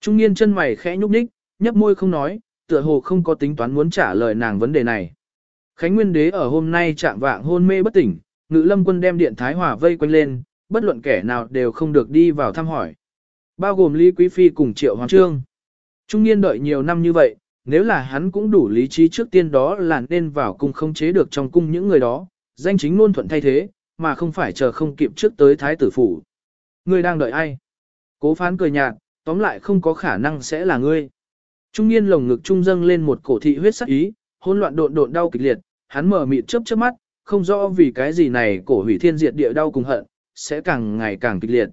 Trung niên chân mày khẽ nhúc nhích, nhấp môi không nói, tựa hồ không có tính toán muốn trả lời nàng vấn đề này. Khánh Nguyên Đế ở hôm nay trạng vạng hôn mê bất tỉnh, ngự lâm quân đem điện Thái Hòa vây quanh lên, bất luận kẻ nào đều không được đi vào thăm hỏi. Bao gồm Lý Quý Phi cùng Triệu Hoàng Trương. Trung niên đợi nhiều năm như vậy, nếu là hắn cũng đủ lý trí trước tiên đó là nên vào cung không chế được trong cung những người đó, danh chính luôn thuận thay thế, mà không phải chờ không kịp trước tới Thái tử phủ. Người đang đợi ai? Cố phán cười nhạt, tóm lại không có khả năng sẽ là ngươi. Trung niên lồng ngực trung dâng lên một cổ thị huyết sắc ý, hỗn loạn độn độn đau kịch liệt, hắn mở mịt chớp chớp mắt, không rõ vì cái gì này cổ hủy thiên diệt địa đau cùng hận, sẽ càng ngày càng kịch liệt.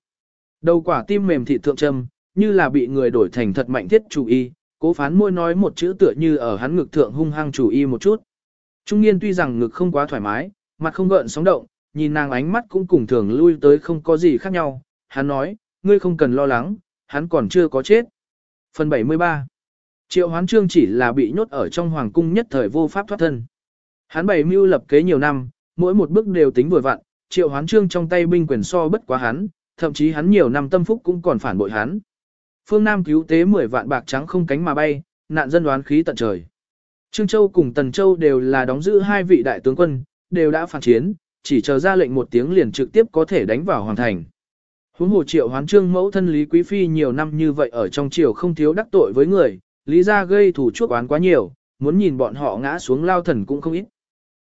Đầu quả tim mềm thịt thượng trâm như là bị người đổi thành thật mạnh thiết chủ y, cố phán môi nói một chữ tựa như ở hắn ngực thượng hung hăng chủ y một chút. Trung niên tuy rằng ngực không quá thoải mái, mặt không gợn sóng động, nhìn nàng ánh mắt cũng cùng thường lui tới không có gì khác nhau, hắn nói, ngươi không cần lo lắng, hắn còn chưa có chết. Phần 73 Triệu Hoán Trương chỉ là bị nhốt ở trong hoàng cung nhất thời vô pháp thoát thân. Hắn bày mưu lập kế nhiều năm, mỗi một bước đều tính vừa vặn, Triệu Hoán Trương trong tay binh quyền so bất quá hắn, thậm chí hắn nhiều năm tâm phúc cũng còn phản bội hắn. Phương Nam cứu tế 10 vạn bạc trắng không cánh mà bay, nạn dân đoán khí tận trời. Trương Châu cùng Tần Châu đều là đóng giữ hai vị đại tướng quân, đều đã phản chiến, chỉ chờ ra lệnh một tiếng liền trực tiếp có thể đánh vào hoàn thành. Huống hồ triệu hoán trương mẫu thân Lý Quý Phi nhiều năm như vậy ở trong triều không thiếu đắc tội với người, lý ra gây thủ chuốc oán quá nhiều, muốn nhìn bọn họ ngã xuống lao thần cũng không ít.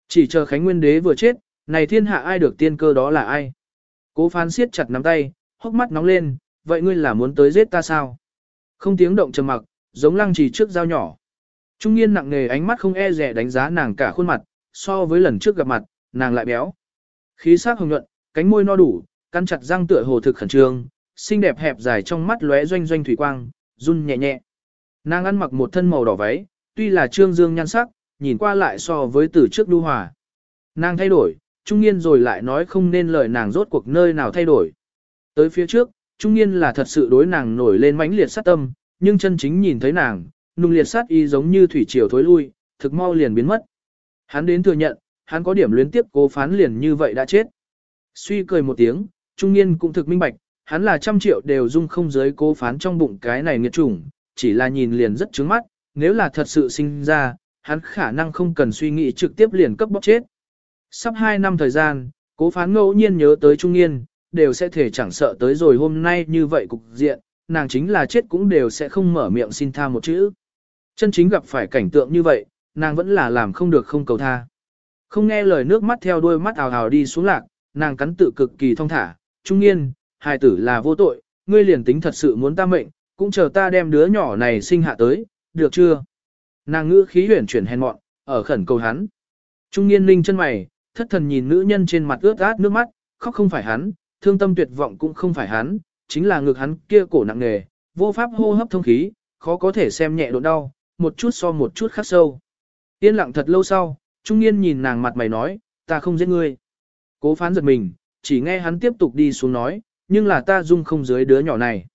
Chỉ chờ Khánh Nguyên Đế vừa chết, này thiên hạ ai được tiên cơ đó là ai? Cố phán siết chặt nắm tay, hốc mắt nóng lên, vậy ngươi là muốn tới giết ta sao? Không tiếng động trầm mặc, giống lăng trì trước dao nhỏ. Trung niên nặng nề ánh mắt không e rẻ đánh giá nàng cả khuôn mặt, so với lần trước gặp mặt, nàng lại béo. Khí sắc hồng nhuận, cánh môi no đủ, căn chặt răng tựa hồ thực khẩn trương, xinh đẹp hẹp dài trong mắt lóe doanh doanh thủy quang, run nhẹ nhẹ. Nàng ăn mặc một thân màu đỏ váy, tuy là trương dương nhan sắc, nhìn qua lại so với từ trước đu hòa. Nàng thay đổi, trung niên rồi lại nói không nên lời nàng rốt cuộc nơi nào thay đổi. Tới phía trước, trung niên là thật sự đối nàng nổi lên mãnh liệt sát tâm, nhưng chân chính nhìn thấy nàng, nung liệt sát y giống như thủy triều thối lui, thực mau liền biến mất. Hắn đến thừa nhận, hắn có điểm luyến tiếp cố phán liền như vậy đã chết. Suy cười một tiếng, trung niên cũng thực minh bạch, hắn là trăm triệu đều dung không giới cố phán trong bụng cái này nghiệt chủng, chỉ là nhìn liền rất trướng mắt, nếu là thật sự sinh ra, hắn khả năng không cần suy nghĩ trực tiếp liền cấp bóc chết. Sắp 2 năm thời gian, cố phán ngẫu nhiên nhớ tới trung niên, đều sẽ thể chẳng sợ tới rồi hôm nay như vậy cục diện, nàng chính là chết cũng đều sẽ không mở miệng xin tha một chữ. Chân chính gặp phải cảnh tượng như vậy, nàng vẫn là làm không được không cầu tha. Không nghe lời nước mắt theo đuôi mắt ào ào đi xuống lạc, nàng cắn tự cực kỳ thong thả, trung niên, hài tử là vô tội, ngươi liền tính thật sự muốn ta mệnh, cũng chờ ta đem đứa nhỏ này sinh hạ tới, được chưa? Nàng ngữ khí huyển chuyển hèn mọn, ở khẩn cầu hắn. Trung niên linh chân mày, thất thần nhìn nữ nhân trên mặt ướt át nước mắt, khóc không phải hắn, thương tâm tuyệt vọng cũng không phải hắn, chính là ngực hắn kia cổ nặng nề, vô pháp hô hấp thông khí, khó có thể xem nhẹ độ đau, một chút so một chút khắc sâu. Yên lặng thật lâu sau, trung niên nhìn nàng mặt mày nói, ta không giết ngươi. Cố phán giật mình, chỉ nghe hắn tiếp tục đi xuống nói, nhưng là ta dung không dưới đứa nhỏ này.